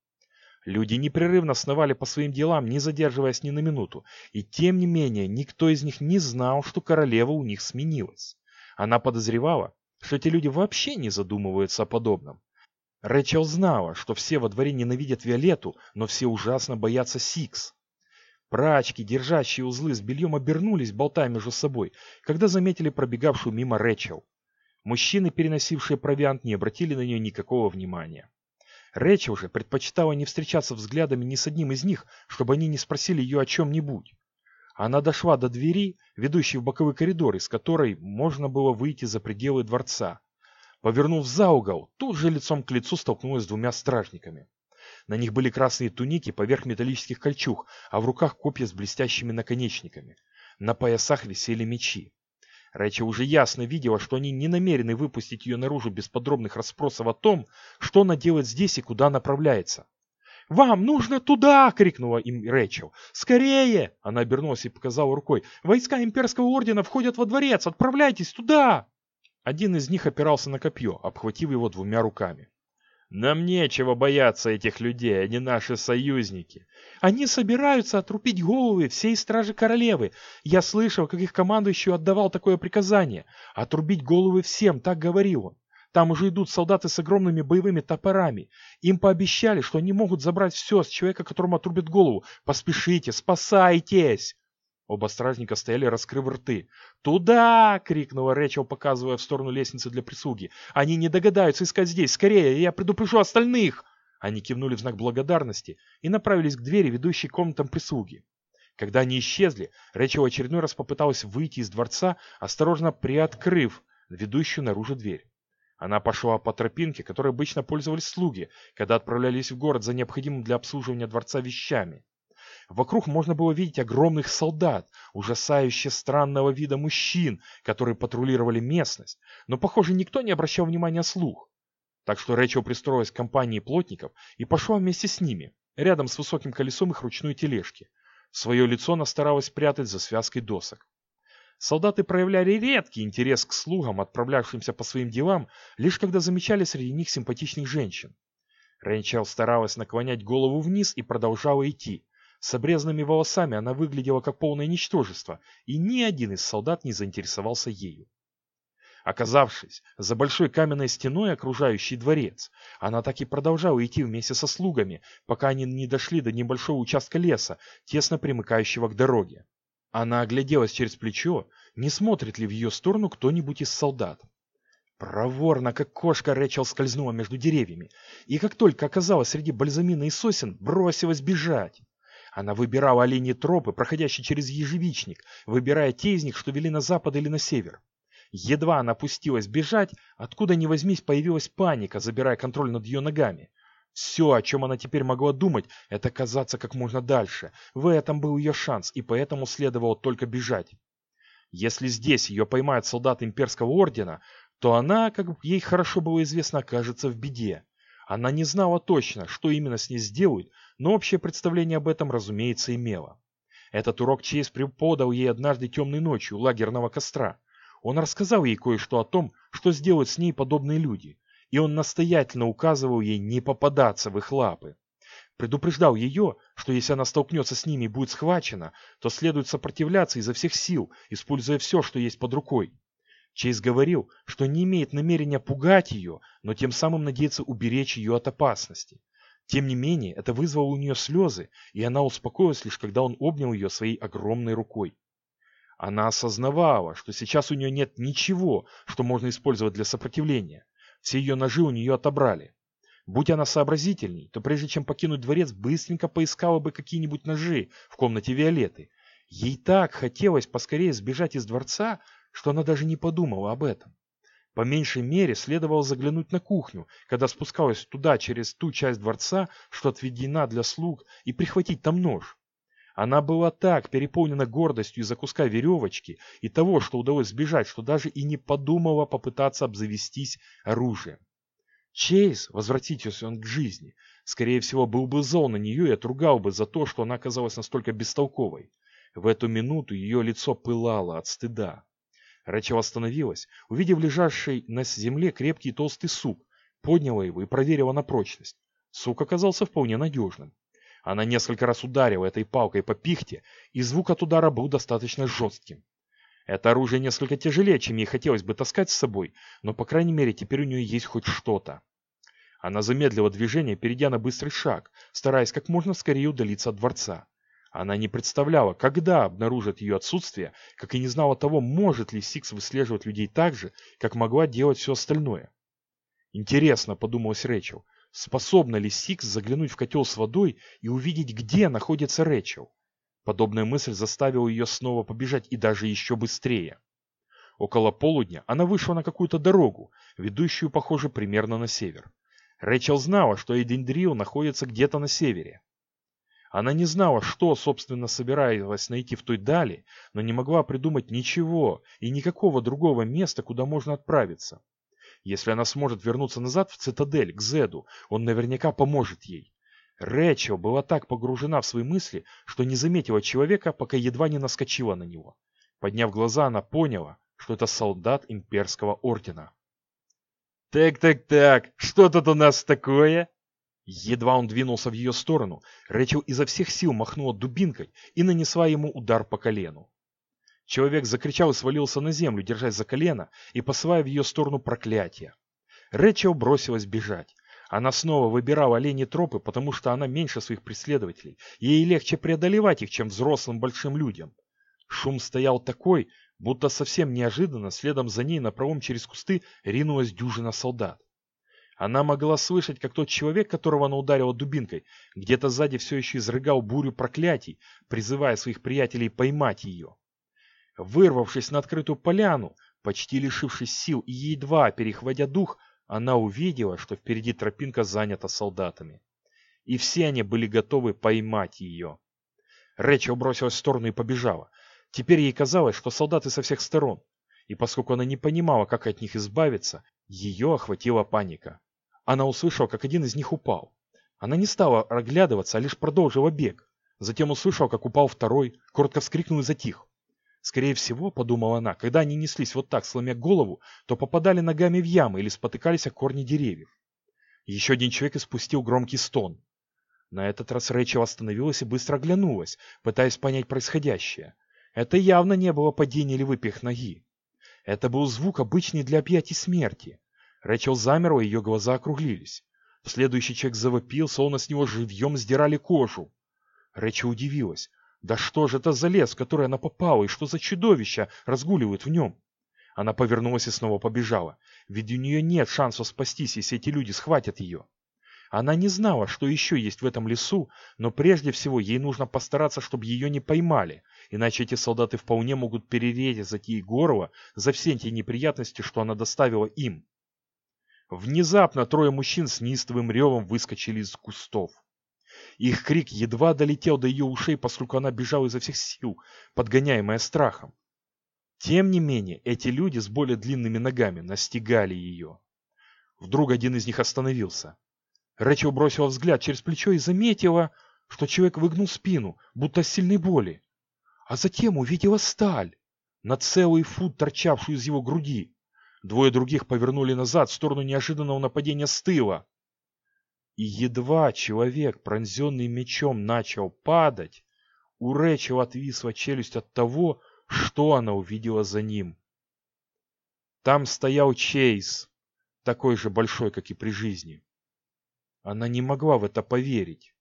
Люди непрерывно сновали по своим делам, не задерживаясь ни на минуту, и тем не менее никто из них не знал, что королева у них сменилась. Она подозревала, что эти люди вообще не задумываются о подобном. Рэчел знала, что все во дворе ненавидят Виолетту, но все ужасно боятся Сикс. Прачки, держащие узлы с бельем, обернулись, болтая между собой, когда заметили пробегавшую мимо Рэчел. Мужчины, переносившие провиант, не обратили на нее никакого внимания. Рэчел же предпочитала не встречаться взглядами ни с одним из них, чтобы они не спросили ее о чем-нибудь. Она дошла до двери, ведущей в боковой коридор, из которой можно было выйти за пределы дворца, Повернув за угол, тут же лицом к лицу столкнулась с двумя стражниками. На них были красные туники поверх металлических кольчуг, а в руках копья с блестящими наконечниками. На поясах висели мечи. Рэча уже ясно видела, что они не намерены выпустить ее наружу без подробных расспросов о том, что она делает здесь и куда направляется. «Вам нужно туда!» — крикнула им Рэчел. «Скорее!» — она обернулась и показала рукой. «Войска имперского ордена входят во дворец! Отправляйтесь туда!» Один из них опирался на копье, обхватив его двумя руками. «Нам нечего бояться этих людей, они наши союзники. Они собираются отрубить головы всей стражи королевы. Я слышал, как их командующий отдавал такое приказание. Отрубить головы всем, так говорил он. Там уже идут солдаты с огромными боевыми топорами. Им пообещали, что они могут забрать все с человека, которому отрубят голову. Поспешите, спасайтесь!» Оба стражника стояли, раскрыв рты. «Туда!» — крикнула Рэчел, показывая в сторону лестницы для прислуги. «Они не догадаются искать здесь! Скорее! Я предупрежу остальных!» Они кивнули в знак благодарности и направились к двери, ведущей к комнатам прислуги. Когда они исчезли, Рэчел очередной раз попыталась выйти из дворца, осторожно приоткрыв ведущую наружу дверь. Она пошла по тропинке, которой обычно пользовались слуги, когда отправлялись в город за необходимым для обслуживания дворца вещами. Вокруг можно было видеть огромных солдат, ужасающе странного вида мужчин, которые патрулировали местность, но, похоже, никто не обращал внимания слух. Так что Рэчел пристроилась к компании плотников и пошла вместе с ними, рядом с высоким колесом их ручной тележки. Свое лицо она старалась прятать за связкой досок. Солдаты проявляли редкий интерес к слугам, отправлявшимся по своим делам, лишь когда замечали среди них симпатичных женщин. Рейнчел старалась наклонять голову вниз и продолжала идти, с обрезанными волосами она выглядела как полное ничтожество, и ни один из солдат не заинтересовался ею. Оказавшись за большой каменной стеной, окружающей дворец, она так и продолжала идти вместе со слугами, пока они не дошли до небольшого участка леса, тесно примыкающего к дороге. Она огляделась через плечо, не смотрит ли в ее сторону кто-нибудь из солдат. Проворно, как кошка, Рэчел скользнула между деревьями, и как только оказалась среди бальзамина и сосен, бросилась бежать. Она выбирала оленьи тропы, проходящие через ежевичник, выбирая те из них, что вели на запад или на север. Едва она пустилась бежать, откуда ни возьмись появилась паника, забирая контроль над ее ногами. Все, о чем она теперь могла думать, это казаться как можно дальше. В этом был ее шанс, и поэтому следовало только бежать. Если здесь ее поймают солдаты имперского ордена, то она, как ей хорошо было известно, окажется в беде. Она не знала точно, что именно с ней сделают, но общее представление об этом, разумеется, имела. Этот урок Чейз преподал ей однажды темной ночью у лагерного костра. Он рассказал ей кое-что о том, что сделают с ней подобные люди, и он настоятельно указывал ей не попадаться в их лапы. Предупреждал ее, что если она столкнется с ними и будет схвачена, то следует сопротивляться изо всех сил, используя все, что есть под рукой. Чейз говорил, что не имеет намерения пугать ее, но тем самым надеется уберечь ее от опасности. Тем не менее, это вызвало у нее слезы, и она успокоилась лишь когда он обнял ее своей огромной рукой. Она осознавала, что сейчас у нее нет ничего, что можно использовать для сопротивления. Все ее ножи у нее отобрали. Будь она сообразительней, то прежде чем покинуть дворец, быстренько поискала бы какие-нибудь ножи в комнате Виолетты. Ей так хотелось поскорее сбежать из дворца, что она даже не подумала об этом. По меньшей мере следовало заглянуть на кухню, когда спускалась туда через ту часть дворца, что отведена для слуг, и прихватить там нож. Она была так переполнена гордостью из-за куска веревочки и того, что удалось сбежать, что даже и не подумала попытаться обзавестись оружием. Чейз, возвратитесь он к жизни, скорее всего, был бы зол на нее и отругал бы за то, что она оказалась настолько бестолковой. В эту минуту ее лицо пылало от стыда. Рэчел остановилась, увидев лежащий на земле крепкий толстый сук, подняла его и проверила на прочность. Сук оказался вполне надежным. Она несколько раз ударила этой палкой по пихте, и звук от удара был достаточно жестким. Это оружие несколько тяжелее, чем ей хотелось бы таскать с собой, но, по крайней мере, теперь у нее есть хоть что-то. Она замедлила движение, перейдя на быстрый шаг, стараясь как можно скорее удалиться от дворца. Она не представляла, когда обнаружат ее отсутствие, как и не знала того, может ли Сикс выслеживать людей так же, как могла делать все остальное. Интересно, подумалась Рэчел, способна ли Сикс заглянуть в котел с водой и увидеть, где находится Рэчел? Подобная мысль заставила ее снова побежать и даже еще быстрее. Около полудня она вышла на какую-то дорогу, ведущую, похоже, примерно на север. Рэчел знала, что Эдендрил находится где-то на севере. Она не знала, что, собственно, собиралась найти в той дали, но не могла придумать ничего и никакого другого места, куда можно отправиться. Если она сможет вернуться назад в цитадель, к Зеду, он наверняка поможет ей. Рэчел была так погружена в свои мысли, что не заметила человека, пока едва не наскочила на него. Подняв глаза, она поняла, что это солдат имперского ордена. «Так-так-так, что тут у нас такое?» Едва он двинулся в ее сторону, Рэчел изо всех сил махнула дубинкой и нанесла ему удар по колену. Человек закричал и свалился на землю, держась за колено и посылая в ее сторону проклятие. Рэчел бросилась бежать. Она снова выбирала олени тропы, потому что она меньше своих преследователей. Ей легче преодолевать их, чем взрослым большим людям. Шум стоял такой, будто совсем неожиданно следом за ней на напролом через кусты ринулась дюжина солдат. Она могла слышать, как тот человек, которого она ударила дубинкой, где-то сзади все еще изрыгал бурю проклятий, призывая своих приятелей поймать ее. Вырвавшись на открытую поляну, почти лишившись сил и едва перехватя дух, она увидела, что впереди тропинка занята солдатами. И все они были готовы поймать ее. Рэчел бросилась в сторону и побежала. Теперь ей казалось, что солдаты со всех сторон. И поскольку она не понимала, как от них избавиться, ее охватила паника. Она услышала, как один из них упал. Она не стала оглядываться, а лишь продолжила бег. Затем услышала, как упал второй, коротко вскрикнул и затих. Скорее всего, подумала она, когда они неслись вот так, сломя голову, то попадали ногами в ямы или спотыкались о корни деревьев. Еще один человек испустил громкий стон. На этот раз Рэйчел остановилась и быстро оглянулась, пытаясь понять происходящее. Это явно не было падение или выпих ноги. Это был звук, обычный для объятий смерти. Рэчел замерла, ее глаза округлились. Следующий человек завопил, словно с него живьем сдирали кожу. Рэчел удивилась. Да что же это за лес, в который она попала, и что за чудовища разгуливают в нем? Она повернулась и снова побежала. Ведь у нее нет шансов спастись, если эти люди схватят ее. Она не знала, что еще есть в этом лесу, но прежде всего ей нужно постараться, чтобы ее не поймали, иначе эти солдаты вполне могут перерезать ей горло за все те неприятности, что она доставила им. Внезапно трое мужчин с неистовым ревом выскочили из кустов. Их крик едва долетел до ее ушей, поскольку она бежала изо всех сил, подгоняемая страхом. Тем не менее, эти люди с более длинными ногами настигали ее. Вдруг один из них остановился. Рэчел бросила взгляд через плечо и заметила, что человек выгнул спину, будто с сильной боли. А затем увидела сталь, на целый фут торчавшую из его груди. Двое других повернули назад в сторону неожиданного нападения с тыла. И едва человек, пронзенный мечом, начал падать, у Рэчел отвисла челюсть от того, что она увидела за ним. Там стоял Чейз, такой же большой, как и при жизни. Она не могла в это поверить.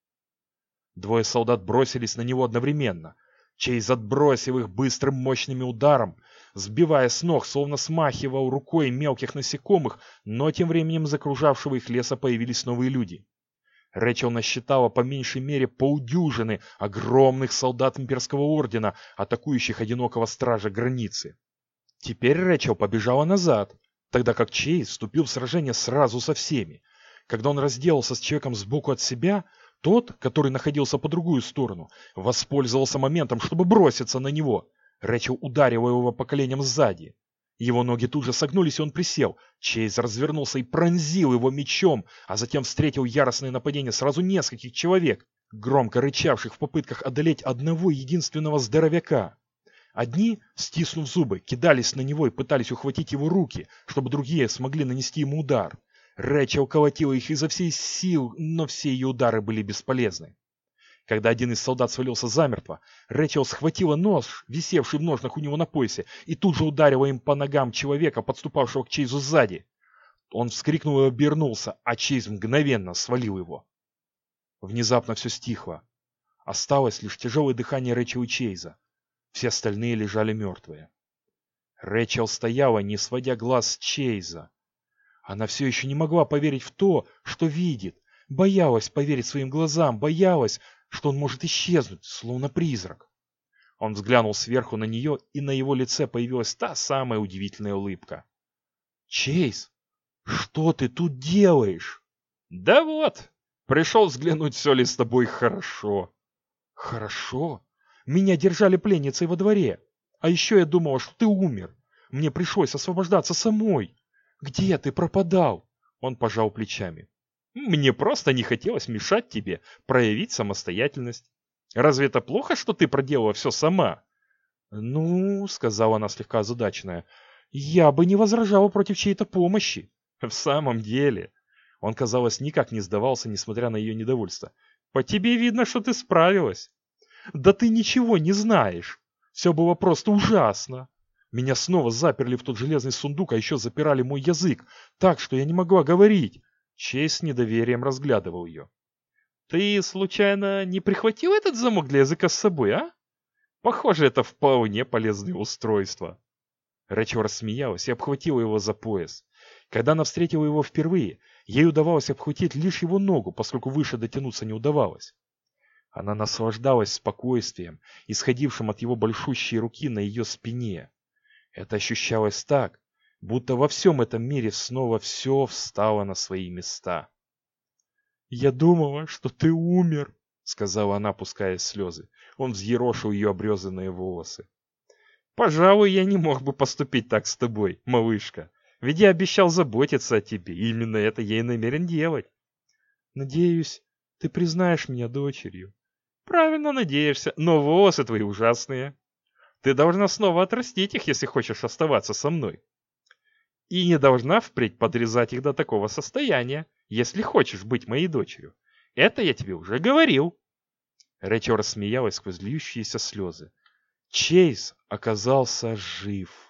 Двое солдат бросились на него одновременно. Чейз отбросил их быстрым мощным ударом, сбивая с ног, словно смахивал рукой мелких насекомых, но тем временем из окружавшего их леса появились новые люди. Рэчел насчитала по меньшей мере полдюжины огромных солдат имперского ордена, атакующих одинокого стража границы. Теперь Рэчел побежала назад, тогда как Чейз вступил в сражение сразу со всеми. Когда он разделался с человеком сбоку от себя, тот, который находился по другую сторону, воспользовался моментом, чтобы броситься на него. Рэчел ударила его по коленям сзади. Его ноги тут же согнулись, и он присел. Чейз развернулся и пронзил его мечом, а затем встретил яростное нападение сразу нескольких человек, громко рычавших в попытках одолеть одного единственного здоровяка. Одни, стиснув зубы, кидались на него и пытались ухватить его руки, чтобы другие смогли нанести ему удар. Рэчел колотила их изо всей сил, но все ее удары были бесполезны. Когда один из солдат свалился замертво, Рэчел схватила нож, висевший в ножнах у него на поясе, и тут же ударила им по ногам человека, подступавшего к Чейзу сзади. Он вскрикнул и обернулся, а Чейз мгновенно свалил его. Внезапно все стихло. Осталось лишь тяжелое дыхание Рэчел и Чейза. Все остальные лежали мертвые. Рэчел стояла, не сводя глаз с Чейза. Она все еще не могла поверить в то, что видит. Боялась поверить своим глазам, боялась, что он может исчезнуть, словно призрак. Он взглянул сверху на нее, и на его лице появилась та самая удивительная улыбка. «Чейз, что ты тут делаешь?» «Да вот, пришел взглянуть, все ли с тобой хорошо». «Хорошо? Меня держали пленницей во дворе. А еще я думала, что ты умер. Мне пришлось освобождаться самой». «Где ты пропадал?» Он пожал плечами. «Мне просто не хотелось мешать тебе проявить самостоятельность. Разве это плохо, что ты проделала все сама?» «Ну, — сказала она слегка озадаченная, — я бы не возражала против чьей-то помощи». «В самом деле...» Он, казалось, никак не сдавался, несмотря на ее недовольство. «По тебе видно, что ты справилась». «Да ты ничего не знаешь. Все было просто ужасно. Меня снова заперли в тот железный сундук, а еще запирали мой язык, так что я не могла говорить. Чейз с недоверием разглядывал ее. Ты, случайно, не прихватил этот замок для языка с собой, а? Похоже, это вполне полезное устройство. Рэчел рассмеялась и обхватила его за пояс. Когда она встретила его впервые, ей удавалось обхватить лишь его ногу, поскольку выше дотянуться не удавалось. Она наслаждалась спокойствием, исходившим от его большущей руки на ее спине. Это ощущалось так, будто во всем этом мире снова все встало на свои места. «Я думала, что ты умер», — сказала она, пуская слезы. Он взъерошил ее обрезанные волосы. «Пожалуй, я не мог бы поступить так с тобой, малышка. Ведь я обещал заботиться о тебе, и именно это я и намерен делать. Надеюсь, ты признаешь меня дочерью. Правильно надеешься, но волосы твои ужасные. Ты должна снова отрастить их, если хочешь оставаться со мной. И не должна впредь подрезать их до такого состояния, если хочешь быть моей дочерью. Это я тебе уже говорил. Рэчел рассмеялась сквозь льющиеся слезы. Чейз оказался жив.